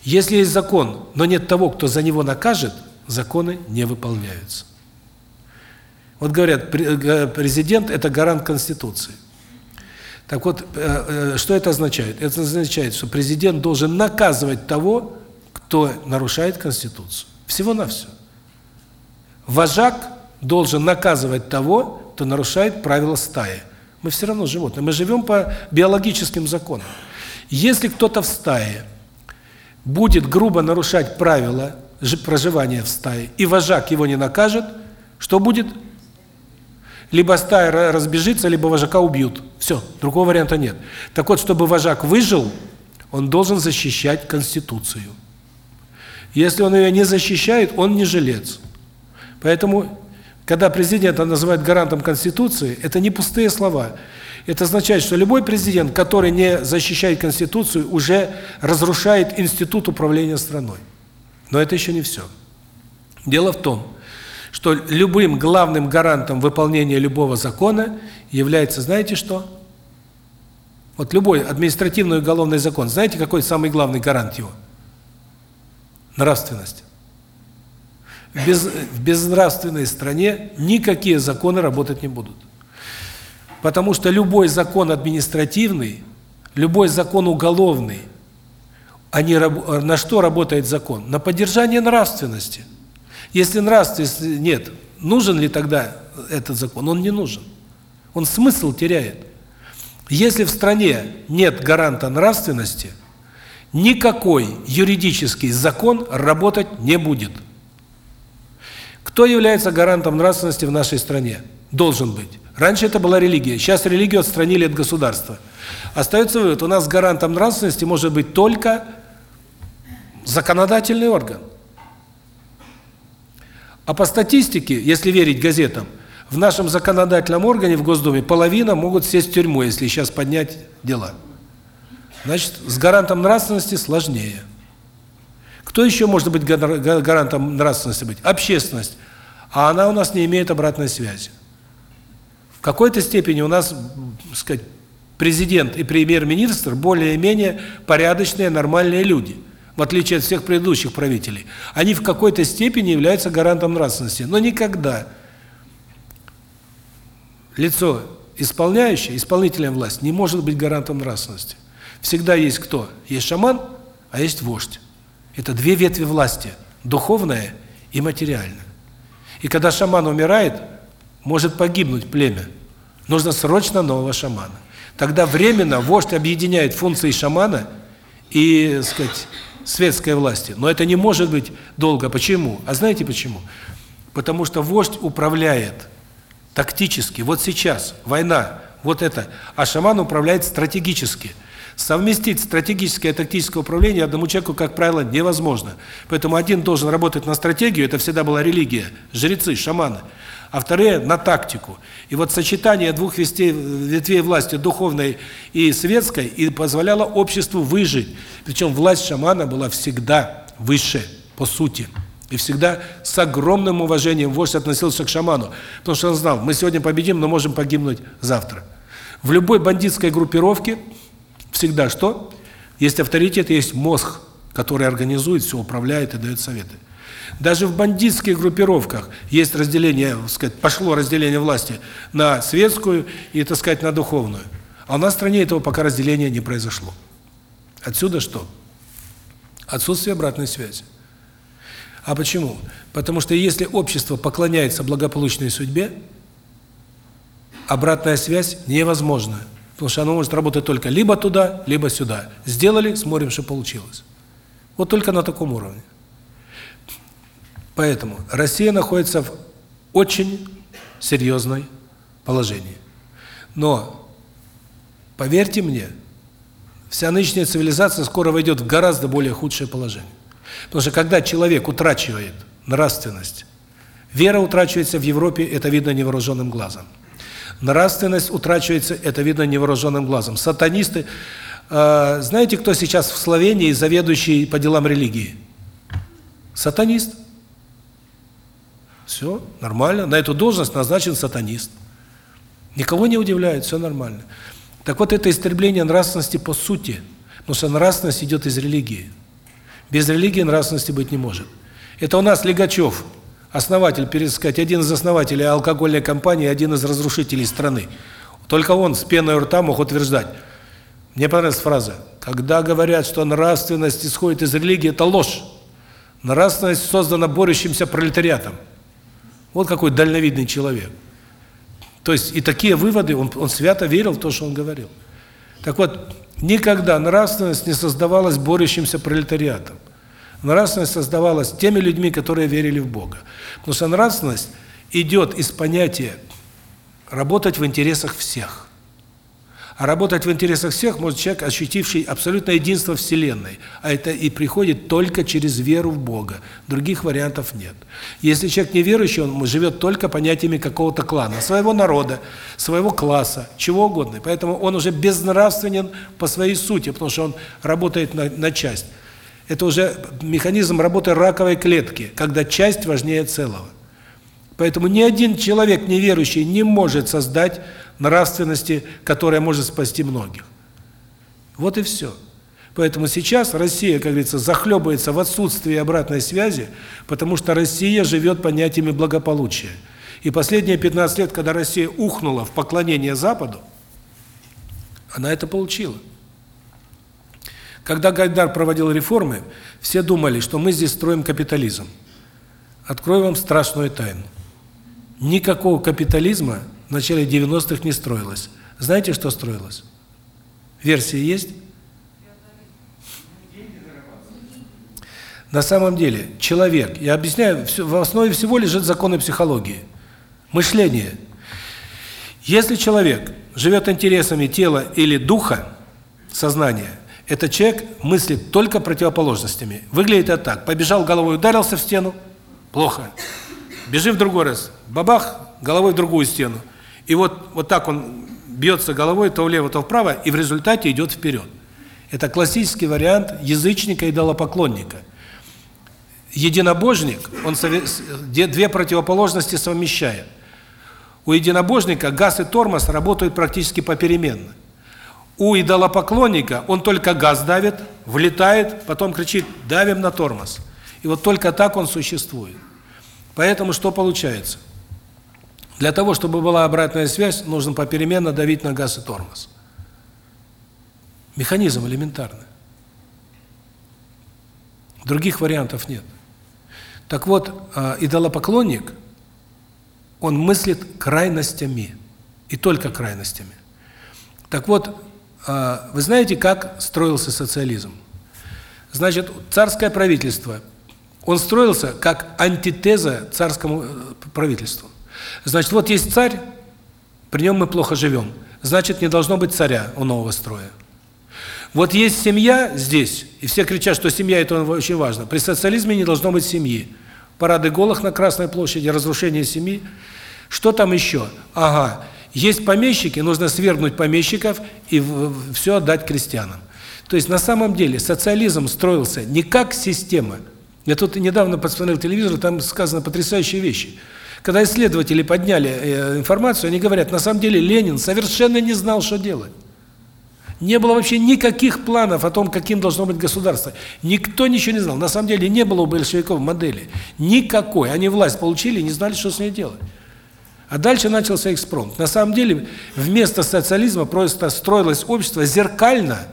Если есть закон, но нет того, кто за него накажет, законы не выполняются. Вот говорят, э, президент – это гарант Конституции. Так вот, э, э, что это означает? Это означает, что президент должен наказывать того, кто нарушает Конституцию. Всего-навсего. Вожак должен наказывать того, кто нарушает правила стаи. Мы все равно животные. Мы живем по биологическим законам. Если кто-то в стае будет грубо нарушать правила проживания в стае, и вожак его не накажет, что будет? Либо стая разбежится, либо вожака убьют. Все, другого варианта нет. Так вот, чтобы вожак выжил, он должен защищать Конституцию. Если он ее не защищает, он не жилец. Поэтому когда президента называют гарантом Конституции, это не пустые слова. Это означает, что любой президент, который не защищает Конституцию, уже разрушает институт управления страной. Но это еще не все. Дело в том, что любым главным гарантом выполнения любого закона является, знаете что? Вот любой административный уголовный закон, знаете, какой самый главный гарант его? Нравственность. В, без, в безнравственной стране никакие законы работать не будут. Потому что любой закон административный, любой закон уголовный, они на что работает закон? На поддержание нравственности. Если нравственности нет, нужен ли тогда этот закон? Он не нужен. Он смысл теряет. Если в стране нет гаранта нравственности, никакой юридический закон работать не будет. Кто является гарантом нравственности в нашей стране? Должен быть. Раньше это была религия, сейчас религию отстранили от государства. Остается вывод, у нас гарантом нравственности может быть только законодательный орган. А по статистике, если верить газетам, в нашем законодательном органе в Госдуме половина могут сесть в тюрьму, если сейчас поднять дела. Значит, с гарантом нравственности сложнее. Кто еще может быть гарантом нравственности быть? Общественность. А она у нас не имеет обратной связи. В какой-то степени у нас, так сказать, президент и премьер-министр более-менее порядочные, нормальные люди, в отличие от всех предыдущих правителей. Они в какой-то степени являются гарантом нравственности, но никогда лицо исполняющее, исполнительная власть, не может быть гарантом нравственности. Всегда есть кто? Есть шаман, а есть вождь. Это две ветви власти – духовная и материальная. И когда шаман умирает, может погибнуть племя. Нужно срочно нового шамана. Тогда временно вождь объединяет функции шамана и, сказать, светской власти. Но это не может быть долго. Почему? А знаете почему? Потому что вождь управляет тактически. Вот сейчас война, вот это. А шаман управляет стратегически. Совместить стратегическое и тактическое управление одному человеку, как правило, невозможно. Поэтому один должен работать на стратегию, это всегда была религия, жрецы, шаманы а вторые на тактику. И вот сочетание двух ветвей, власти, духовной и светской, и позволяло обществу выжить. Причем власть шамана была всегда выше, по сути. И всегда с огромным уважением вождь относился к шаману, потому что он знал, мы сегодня победим, но можем погибнуть завтра. В любой бандитской группировке всегда что? Есть авторитет, есть мозг, который организует, все управляет и дает советы. Даже в бандитских группировках есть разделение, сказать, пошло разделение власти на светскую и, так сказать, на духовную. А у нас в стране этого пока разделения не произошло. Отсюда что? Отсутствие обратной связи. А почему? Потому что если общество поклоняется благополучной судьбе, обратная связь невозможна. Потому что оно может работать только либо туда, либо сюда. Сделали, смотрим, что получилось. Вот только на таком уровне. Поэтому Россия находится в очень серьезной положении. Но, поверьте мне, вся нынешняя цивилизация скоро войдет в гораздо более худшее положение. Потому что когда человек утрачивает нравственность, вера утрачивается в Европе, это видно невооруженным глазом. Нравственность утрачивается, это видно невооруженным глазом. Сатанисты, э, знаете, кто сейчас в Словении заведующий по делам религии? Сатанист. Все нормально. На эту должность назначен сатанист. Никого не удивляет, все нормально. Так вот, это истребление нравственности по сути. Потому что нравственность идет из религии. Без религии нравственности быть не может. Это у нас Легачев, основатель, пересказать, один из основателей алкогольной компании, один из разрушителей страны. Только он с пеной у рта мог утверждать. Мне понравилась фраза. Когда говорят, что нравственность исходит из религии, это ложь. Нравственность создана борющимся пролетариатом. Вот какой дальновидный человек. То есть и такие выводы, он, он свято верил в то, что он говорил. Так вот, никогда нравственность не создавалась борющимся пролетариатом. Нравственность создавалась теми людьми, которые верили в Бога. Потому что нравственность идет из понятия работать в интересах всех. А работать в интересах всех может человек, ощутивший абсолютное единство Вселенной. А это и приходит только через веру в Бога. Других вариантов нет. Если человек неверующий, он живет только понятиями какого-то клана, своего народа, своего класса, чего угодно. Поэтому он уже безнравственен по своей сути, потому что он работает на, на часть. Это уже механизм работы раковой клетки, когда часть важнее целого. Поэтому ни один человек неверующий не может создать нравственности, которая может спасти многих. Вот и все. Поэтому сейчас Россия, как говорится, захлебывается в отсутствии обратной связи, потому что Россия живет понятиями благополучия. И последние 15 лет, когда Россия ухнула в поклонение Западу, она это получила. Когда Гайдар проводил реформы, все думали, что мы здесь строим капитализм. Открою вам страшную тайну. Никакого капитализма в начале 90-х не строилось. Знаете, что строилось? Версии есть? На самом деле, человек, я объясняю, в основе всего лежит законы психологии. Мышление. Если человек живет интересами тела или духа, сознания, этот человек мыслит только противоположностями. Выглядит это так. Побежал головой, ударился в стену. Плохо. Бежи в другой раз. Бабах, головой в другую стену. И вот, вот так он бьется головой то влево, то вправо, и в результате идет вперед. Это классический вариант язычника и идолопоклонника. Единобожник, он две противоположности совмещает. У единобожника газ и тормоз работают практически попеременно. У идолопоклонника он только газ давит, влетает, потом кричит «давим на тормоз». И вот только так он существует. Поэтому что получается? Для того, чтобы была обратная связь, нужно попеременно давить на газ и тормоз. Механизм элементарный. Других вариантов нет. Так вот, а, идолопоклонник, он мыслит крайностями, и только крайностями. Так вот, вы знаете, как строился социализм? Значит, царское правительство, он строился как антитеза царскому э, правительству. Значит, вот есть царь, при нем мы плохо живем. Значит, не должно быть царя у нового строя. Вот есть семья здесь, и все кричат, что семья это очень важно. При социализме не должно быть семьи. Парады голых на Красной площади, разрушение семьи. Что там еще? Ага, есть помещики, нужно свергнуть помещиков и все отдать крестьянам. То есть на самом деле социализм строился не как система. Я тут недавно посмотрел телевизор, там сказано потрясающие вещи. Когда исследователи подняли э, информацию, они говорят, на самом деле Ленин совершенно не знал, что делать. Не было вообще никаких планов о том, каким должно быть государство. Никто ничего не знал. На самом деле не было у большевиков модели. Никакой. Они власть получили не знали, что с ней делать. А дальше начался экспромт. На самом деле, вместо социализма просто строилось общество зеркально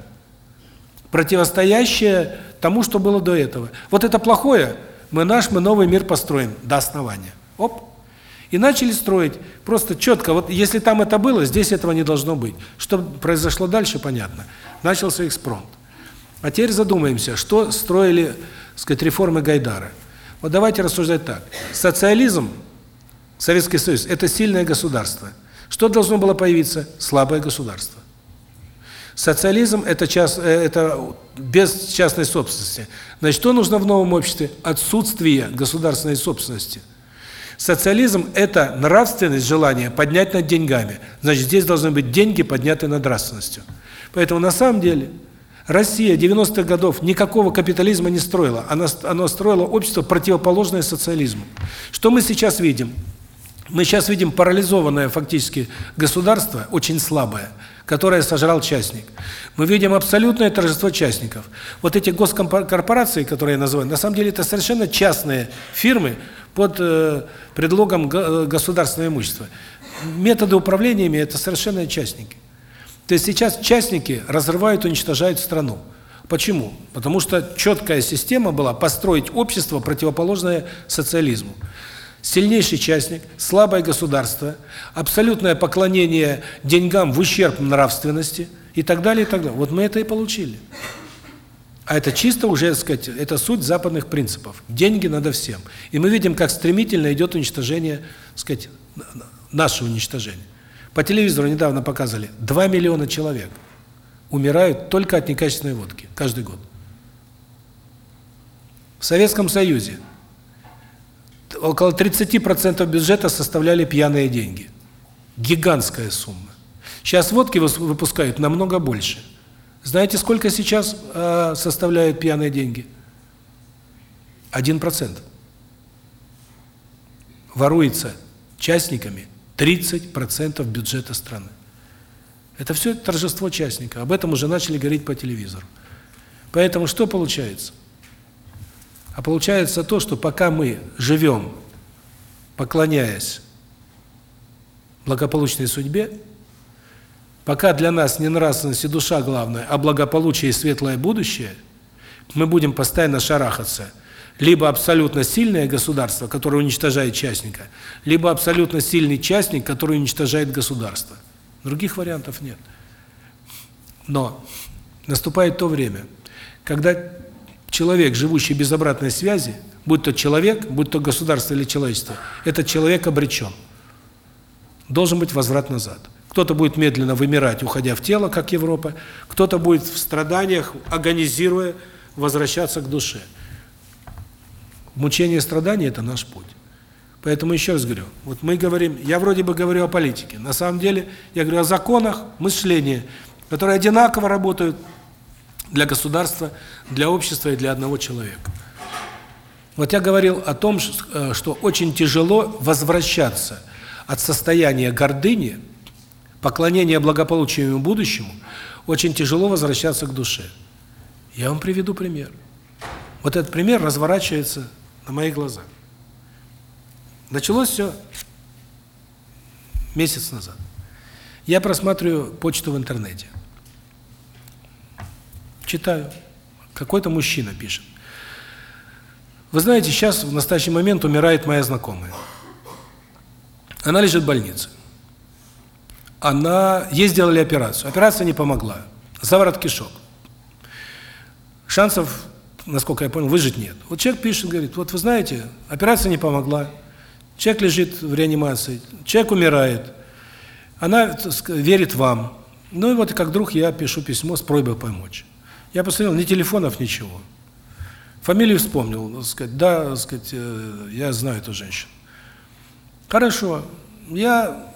противостоящее тому, что было до этого. Вот это плохое, мы наш, мы новый мир построим до основания. Оп. И начали строить просто четко. Вот если там это было, здесь этого не должно быть. Что произошло дальше, понятно. Начался экспромт. А теперь задумаемся, что строили, так сказать, реформы Гайдара. Вот давайте рассуждать так. Социализм, Советский Союз это сильное государство. Что должно было появиться? Слабое государство. Социализм это част это без частной собственности. Значит, что нужно в новом обществе? Отсутствие государственной собственности. Социализм – это нравственность, желание поднять над деньгами. Значит, здесь должны быть деньги, подняты над нравственностью. Поэтому на самом деле Россия 90-х годов никакого капитализма не строила. Она, она строила общество, противоположное социализму. Что мы сейчас видим? Мы сейчас видим парализованное фактически государство, очень слабое, которое сожрал частник. Мы видим абсолютное торжество частников. Вот эти госкорпорации, которые я называю, на самом деле это совершенно частные фирмы, под э, предлогом э, государственного имущества. Методы управления ими – это совершенно частники. То есть сейчас частники разрывают, уничтожают страну. Почему? Потому что четкая система была построить общество, противоположное социализму. Сильнейший частник, слабое государство, абсолютное поклонение деньгам в ущерб нравственности и так далее, и так далее. Вот мы это и получили. А это чисто уже, так сказать, это суть западных принципов. Деньги надо всем. И мы видим, как стремительно идет уничтожение, так сказать, наше уничтожение. По телевизору недавно показывали, 2 миллиона человек умирают только от некачественной водки каждый год. В Советском Союзе около 30% бюджета составляли пьяные деньги. Гигантская сумма. Сейчас водки выпускают намного больше. Знаете, сколько сейчас э, составляют пьяные деньги? Один процент. Воруется частниками 30% бюджета страны. Это все торжество частника. Об этом уже начали говорить по телевизору. Поэтому что получается? А получается то, что пока мы живем, поклоняясь благополучной судьбе, Пока для нас не нравственность и душа главное, а благополучие и светлое будущее, мы будем постоянно шарахаться. Либо абсолютно сильное государство, которое уничтожает частника, либо абсолютно сильный частник, который уничтожает государство. Других вариантов нет. Но наступает то время, когда человек, живущий без обратной связи, будь то человек, будь то государство или человечество, этот человек обречен. Должен быть возврат назад. Кто-то будет медленно вымирать, уходя в тело, как Европа, кто-то будет в страданиях, агонизируя, возвращаться к душе. Мучение и страдания – это наш путь. Поэтому еще раз говорю, вот мы говорим, я вроде бы говорю о политике, на самом деле я говорю о законах мышления, которые одинаково работают для государства, для общества и для одного человека. Вот я говорил о том, что очень тяжело возвращаться от состояния гордыни, поклонения благополучию и будущему, очень тяжело возвращаться к душе. Я вам приведу пример. Вот этот пример разворачивается на моих глазах. Началось все месяц назад. Я просматриваю почту в интернете. Читаю. Какой-то мужчина пишет. Вы знаете, сейчас, в настоящий момент, умирает моя знакомая. Она лежит в больнице. Она, ей сделали операцию. Операция не помогла. Заворот кишок. Шансов, насколько я понял, выжить нет. Вот человек пишет, говорит, вот вы знаете, операция не помогла. Человек лежит в реанимации, человек умирает. Она верит вам. Ну и вот как друг я пишу письмо с просьбой помочь. Я посмотрел, ни телефонов, ничего. Фамилию вспомнил, так сказать, да, так сказать, э, я знаю эту женщину. Хорошо. Я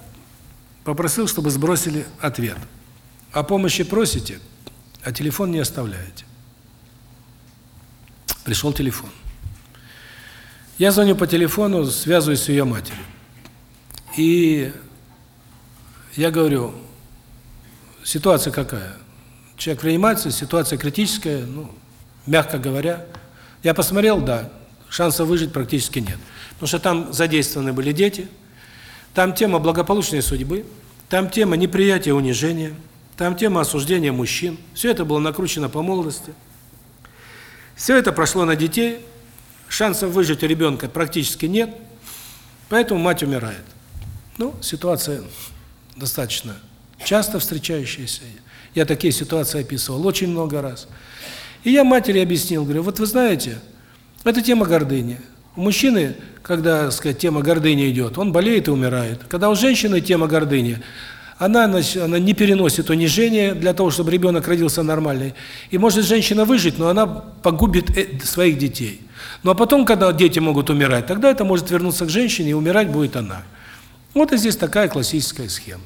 попросил, чтобы сбросили ответ. О помощи просите, а телефон не оставляете. Пришел телефон. Я звоню по телефону, связываюсь с ее матерью. И я говорю, ситуация какая? Человек реанимации, ситуация критическая, ну, мягко говоря. Я посмотрел, да, шансов выжить практически нет. Потому что там задействованы были дети, там тема благополучной судьбы, там тема неприятия унижения, там тема осуждения мужчин. Все это было накручено по молодости. Все это прошло на детей, шансов выжить у ребенка практически нет, поэтому мать умирает. Ну, ситуация достаточно часто встречающаяся. Я такие ситуации описывал очень много раз. И я матери объяснил, говорю, вот вы знаете, это тема гордыни. У мужчины, когда, так сказать, тема гордыни идет, он болеет и умирает. Когда у женщины тема гордыни, она, она не переносит унижения для того, чтобы ребенок родился нормальный. И может женщина выжить, но она погубит э, своих детей. Ну а потом, когда дети могут умирать, тогда это может вернуться к женщине, и умирать будет она. Вот и здесь такая классическая схема.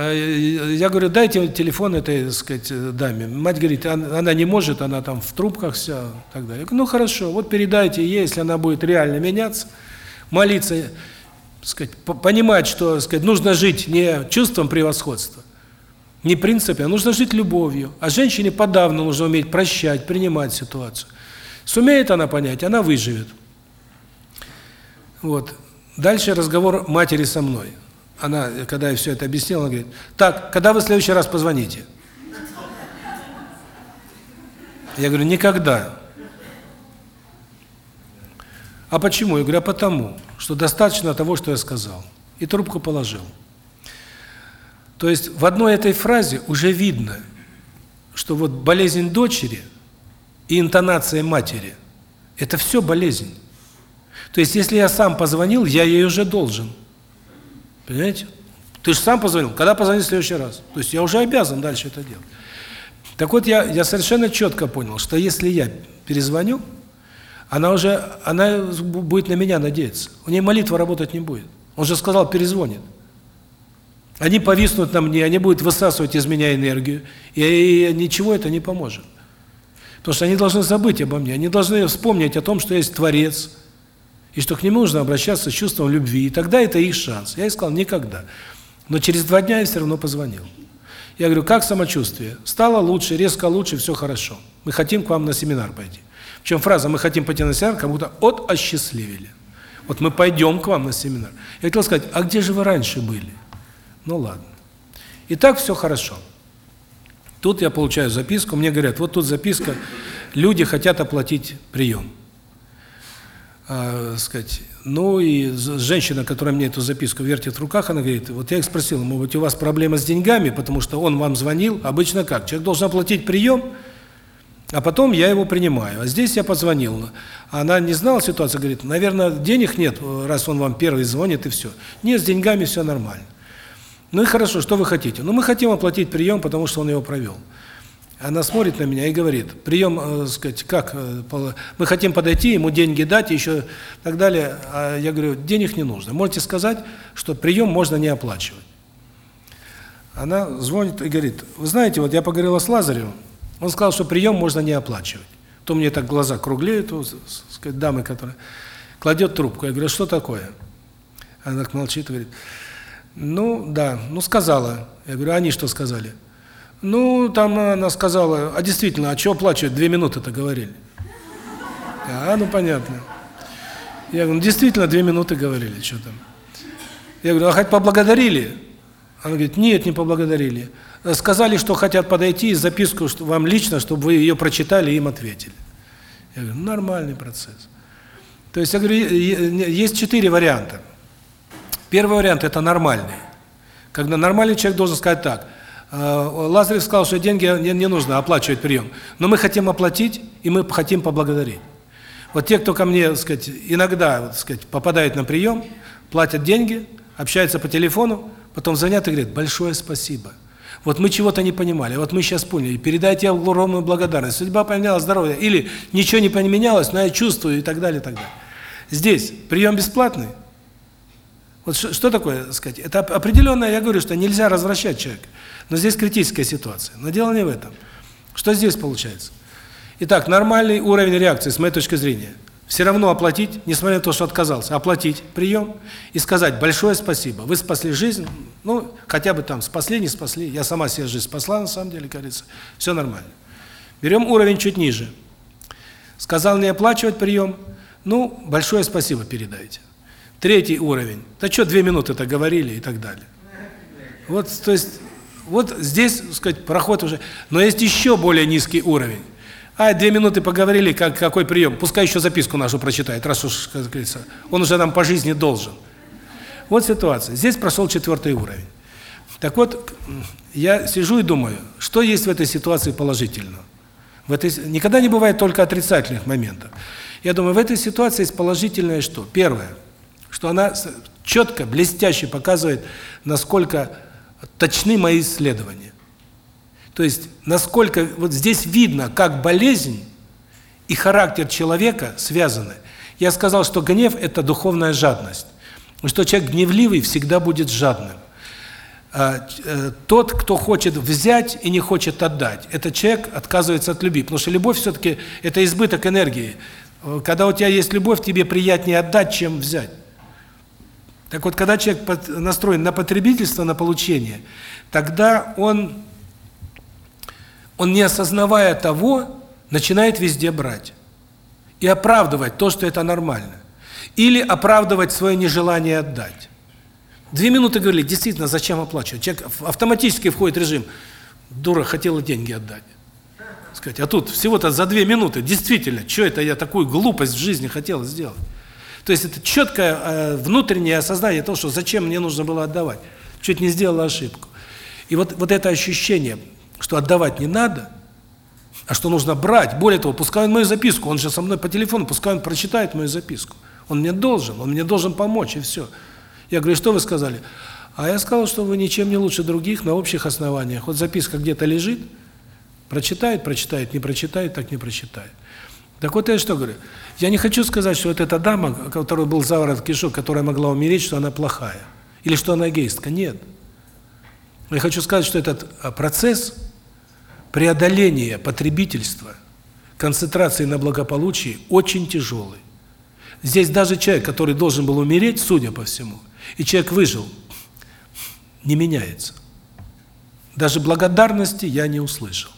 А, я говорю, дайте телефон этой, так сказать, даме. Мать говорит, она не может, она там в трубках вся, так далее. Я говорю, ну хорошо, вот передайте ей, если она будет реально меняться, молиться, сказать, понимать, что, сказать, нужно жить не чувством превосходства, не принципе, а нужно жить любовью. А женщине подавно нужно уметь прощать, принимать ситуацию. Сумеет она понять, она выживет. Вот. Дальше разговор матери со мной. Она, когда я все это объяснил, она говорит, так, когда вы в следующий раз позвоните? Я говорю, никогда. А почему? Я говорю, а потому, что достаточно того, что я сказал. И трубку положил. То есть в одной этой фразе уже видно, что вот болезнь дочери и интонация матери – это все болезнь. То есть если я сам позвонил, я ей уже должен. Понимаете? Ты же сам позвонил. Когда позвонить в следующий раз? То есть я уже обязан дальше это делать. Так вот, я, я совершенно четко понял, что если я перезвоню, она уже, она будет на меня надеяться. У нее молитва работать не будет. Он же сказал, перезвонит. Они повиснут на мне, они будут высасывать из меня энергию, и ничего это не поможет. Потому что они должны забыть обо мне, они должны вспомнить о том, что есть Творец, и что к нему нужно обращаться с чувством любви, и тогда это их шанс. Я ей сказал, никогда. Но через два дня я все равно позвонил. Я говорю, как самочувствие? Стало лучше, резко лучше, все хорошо. Мы хотим к вам на семинар пойти. Причем фраза «мы хотим пойти на семинар» как будто от осчастливили. Вот мы пойдем к вам на семинар. Я хотел сказать, а где же вы раньше были? Ну ладно. И так все хорошо. Тут я получаю записку, мне говорят, вот тут записка, люди хотят оплатить прием. А, сказать, ну и женщина, которая мне эту записку вертит в руках, она говорит, вот я их спросил, может быть, у вас проблема с деньгами, потому что он вам звонил, обычно как? Человек должен оплатить прием, а потом я его принимаю. А здесь я позвонил. Она не знала ситуацию, говорит, наверное, денег нет, раз он вам первый звонит и все. Нет, с деньгами все нормально. Ну и хорошо, что вы хотите? Ну мы хотим оплатить прием, потому что он его провел. Она смотрит на меня и говорит, прием, э, сказать, как, э, мы хотим подойти, ему деньги дать, еще так далее. А я говорю, денег не нужно. Можете сказать, что прием можно не оплачивать. Она звонит и говорит, вы знаете, вот я поговорила с Лазаревым, он сказал, что прием можно не оплачивать. То мне так глаза круглеют, у, сказать, дамы, которая кладет трубку. Я говорю, что такое? Она так молчит и говорит, ну, да, ну сказала. Я говорю, а они что сказали? Ну, там она сказала, а действительно, а что оплачивать? Две минуты-то говорили. А, ну понятно. Я говорю, ну действительно, две минуты говорили, что там. Я говорю, а хоть поблагодарили? Она говорит, нет, не поблагодарили. Сказали, что хотят подойти и записку вам лично, чтобы вы ее прочитали и им ответили. Я говорю, нормальный процесс. То есть, я говорю, есть четыре варианта. Первый вариант – это нормальный. Когда нормальный человек должен сказать так – Лазарев сказал, что деньги не, нужно оплачивать прием, но мы хотим оплатить, и мы хотим поблагодарить. Вот те, кто ко мне, так сказать, иногда, так сказать, попадают на прием, платят деньги, общаются по телефону, потом звонят и говорят, большое спасибо. Вот мы чего-то не понимали, вот мы сейчас поняли, передайте огромную благодарность, судьба поменялась, здоровье, или ничего не поменялось, но я чувствую и так далее, и так далее. Здесь прием бесплатный. Вот что, что такое, так сказать, это определенное, я говорю, что нельзя развращать человека. Но здесь критическая ситуация. Но дело не в этом. Что здесь получается? Итак, нормальный уровень реакции, с моей точки зрения, все равно оплатить, несмотря на то, что отказался, оплатить прием и сказать большое спасибо. Вы спасли жизнь, ну, хотя бы там спасли, не спасли. Я сама себе жизнь спасла, на самом деле, кажется. Все нормально. Берем уровень чуть ниже. Сказал не оплачивать прием, ну, большое спасибо передайте. Третий уровень. Да что, две минуты-то говорили и так далее. Вот, то есть, вот здесь, так сказать, проход уже. Но есть еще более низкий уровень. А, две минуты поговорили, как какой прием. Пускай еще записку нашу прочитает, раз уж, как говорится, он уже нам по жизни должен. Вот ситуация. Здесь прошел четвертый уровень. Так вот, я сижу и думаю, что есть в этой ситуации положительного? В этой никогда не бывает только отрицательных моментов. Я думаю, в этой ситуации есть положительное что? Первое, что она четко, блестяще показывает, насколько точны мои исследования. То есть, насколько вот здесь видно, как болезнь и характер человека связаны. Я сказал, что гнев – это духовная жадность. Что человек гневливый всегда будет жадным. А, э, тот, кто хочет взять и не хочет отдать, этот человек отказывается от любви. Потому что любовь все-таки – это избыток энергии. Когда у тебя есть любовь, тебе приятнее отдать, чем взять. Так вот, когда человек настроен на потребительство, на получение, тогда он, он не осознавая того, начинает везде брать. И оправдывать то, что это нормально. Или оправдывать свое нежелание отдать. Две минуты говорили, действительно, зачем оплачивать? Человек автоматически входит в режим, дура, хотела деньги отдать. Сказать, а тут всего-то за две минуты, действительно, что это я такую глупость в жизни хотел сделать? То есть это четкое э, внутреннее осознание того, что зачем мне нужно было отдавать. Чуть не сделала ошибку. И вот, вот это ощущение, что отдавать не надо, а что нужно брать. Более того, пускай он мою записку, он же со мной по телефону, пускай он прочитает мою записку. Он мне должен, он мне должен помочь, и все. Я говорю, что вы сказали? А я сказал, что вы ничем не лучше других на общих основаниях. Вот записка где-то лежит, прочитает, прочитает, не прочитает, так не прочитает. Так вот я что говорю? Я не хочу сказать, что вот эта дама, у которой был заворот кишок, которая могла умереть, что она плохая. Или что она эгоистка. Нет. Я хочу сказать, что этот а, процесс преодоления потребительства, концентрации на благополучии очень тяжелый. Здесь даже человек, который должен был умереть, судя по всему, и человек выжил, не меняется. Даже благодарности я не услышал.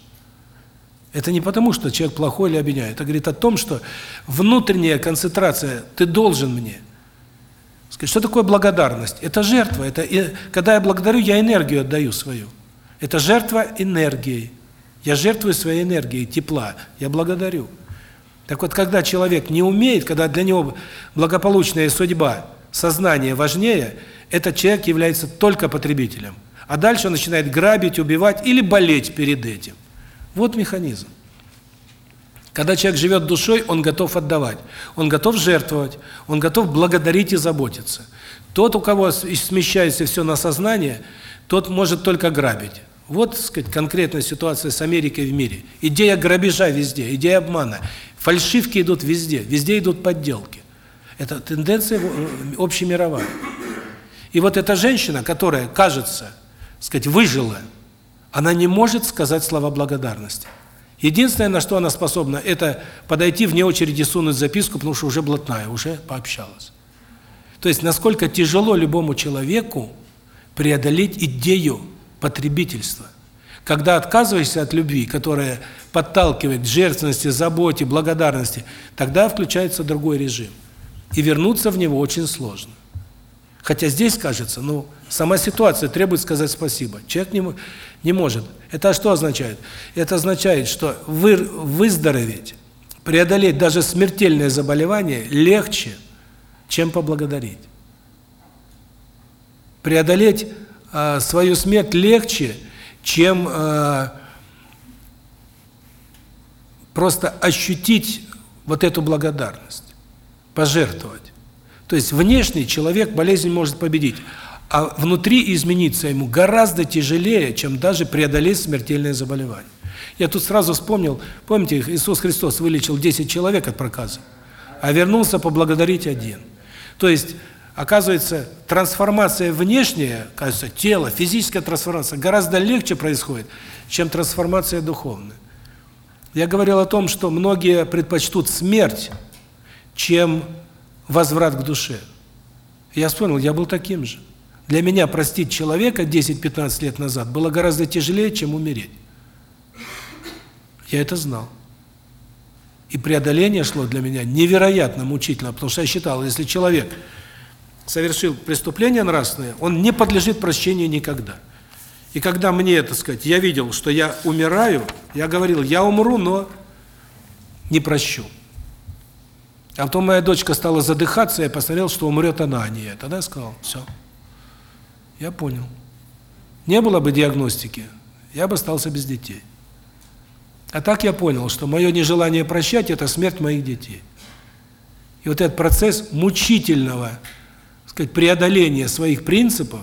Это не потому, что человек плохой или обвиняет. Это говорит о том, что внутренняя концентрация «ты должен мне». Что такое благодарность? Это жертва. Это когда я благодарю, я энергию отдаю свою. Это жертва энергией. Я жертвую своей энергией тепла, я благодарю. Так вот, когда человек не умеет, когда для него благополучная судьба, сознание важнее, этот человек является только потребителем. А дальше он начинает грабить, убивать или болеть перед этим. Вот механизм. Когда человек живет душой, он готов отдавать, он готов жертвовать, он готов благодарить и заботиться. Тот, у кого смещается все на сознание, тот может только грабить. Вот, так сказать, конкретная ситуация с Америкой в мире. Идея грабежа везде, идея обмана. Фальшивки идут везде, везде идут подделки. Это тенденция общемировая. И вот эта женщина, которая, кажется, сказать, выжила, она не может сказать слова благодарности. Единственное, на что она способна, это подойти вне очереди сунуть записку, потому что уже блатная, уже пообщалась. То есть, насколько тяжело любому человеку преодолеть идею потребительства. Когда отказываешься от любви, которая подталкивает к жертвенности, заботе, благодарности, тогда включается другой режим. И вернуться в него очень сложно. Хотя здесь, кажется, ну, сама ситуация требует сказать спасибо. Человек не, не может. Это что означает? Это означает, что вы, выздороветь, преодолеть даже смертельное заболевание легче, чем поблагодарить. Преодолеть э, свою смерть легче, чем э, просто ощутить вот эту благодарность, пожертвовать. То есть внешний человек болезнь может победить, а внутри измениться ему гораздо тяжелее, чем даже преодолеть смертельное заболевание. Я тут сразу вспомнил, помните, Иисус Христос вылечил 10 человек от проказа, а вернулся поблагодарить один. То есть, оказывается, трансформация внешняя, кажется, тело, физическая трансформация гораздо легче происходит, чем трансформация духовная. Я говорил о том, что многие предпочтут смерть, чем возврат к душе. Я вспомнил, я был таким же. Для меня простить человека 10-15 лет назад было гораздо тяжелее, чем умереть. Я это знал. И преодоление шло для меня невероятно мучительно, потому что я считал, если человек совершил преступление нравственное, он не подлежит прощению никогда. И когда мне, так сказать, я видел, что я умираю, я говорил, я умру, но не прощу. А потом моя дочка стала задыхаться, я посмотрел, что умрет она, а не я. Тогда я сказал, все. Я понял. Не было бы диагностики, я бы остался без детей. А так я понял, что мое нежелание прощать – это смерть моих детей. И вот этот процесс мучительного, сказать, преодоления своих принципов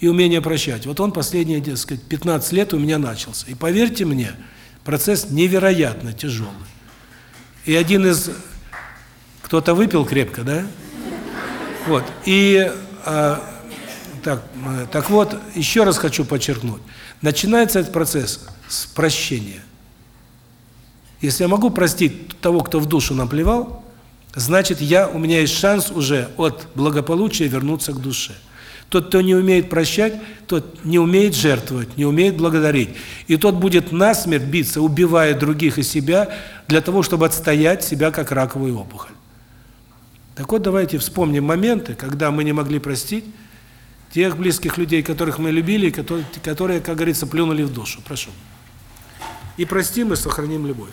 и умения прощать, вот он последние, так сказать, 15 лет у меня начался. И поверьте мне, процесс невероятно тяжелый. И один из кто-то выпил крепко, да? Вот. И а, так, так вот, еще раз хочу подчеркнуть. Начинается этот процесс с прощения. Если я могу простить того, кто в душу наплевал, значит, я у меня есть шанс уже от благополучия вернуться к душе. Тот, кто не умеет прощать, тот не умеет жертвовать, не умеет благодарить. И тот будет насмерть биться, убивая других и себя, для того, чтобы отстоять себя как раковую опухоль. Так вот, давайте вспомним моменты, когда мы не могли простить тех близких людей, которых мы любили, которые, которые как говорится, плюнули в душу. Прошу. И простим, и сохраним любовь.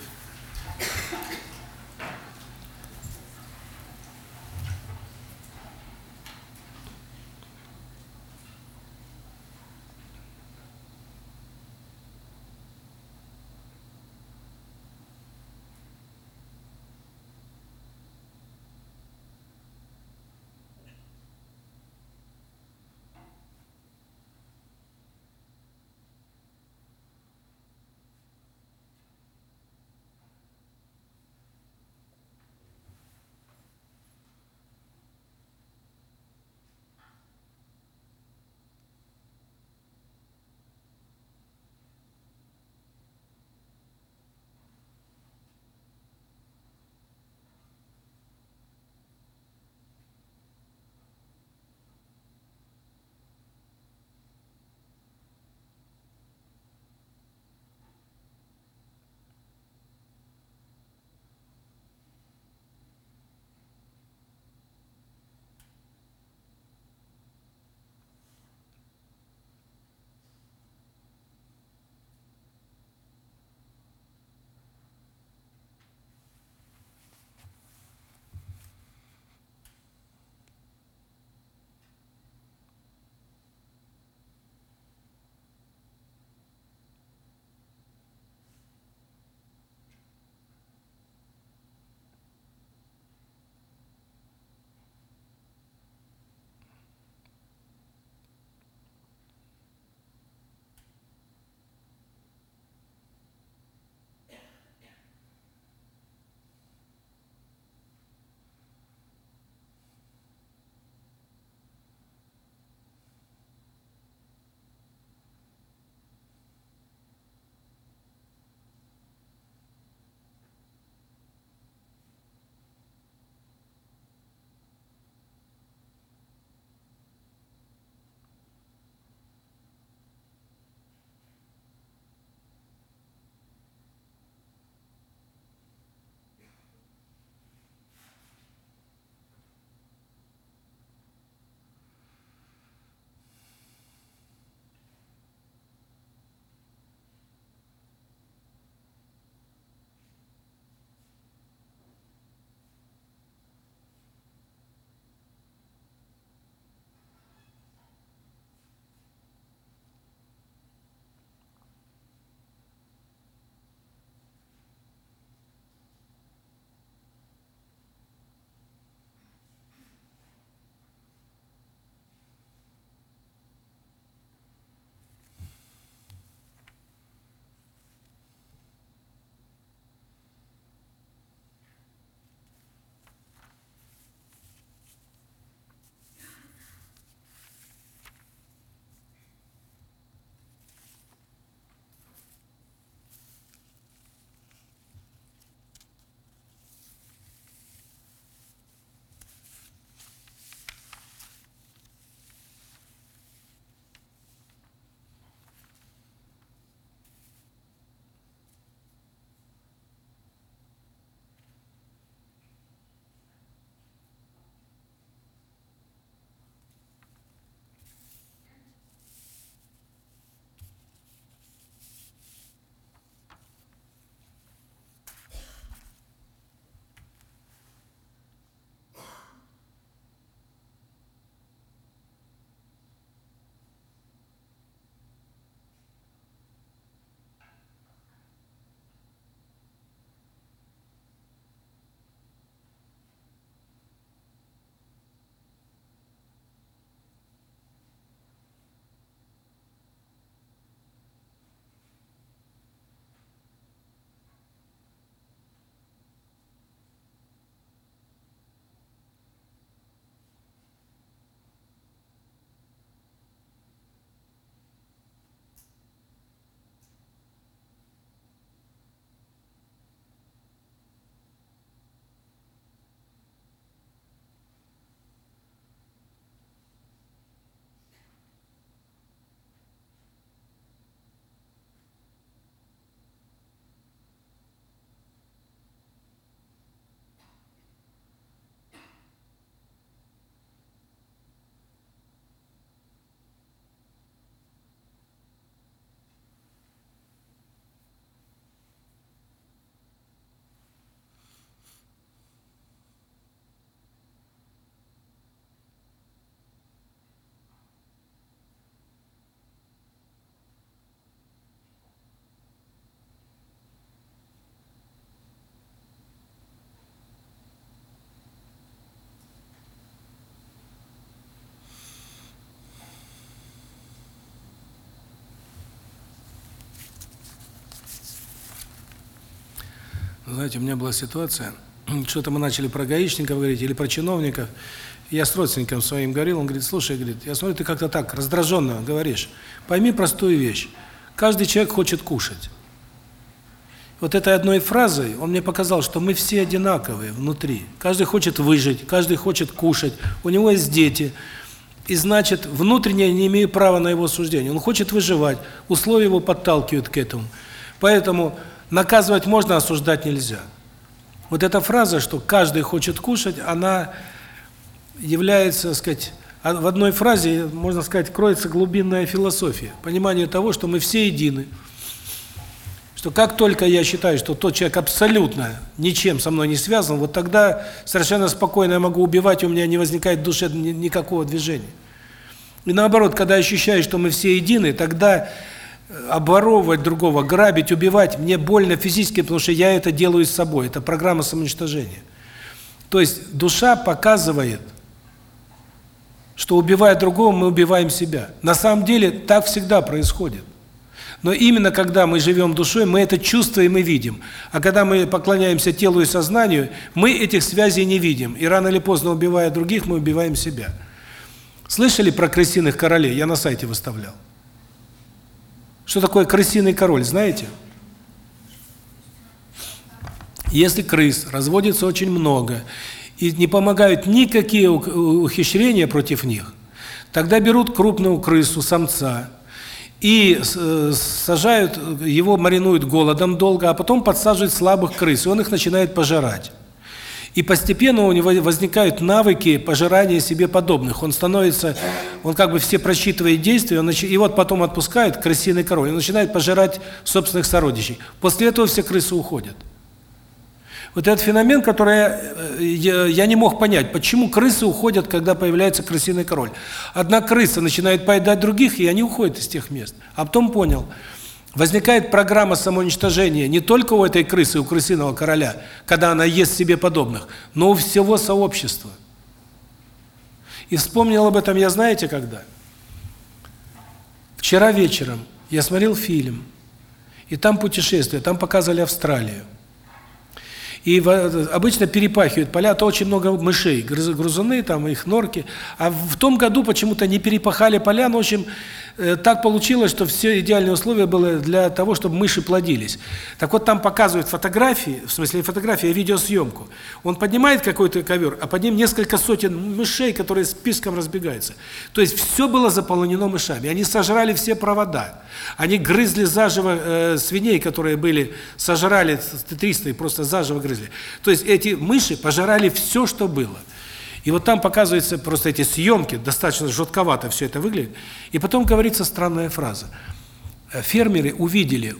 Знаете, у меня была ситуация, что-то мы начали про гаишников говорить или про чиновников. Я с родственником своим говорил, он говорит, слушай, говорит, я смотрю, ты как-то так раздраженно говоришь. Пойми простую вещь. Каждый человек хочет кушать. Вот этой одной фразой он мне показал, что мы все одинаковые внутри. Каждый хочет выжить, каждый хочет кушать, у него есть дети. И значит, внутренне не имею права на его суждение. Он хочет выживать, условия его подталкивают к этому. Поэтому наказывать можно, осуждать нельзя. Вот эта фраза, что каждый хочет кушать, она является, так сказать, а в одной фразе, можно сказать, кроется глубинная философия, понимание того, что мы все едины. Что как только я считаю, что тот человек абсолютно ничем со мной не связан, вот тогда совершенно спокойно я могу убивать, у меня не возникает в душе никакого движения. И наоборот, когда ощущаю, что мы все едины, тогда обворовывать другого, грабить, убивать мне больно физически, потому что я это делаю с собой. Это программа самоуничтожения. То есть душа показывает, что убивая другого, мы убиваем себя. На самом деле так всегда происходит. Но именно когда мы живем душой, мы это чувствуем и видим. А когда мы поклоняемся телу и сознанию, мы этих связей не видим. И рано или поздно, убивая других, мы убиваем себя. Слышали про крысиных королей? Я на сайте выставлял. Что такое крысиный король, знаете? Если крыс разводится очень много, и не помогают никакие ухищрения против них, тогда берут крупную крысу, самца, и э, сажают, его маринуют голодом долго, а потом подсаживают слабых крыс, и он их начинает пожирать. И постепенно у него возникают навыки пожирания себе подобных. Он становится, он как бы все просчитывает действия, он нач... и вот потом отпускает крысиный король, он начинает пожирать собственных сородичей. После этого все крысы уходят. Вот этот феномен, который э, я, я не мог понять, почему крысы уходят, когда появляется крысиный король. Одна крыса начинает поедать других, и они уходят из тех мест. А потом понял, возникает программа самоуничтожения не только у этой крысы, у крысиного короля, когда она ест себе подобных, но у всего сообщества. И вспомнил об этом я знаете когда? Вчера вечером я смотрел фильм, и там путешествие, там показывали Австралию. И обычно перепахивают поля, то очень много мышей, грызуны, там их норки. А в том году почему-то не перепахали поля, но, в общем, Э, так получилось, что все идеальные условия были для того, чтобы мыши плодились. Так вот там показывают фотографии, в смысле не фотографии, а видеосъемку. Он поднимает какой-то ковер, а под ним несколько сотен мышей, которые списком разбегаются. То есть все было заполнено мышами. Они сожрали все провода. Они грызли заживо э, свиней, которые были, сожрали 300 и просто заживо грызли. То есть эти мыши пожирали все, что было. И вот там показываются просто эти съемки, достаточно жутковато все это выглядит. И потом говорится странная фраза. Э, фермеры увидели,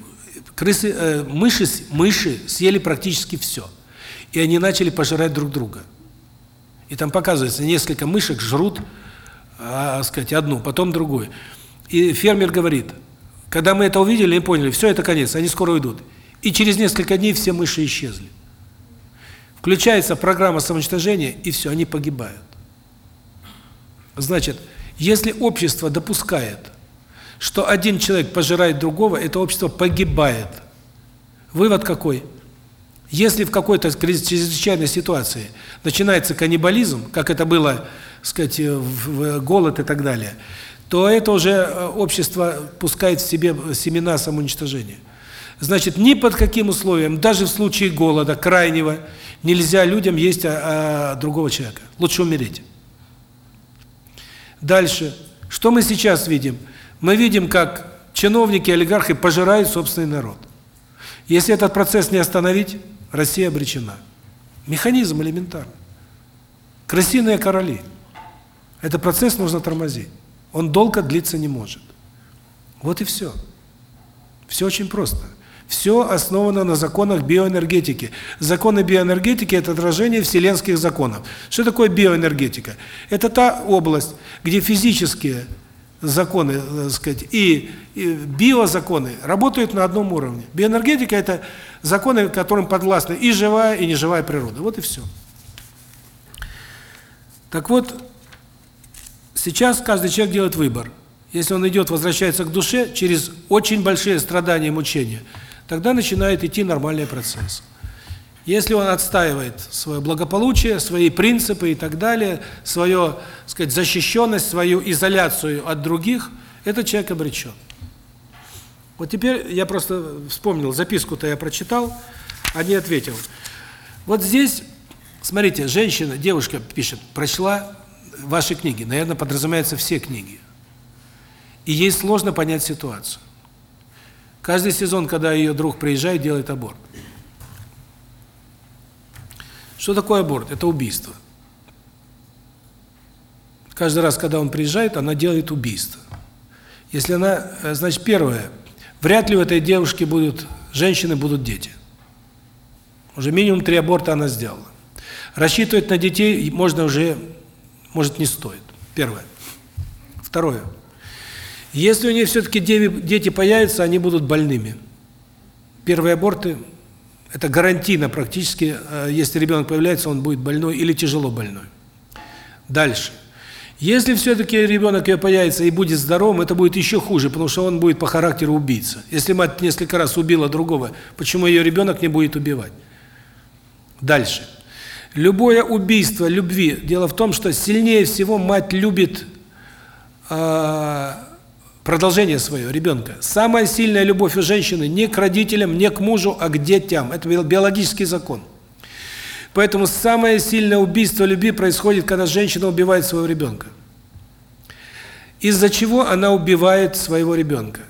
крысы, э, мыши, мыши съели практически все. И они начали пожирать друг друга. И там показывается, несколько мышек жрут, а, сказать, одну, потом другую. И фермер говорит, когда мы это увидели и поняли, все, это конец, они скоро уйдут. И через несколько дней все мыши исчезли. Включается программа самоуничтожения, и все, они погибают. Значит, если общество допускает, что один человек пожирает другого, это общество погибает. Вывод какой? Если в какой-то чрезвычайной ситуации начинается каннибализм, как это было, сказать, в голод и так далее, то это уже э, общество пускает в себе семена самоуничтожения. Значит, ни под каким условием, даже в случае голода крайнего, Нельзя людям есть а, а, другого человека. Лучше умереть. Дальше. Что мы сейчас видим? Мы видим, как чиновники, олигархи пожирают собственный народ. Если этот процесс не остановить, Россия обречена. Механизм элементарный. Крысиные короли. Этот процесс нужно тормозить. Он долго длиться не может. Вот и все. Все очень просто. Все основано на законах биоэнергетики. Законы биоэнергетики – это отражение вселенских законов. Что такое биоэнергетика? Это та область, где физические законы, так сказать, и, и биозаконы работают на одном уровне. Биоэнергетика – это законы, которым подвластны и живая, и неживая природа. Вот и все. Так вот, сейчас каждый человек делает выбор. Если он идет, возвращается к душе через очень большие страдания и мучения – тогда начинает идти нормальный процесс. Если он отстаивает свое благополучие, свои принципы и так далее, свою, сказать, защищенность, свою изоляцию от других, этот человек обречен. Вот теперь я просто вспомнил, записку-то я прочитал, а не ответил. Вот здесь, смотрите, женщина, девушка пишет, прочла ваши книги, наверное, подразумеваются все книги. И ей сложно понять ситуацию. Каждый сезон, когда ее друг приезжает, делает аборт. Что такое аборт? Это убийство. Каждый раз, когда он приезжает, она делает убийство. Если она, э, значит, первое, вряд ли у этой девушки будут женщины, будут дети. Уже минимум три аборта она сделала. Рассчитывать на детей можно уже, может, не стоит. Первое. Второе. Если у нее все-таки дети появятся, они будут больными. Первые аборты – это гарантийно практически, э, если ребенок появляется, он будет больной или тяжело больной. Дальше. Если все-таки ребенок ее появится и будет здоровым, это будет еще хуже, потому что он будет по характеру убийца. Если мать несколько раз убила другого, почему ее ребенок не будет убивать? Дальше. Любое убийство любви, дело в том, что сильнее всего мать любит э, продолжение свое, ребенка. Самая сильная любовь у женщины не к родителям, не к мужу, а к детям. Это биологический закон. Поэтому самое сильное убийство любви происходит, когда женщина убивает своего ребенка. Из-за чего она убивает своего ребенка?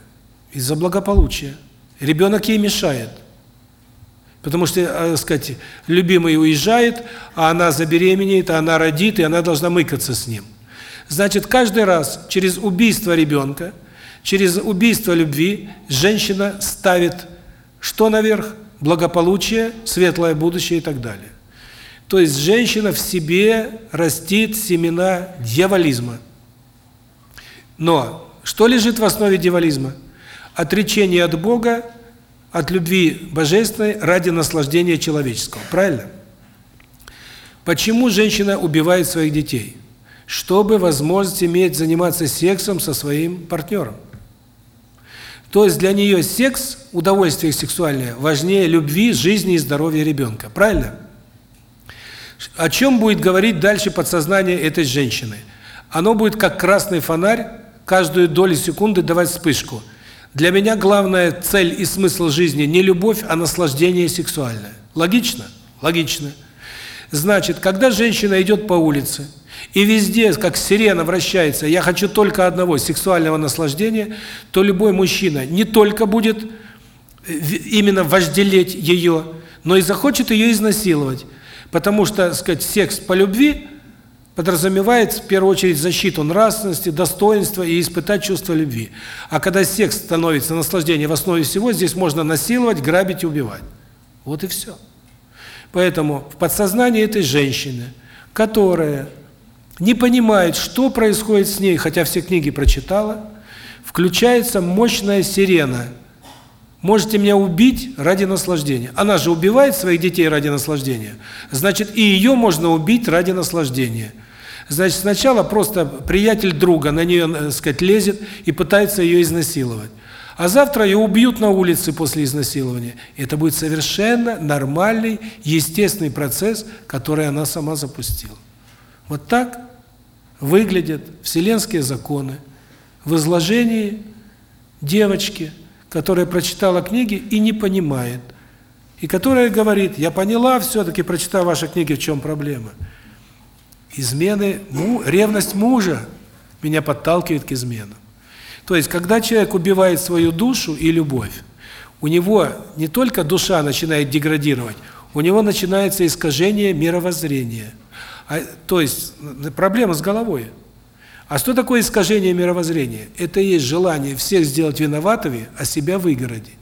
Из-за благополучия. Ребенок ей мешает. Потому что, так э, сказать, любимый уезжает, а она забеременеет, а она родит, и она должна мыкаться с ним. Значит, каждый раз через убийство ребенка, через убийство любви женщина ставит что наверх? Благополучие, светлое будущее и так далее. То есть женщина в себе растит семена дьяволизма. Но что лежит в основе дьяволизма? Отречение от Бога, от любви божественной ради наслаждения человеческого. Правильно? Почему женщина убивает своих детей? Чтобы возможность иметь заниматься сексом со своим партнером. То есть для нее секс, удовольствие сексуальное, важнее любви, жизни и здоровья ребенка. Правильно? О чем будет говорить дальше подсознание этой женщины? Оно будет как красный фонарь, каждую долю секунды давать вспышку. Для меня главная цель и смысл жизни не любовь, а наслаждение сексуальное. Логично? Логично. Значит, когда женщина идет по улице, и везде, как сирена вращается, я хочу только одного сексуального наслаждения, то любой мужчина не только будет э, именно вожделеть ее, но и захочет ее изнасиловать. Потому что, так сказать, секс по любви подразумевает в первую очередь защиту нравственности, достоинства и испытать чувство любви. А когда секс становится наслаждением в основе всего, здесь можно насиловать, грабить и убивать. Вот и все. Поэтому в подсознании этой женщины, которая не понимает, что происходит с ней, хотя все книги прочитала, включается мощная сирена. Можете меня убить ради наслаждения. Она же убивает своих детей ради наслаждения. Значит, и ее можно убить ради наслаждения. Значит, сначала просто приятель друга на нее, так э, сказать, лезет и пытается ее изнасиловать. А завтра ее убьют на улице после изнасилования. Это будет совершенно нормальный, естественный процесс, который она сама запустила. Вот так выглядят вселенские законы в изложении девочки, которая прочитала книги и не понимает, и которая говорит, я поняла все-таки, прочитав ваши книги, в чем проблема. Измены, ревность мужа меня подталкивает к изменам. То есть, когда человек убивает свою душу и любовь, у него не только душа начинает деградировать, у него начинается искажение мировоззрения – а, то есть проблема с головой. А что такое искажение мировоззрения? Это и есть желание всех сделать виноватыми, а себя выгородить.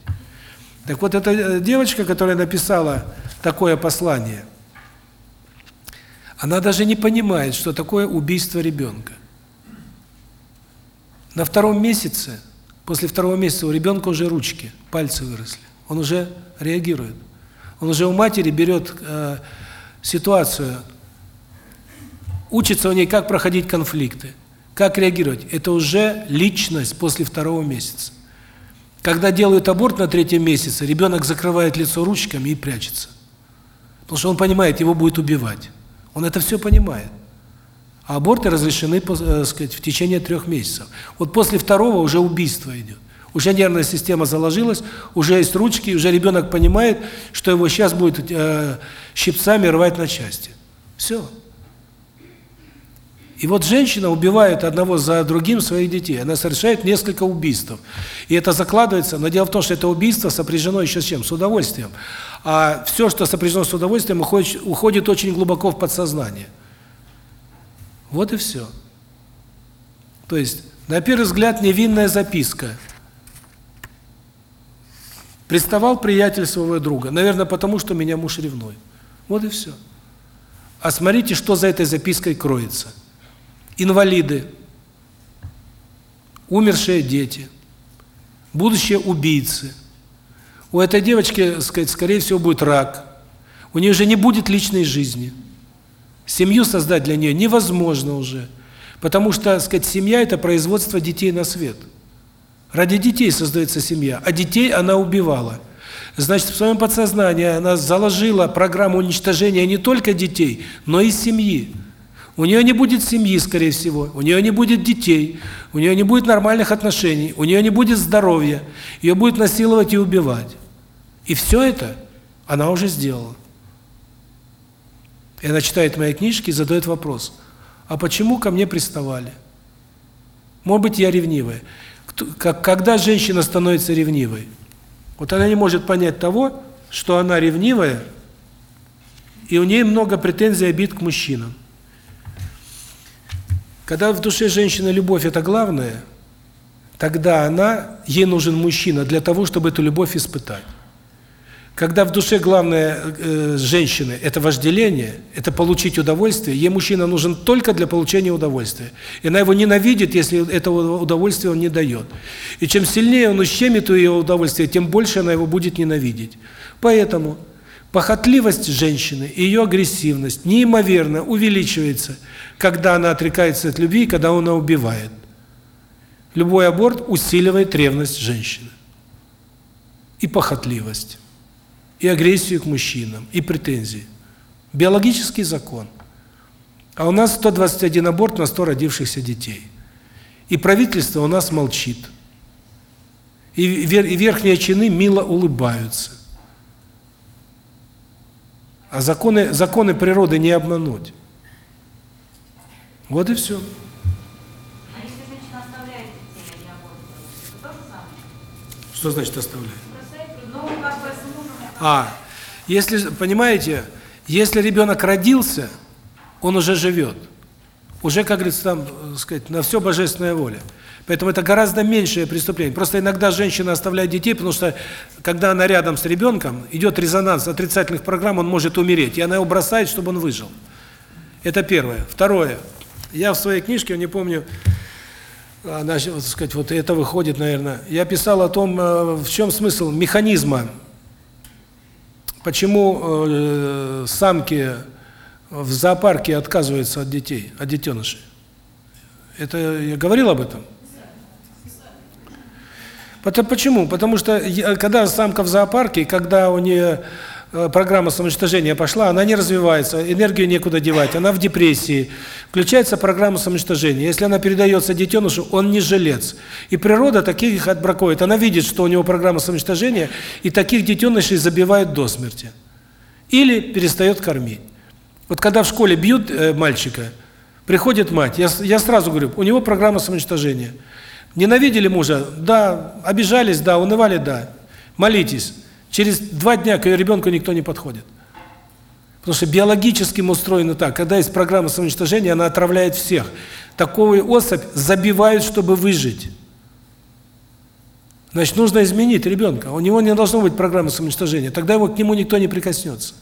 Так вот, эта э, девочка, которая написала такое послание, она даже не понимает, что такое убийство ребенка. На втором месяце, после второго месяца у ребенка уже ручки, пальцы выросли. Он уже реагирует. Он уже у матери берет э, ситуацию, учится у ней, как проходить конфликты, как реагировать. Это уже личность после второго месяца. Когда делают аборт на третьем месяце, ребенок закрывает лицо ручками и прячется. Потому что он понимает, его будет убивать. Он это все понимает. А аборты разрешены, э, сказать, в течение трех месяцев. Вот после второго уже убийство идет. Уже нервная система заложилась, уже есть ручки, уже ребенок понимает, что его сейчас будет э, щипцами рвать на части. Все. И вот женщина убивает одного за другим своих детей. Она совершает несколько убийств. И это закладывается, но дело в том, что это убийство сопряжено еще с чем? С удовольствием. А все, что сопряжено с удовольствием, уходит, уходит очень глубоко в подсознание. Вот и все. То есть, на первый взгляд, невинная записка. Приставал приятель своего друга. Наверное, потому что меня муж ревнует. Вот и все. А смотрите, что за этой запиской кроется инвалиды, умершие дети, будущие убийцы. У этой девочки, сказать, скорее всего, будет рак. У нее уже не будет личной жизни. Семью создать для нее невозможно уже. Потому что, сказать, семья – это производство детей на свет. Ради детей создается семья, а детей она убивала. Значит, в своем подсознании она заложила программу уничтожения не только детей, но и семьи. У нее не будет семьи, скорее всего, у нее не будет детей, у нее не будет нормальных отношений, у нее не будет здоровья, ее будет насиловать и убивать. И все это она уже сделала. И она читает мои книжки и задает вопрос, а почему ко мне приставали? Может быть, я ревнивая. Когда женщина становится ревнивой? Вот она не может понять того, что она ревнивая, и у нее много претензий и обид к мужчинам. Когда в душе женщины любовь это главное, тогда она ей нужен мужчина для того, чтобы эту любовь испытать. Когда в душе главное э, женщины это вожделение, это получить удовольствие, ей мужчина нужен только для получения удовольствия. И она его ненавидит, если этого удовольствия он не дает. И чем сильнее он ущемит ее удовольствие, тем больше она его будет ненавидеть. Поэтому Похотливость женщины и ее агрессивность неимоверно увеличивается, когда она отрекается от любви, когда она убивает. Любой аборт усиливает ревность женщины. И похотливость, и агрессию к мужчинам, и претензии. Биологический закон. А у нас 121 аборт на 100 родившихся детей. И правительство у нас молчит. И верхние чины мило улыбаются. А законы, законы природы не обмануть. Вот и все. А если женщина оставляет детей, а не абортирует, это то же самое? Что значит оставляет? Ну, как бы с мужем... А, если, понимаете, если ребенок родился, он уже живет. Уже, как говорится, там, так сказать, на все божественная воля. Поэтому это гораздо меньшее преступление. Просто иногда женщина оставляет детей, потому что когда она рядом с ребенком, идет резонанс отрицательных программ, он может умереть, и она его бросает, чтобы он выжил. Это первое. Второе. Я в своей книжке, не помню, она, вот, сказать, вот это выходит, наверное. Я писал о том, э, в чем смысл механизма, почему э, самки в зоопарке отказываются от детей, от детенышей. Это я говорил об этом? Потому, почему? Потому что когда самка в зоопарке, когда у нее программа самоуничтожения пошла, она не развивается, энергию некуда девать, она в депрессии. Включается программа самоуничтожения. Если она передается детенышу, он не жилец. И природа таких отбракует. Она видит, что у него программа самоуничтожения, и таких детенышей забивают до смерти. Или перестает кормить. Вот когда в школе бьют э, мальчика, приходит мать, я, я сразу говорю, у него программа самоуничтожения – Ненавидели мужа? Да. Обижались? Да. Унывали? Да. Молитесь. Через два дня к ее ребенку никто не подходит. Потому что биологически мы устроены так. Когда есть программа самоуничтожения, она отравляет всех. Такую особь забивают, чтобы выжить. Значит, нужно изменить ребенка. У него не должно быть программы самоуничтожения. Тогда его к нему никто не прикоснется.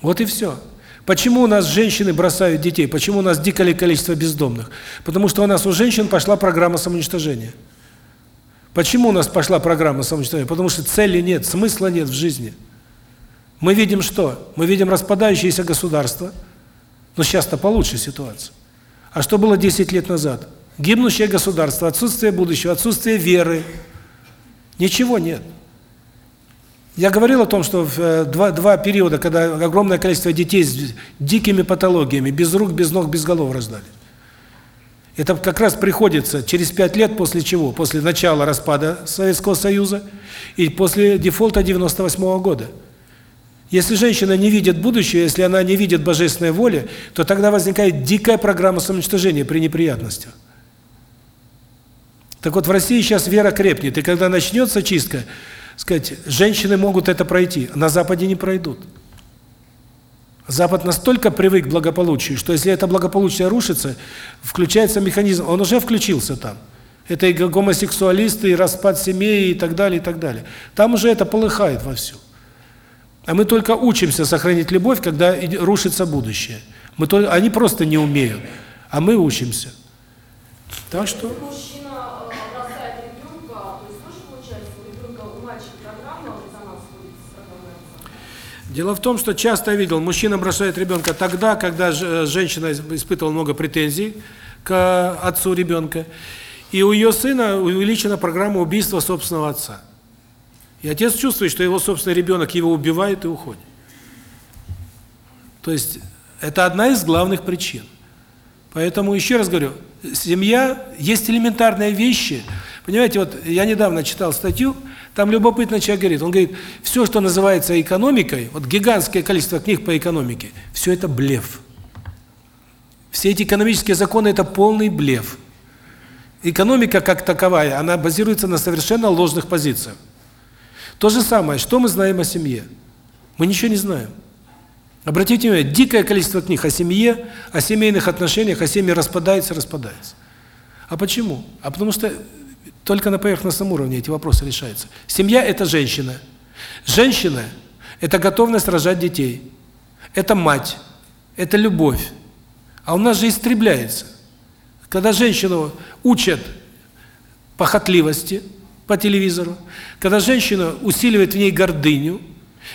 Вот и все. Почему у нас женщины бросают детей? Почему у нас дикое количество бездомных? Потому что у нас у женщин пошла программа самоуничтожения. Почему у нас пошла программа самоуничтожения? Потому что цели нет, смысла нет в жизни. Мы видим что? Мы видим распадающееся государство. Но сейчас-то получше ситуация. А что было 10 лет назад? Гибнущее государство, отсутствие будущего, отсутствие веры. Ничего нет. Я говорил о том, что в э, два, два периода, когда огромное количество детей с дикими патологиями, без рук, без ног, без голов рождали. Это как раз приходится через пять лет после чего? После начала распада Советского Союза и после дефолта 98 -го года. Если женщина не видит будущее, если она не видит божественной воли, то тогда возникает дикая программа самоуничтожения при неприятностях. Так вот, в России сейчас вера крепнет, и когда начнется чистка, сказать, женщины могут это пройти, а на Западе не пройдут. Запад настолько привык к благополучию, что если это благополучие рушится, включается механизм, он уже включился там. Это и гомосексуалисты, и распад семей, и так далее, и так далее. Там уже это полыхает вовсю. А мы только учимся сохранить любовь, когда рушится будущее. Мы только, они просто не умеют, а мы учимся. Так что... Мужчина э, бросает ребенка, то есть тоже получается, у ребенка у мальчика программа резонанс будет с программой отца? Дело в том, что часто я видел, мужчина бросает ребенка тогда, когда ж- женщина испытывала много претензий к отцу ребенка, и у ее сына увеличена программа убийства собственного отца. И отец чувствует, что его собственный ребенок его убивает и уходит. То есть это одна из главных причин. Поэтому еще раз говорю, семья есть элементарные вещи. Понимаете, вот я недавно читал статью, там любопытный человек говорит, он говорит, все, что называется экономикой, вот гигантское количество книг по экономике, все это блеф. Все эти экономические законы это полный блеф. Экономика как таковая, она базируется на совершенно ложных позициях. То же самое, что мы знаем о семье? Мы ничего не знаем. Обратите внимание, дикое количество книг о семье, о семейных отношениях, о семье распадается, распадается. А почему? А потому что только на поверхностном уровне эти вопросы решаются. Семья – это женщина. Женщина – это готовность рожать детей. Это мать. Это любовь. А у нас же истребляется. Когда женщину учат похотливости по телевизору, когда женщина усиливает в ней гордыню,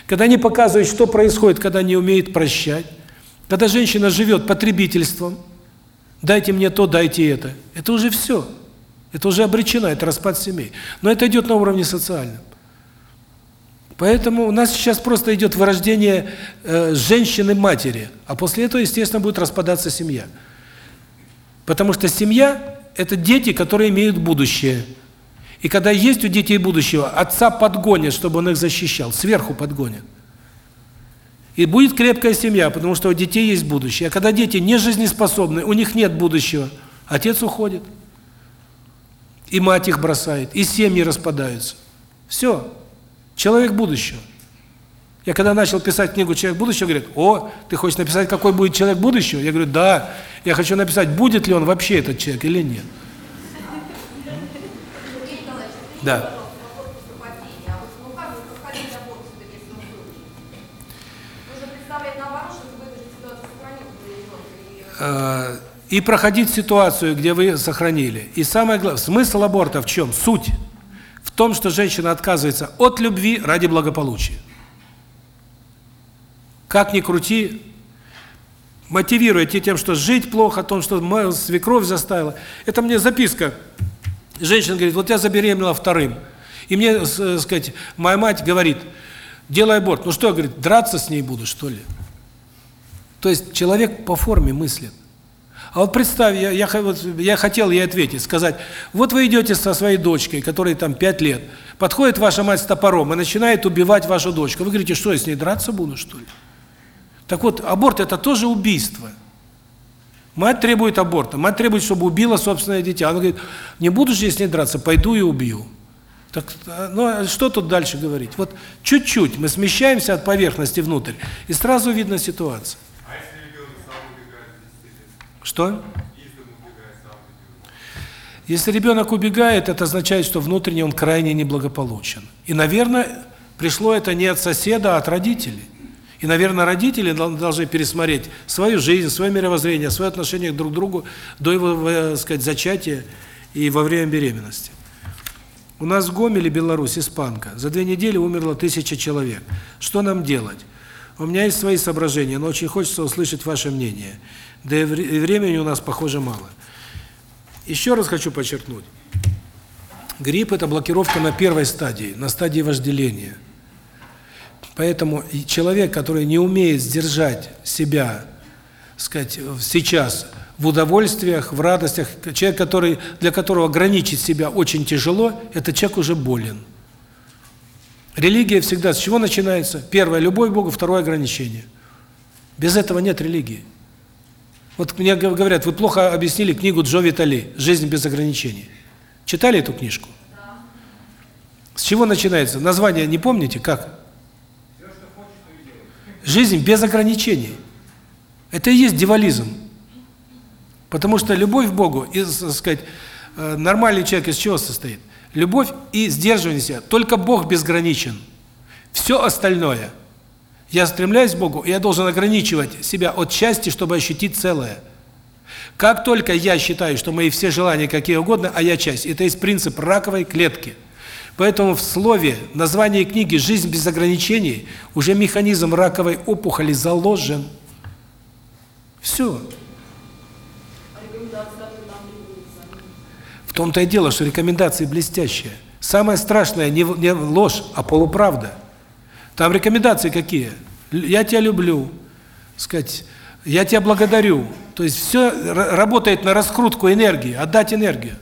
когда не показывает, что происходит, когда не умеет прощать, когда женщина живет потребительством, дайте мне то, дайте это, это уже все. Это уже обречено, это распад семей. Но это идет на уровне социальном. Поэтому у нас сейчас просто идет вырождение э, женщины-матери, а после этого, естественно, будет распадаться семья. Потому что семья – это дети, которые имеют будущее. И когда есть у детей будущего, отца подгонят, чтобы он их защищал, сверху подгонят. И будет крепкая семья, потому что у детей есть будущее. А когда дети не жизнеспособны, у них нет будущего, отец уходит. И мать их бросает, и семьи распадаются. Все. Человек будущего. Я когда начал писать книгу «Человек будущего», говорят, о, ты хочешь написать, какой будет человек будущего? Я говорю, да, я хочу написать, будет ли он вообще этот человек или нет. Да. И, проходить ситуацию, где вы сохранили. И самое главное, смысл аборта в чем? Суть в том, что женщина отказывается от любви ради благополучия. Как ни крути, мотивируйте тем, что жить плохо, том, что свекровь заставила. Это мне записка. Женщина говорит, вот я забеременела вторым. И мне, э, сказать, моя мать говорит, делай аборт. Ну что, говорит, драться с ней буду, что ли? То есть человек по форме мыслит. А вот представь, я, я, вот, я хотел ей ответить, сказать, вот вы идете со своей дочкой, которой там 5 лет, подходит ваша мать с топором и начинает убивать вашу дочку. Вы говорите, что, я с ней драться буду, что ли? Так вот, аборт – это тоже убийство. Мать требует аборта, мать требует, чтобы убила собственное дитя. Она говорит, не буду же я с ней драться, пойду и убью. Так, а, ну, а что тут дальше говорить? Вот чуть-чуть мы смещаемся от поверхности внутрь, и сразу видно ситуацию. А если ребенок сам убегает с 10 лет? Что? Если ребенок? Убегает, это означает, что внутренне он крайне неблагополучен. И, наверное, пришло это не от соседа, а от родителей. И, наверное, родители дол- должны пересмотреть свою жизнь, свое мировоззрение, свое отношение друг к другу до его, э, сказать, зачатия и во время беременности. У нас в Гомеле, Беларусь, испанка. За две недели умерло тысяча человек. Что нам делать? У меня есть свои соображения, но очень хочется услышать ваше мнение. Да и вре- и времени у нас, похоже, мало. Еще раз хочу подчеркнуть. Грипп – это блокировка на первой стадии, на стадии вожделения. Поэтому человек, который не умеет сдержать себя, сказать, сейчас в удовольствиях, в радостях, человек, который для которого ограничить себя очень тяжело, этот человек уже болен. Религия всегда с чего начинается? Первое любовь к Богу, второе ограничение. Без этого нет религии. Вот мне говорят, вы плохо объяснили книгу Джо Витали «Жизнь без ограничений». Читали эту книжку? С чего начинается? Название не помните? Как? Жизнь без ограничений. Это и есть дивализм. Потому что любовь к Богу, и, так сказать, э, нормальный человек из чего состоит? Любовь и сдерживание себя. Только Бог безграничен. Все остальное. Я стремляюсь к Богу, я должен ограничивать себя от счастья, чтобы ощутить целое. Как только я считаю, что мои все желания какие угодно, а я часть, это есть принцип раковой клетки. Поэтому в слове, названии книги «Жизнь без ограничений» уже механизм раковой опухоли заложен. Все. В том-то и дело, что рекомендации блестящие. Самое страшное не ложь, а полуправда. Там рекомендации какие? Я тебя люблю, сказать, я тебя благодарю. То есть все работает на раскрутку энергии, отдать энергию.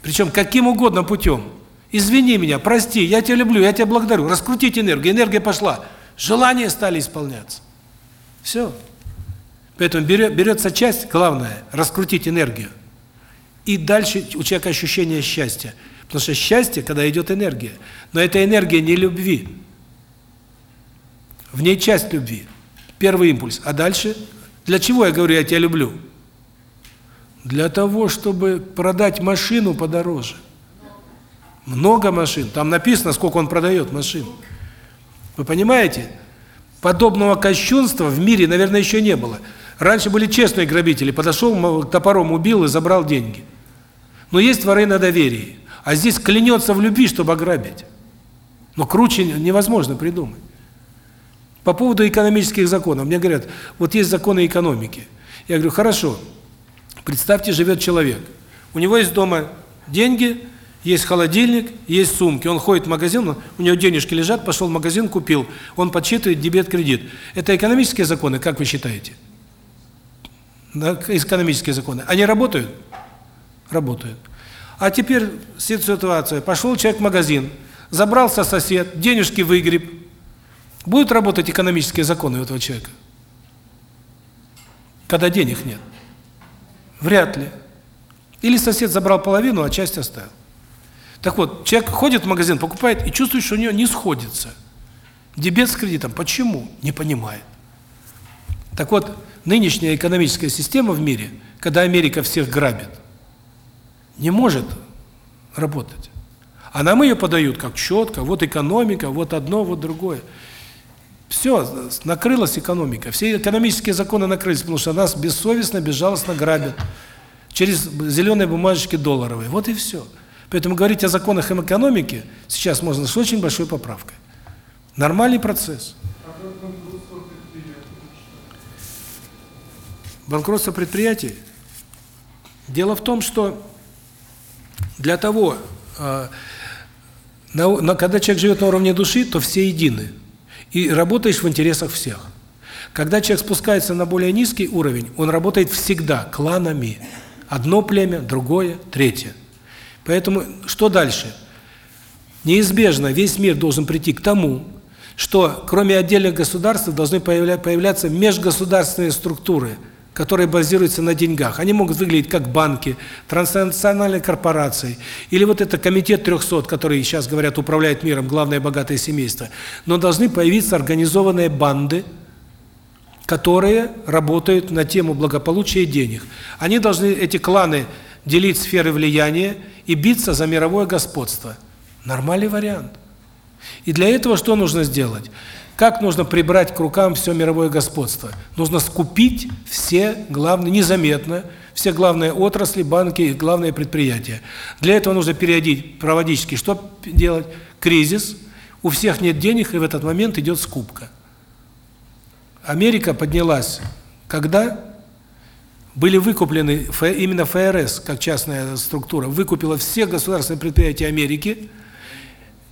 Причем каким угодно путем. Извини меня, прости, я тебя люблю, я тебя благодарю. Раскрутить энергию, энергия пошла. Желания стали исполняться. Все. Поэтому берется часть, главное, раскрутить энергию. И дальше у человека ощущение счастья. Потому что счастье, когда идет энергия. Но эта энергия не любви. В ней часть любви. Первый импульс. А дальше? Для чего я говорю, я тебя люблю? Для того, чтобы продать машину подороже. Много машин. Там написано, сколько он продает машин. Вы понимаете? Подобного кощунства в мире, наверное, еще не было. Раньше были честные грабители. Подошел, топором убил и забрал деньги. Но есть воры на доверии. А здесь клянется в любви, чтобы ограбить. Но круче невозможно придумать. По поводу экономических законов. Мне говорят, вот есть законы экономики. Я говорю, хорошо, представьте, живет человек. У него есть дома деньги, есть холодильник, есть сумки. Он ходит в магазин, у него денежки лежат, пошел в магазин, купил. Он подсчитывает дебет-кредит. Это экономические законы, как вы считаете? Экономические законы. Они работают? Работают. А теперь ситуация. Пошел человек в магазин, забрался сосед, денежки выгреб. Будут работать экономические законы у этого человека? Когда денег нет? Вряд ли. Или сосед забрал половину, а часть оставил. Так вот, человек ходит в магазин, покупает и чувствует, что у него не сходится. Дебет с кредитом. Почему? Не понимает. Так вот, нынешняя экономическая система в мире, когда Америка всех грабит, не может работать. А нам ее подают как четко, вот экономика, вот одно, вот другое. Все, накрылась экономика. Все экономические законы накрылись, потому что нас бессовестно, безжалостно грабят. Через зеленые бумажечки долларовые. Вот и все. Поэтому говорить о законах экономики сейчас можно с очень большой поправкой. Нормальный процесс. Банкротство предприятий? Дело в том, что для того, на, когда человек живет на уровне души, то все едины. И работаешь в интересах всех. Когда человек спускается на более низкий уровень, он работает всегда кланами. Одно племя, другое, третье. Поэтому что дальше? Неизбежно весь мир должен прийти к тому, что кроме отдельных государств должны появляться межгосударственные структуры, которые базируются на деньгах. Они могут выглядеть как банки, транснациональные корпорации, или вот это комитет 300, который сейчас говорят управляет миром, главное богатое семейство. Но должны появиться организованные банды, которые работают на тему благополучия и денег. Они должны, эти кланы, делить сферы влияния и биться за мировое господство. Нормальный вариант. И для этого что нужно сделать? Как нужно прибрать к рукам все мировое господство? Нужно скупить все главные, незаметно, все главные отрасли, банки и главные предприятия. Для этого нужно периодически, проводически, что делать? Кризис, у всех нет денег, и в этот момент идет скупка. Америка поднялась, когда были выкуплены, именно ФРС, как частная структура, выкупила все государственные предприятия Америки,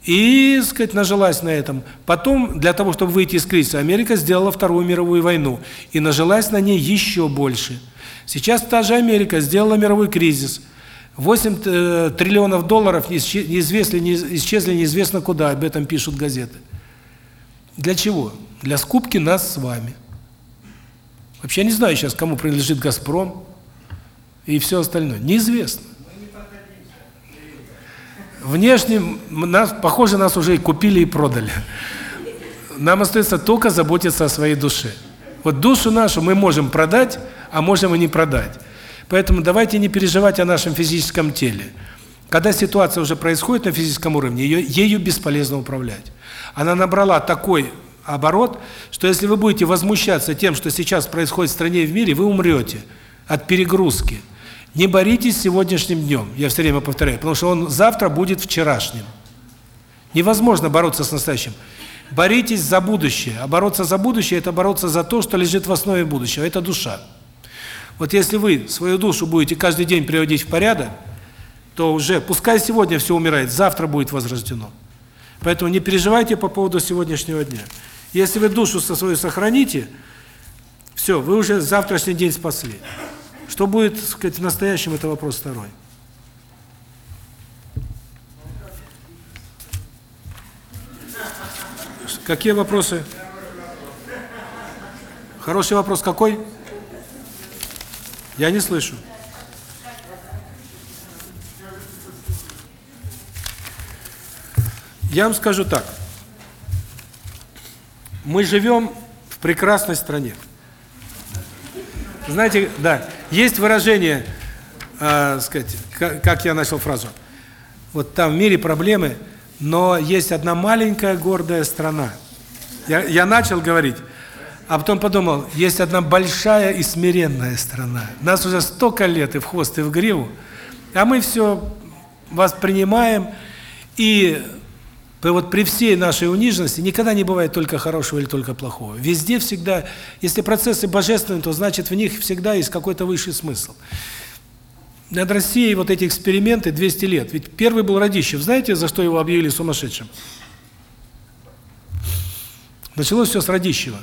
И, сказать, нажилась на этом. Потом, для того, чтобы выйти из кризиса, Америка сделала Вторую мировую войну. И нажилась на ней еще больше. Сейчас та же Америка сделала мировой кризис. 8 э, триллионов долларов неизвестно, не- исчезли неизвестно куда, об этом пишут газеты. Для чего? Для скупки нас с вами. Вообще я не знаю сейчас, кому принадлежит «Газпром» и все остальное. Неизвестно. Внешне нас, похоже, нас уже и купили, и продали. Нам остается только заботиться о своей душе. Вот душу нашу мы можем продать, а можем и не продать. Поэтому давайте не переживать о нашем физическом теле. Когда ситуация уже происходит на физическом уровне, ее, ею бесполезно управлять. Она набрала такой оборот, что если вы будете возмущаться тем, что сейчас происходит в стране и в мире, вы умрете от перегрузки. Не боритесь сегодняшним днем, я все время повторяю, потому что он завтра будет вчерашним. Невозможно бороться с настоящим. Боритесь за будущее. А бороться за будущее – это бороться за то, что лежит в основе будущего. Это душа. Вот если вы свою душу будете каждый день приводить в порядок, то уже, пускай сегодня все умирает, завтра будет возрождено. Поэтому не переживайте по поводу сегодняшнего дня. Если вы душу со свою сохраните, все, вы уже завтрашний день спасли. Что будет, так сказать, в настоящем, это вопрос второй. Какие вопросы? Хороший вопрос какой? Я не слышу. Я вам скажу так. Мы живем в прекрасной стране. Знаете, да, есть выражение, э, сказать, как, как я начал фразу. Вот там в мире проблемы, но есть одна маленькая гордая страна. Я, я начал говорить, а потом подумал, есть одна большая и смиренная страна. Нас уже столько лет и в хвост, и в гриву, а мы все воспринимаем, и вот при всей нашей униженности никогда не бывает только хорошего или только плохого. Везде всегда, если процессы божественные, то значит в них всегда есть какой-то высший смысл. Над Россией вот эти эксперименты 200 лет. Ведь первый был Радищев. Знаете, за что его объявили сумасшедшим? Началось все с Радищева.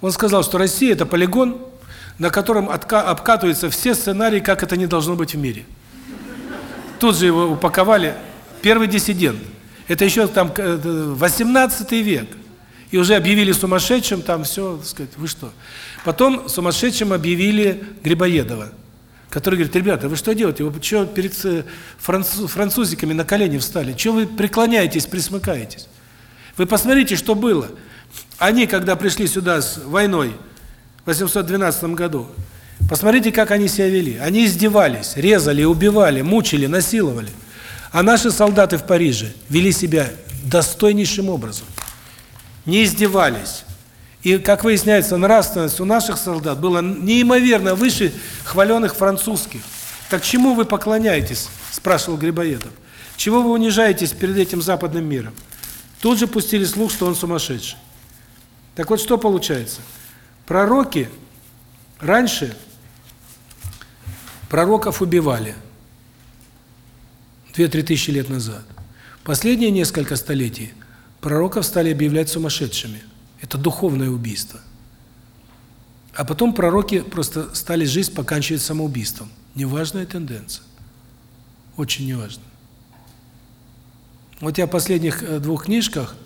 Он сказал, что Россия – это полигон, на котором обкатываются все сценарии, как это не должно быть в мире. Тут же его упаковали. Первый диссидент. Это еще там 18 век. И уже объявили сумасшедшим, там все, так сказать, вы что? Потом сумасшедшим объявили Грибоедова, который говорит, ребята, вы что делаете? Вы что перед француз, французиками на колени встали? Что вы преклоняетесь, присмыкаетесь? Вы посмотрите, что было. Они, когда пришли сюда с войной в 812 году, посмотрите, как они себя вели. Они издевались, резали, убивали, мучили, насиловали. А наши солдаты в Париже вели себя достойнейшим образом. Не издевались. И, как выясняется, нравственность у наших солдат была неимоверно выше хваленных французских. Так чему вы поклоняетесь, спрашивал Грибоедов. Чего вы унижаетесь перед этим западным миром? Тут же пустили слух, что он сумасшедший. Так вот, что получается? Пророки раньше пророков убивали. Две-три тысячи лет назад. Последние несколько столетий пророков стали объявлять сумасшедшими. Это духовное убийство. А потом пророки просто стали жизнь поканчивать самоубийством. Неважная тенденция. Очень неважно. Вот я в последних двух книжках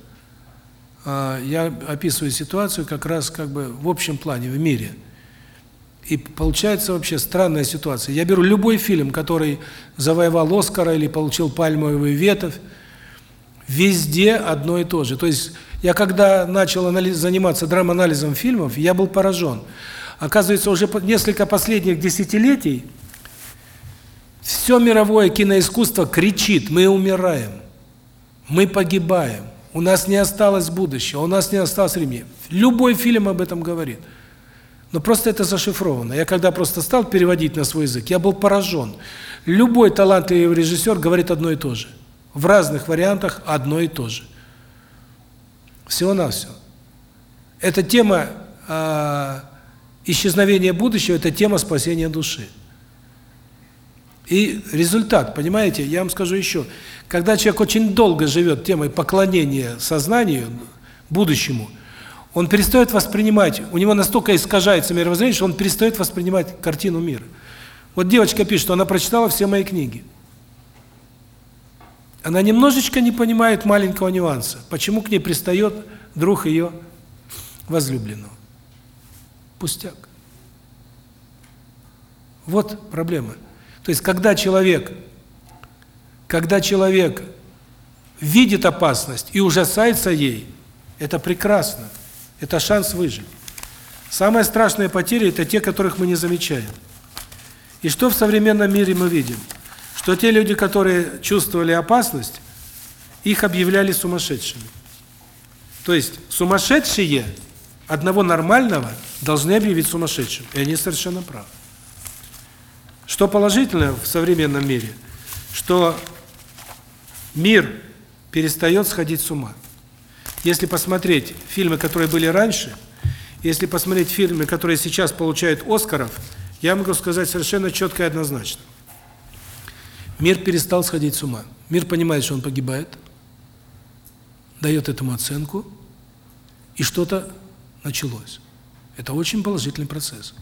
я описываю ситуацию как раз как бы в общем плане, в мире. И получается вообще странная ситуация. Я беру любой фильм, который завоевал Оскара или получил пальмовую ветвь, везде одно и то же. То есть я когда начал заниматься драманализом фильмов, я был поражен. Оказывается, уже несколько последних десятилетий все мировое киноискусство кричит: мы умираем, мы погибаем, у нас не осталось будущего, у нас не осталось времени. Любой фильм об этом говорит. Но просто это зашифровано. Я когда просто стал переводить на свой язык, я был поражен. Любой талантливый режиссер говорит одно и то же. В разных вариантах одно и то же. Всего-навсего. Эта тема э, исчезновения будущего, это тема спасения души. И результат, понимаете, я вам скажу еще, когда человек очень долго живет темой поклонения сознанию, будущему, он перестает воспринимать, у него настолько искажается мировоззрение, что он перестает воспринимать картину мира. Вот девочка пишет, что она прочитала все мои книги. Она немножечко не понимает маленького нюанса, почему к ней пристает друг ее возлюбленного. Пустяк. Вот проблема. То есть, когда человек, когда человек видит опасность и ужасается ей, это прекрасно. Это шанс выжить. Самые страшные потери – это те, которых мы не замечаем. И что в современном мире мы видим? Что те люди, которые чувствовали опасность, их объявляли сумасшедшими. То есть сумасшедшие одного нормального должны объявить сумасшедшим. И они совершенно правы. Что положительно в современном мире? Что мир перестает сходить с ума. Если посмотреть фильмы, которые были раньше, если посмотреть фильмы, которые сейчас получают Оскаров, я могу сказать совершенно четко и однозначно. Мир перестал сходить с ума. Мир понимает, что он погибает, дает этому оценку, и что-то началось. Это очень положительный процесс.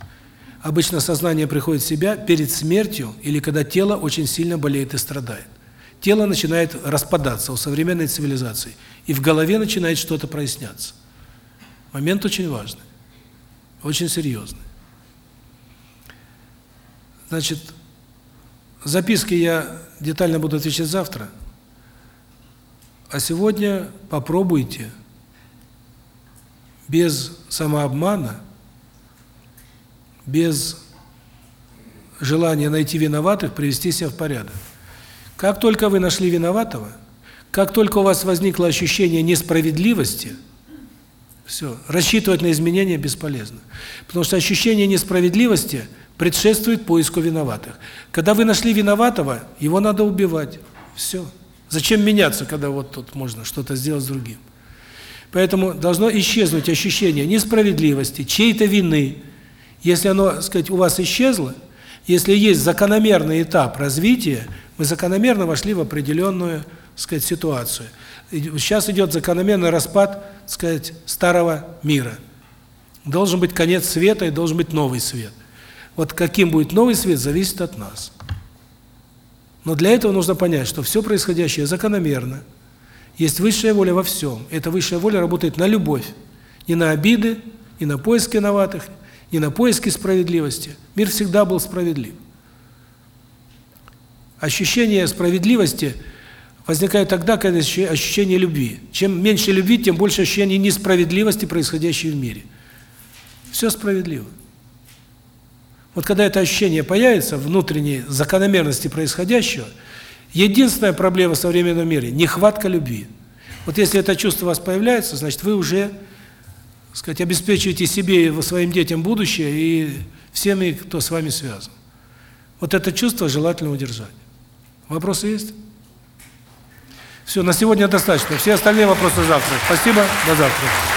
Обычно сознание приходит в себя перед смертью или когда тело очень сильно болеет и страдает. Тело начинает распадаться у современной цивилизации, и в голове начинает что-то проясняться. Момент очень важный, очень серьезный. Значит, записки я детально буду отвечать завтра, а сегодня попробуйте без самообмана, без желания найти виноватых, привести себя в порядок. Как только вы нашли виноватого, как только у вас возникло ощущение несправедливости, все, рассчитывать на изменения бесполезно. Потому что ощущение несправедливости предшествует поиску виноватых. Когда вы нашли виноватого, его надо убивать. Все. Зачем меняться, когда вот тут можно что-то сделать с другим? Поэтому должно исчезнуть ощущение несправедливости, чьей-то вины. Если оно, сказать, у вас исчезло, если есть закономерный этап развития, мы закономерно вошли в определенную, сказать, ситуацию. Сейчас идет закономерный распад, сказать, старого мира. Должен быть конец света и должен быть новый свет. Вот каким будет новый свет, зависит от нас. Но для этого нужно понять, что все происходящее закономерно. Есть высшая воля во всем. Эта высшая воля работает на любовь, не на обиды, не на поиски виноватых, не на поиски справедливости. Мир всегда был справедлив. Ощущение справедливости возникает тогда, когда ощущение любви. Чем меньше любви, тем больше ощущение несправедливости, происходящей в мире. Все справедливо. Вот когда это ощущение появится, внутренней закономерности происходящего, единственная проблема в современном мире – нехватка любви. Вот если это чувство у вас появляется, значит, вы уже, сказать, обеспечиваете себе и своим детям будущее и всеми, кто с вами связан. Вот это чувство желательно удержать. Вопросы есть? Все, на сегодня достаточно. Все остальные вопросы завтра. Спасибо, до завтра.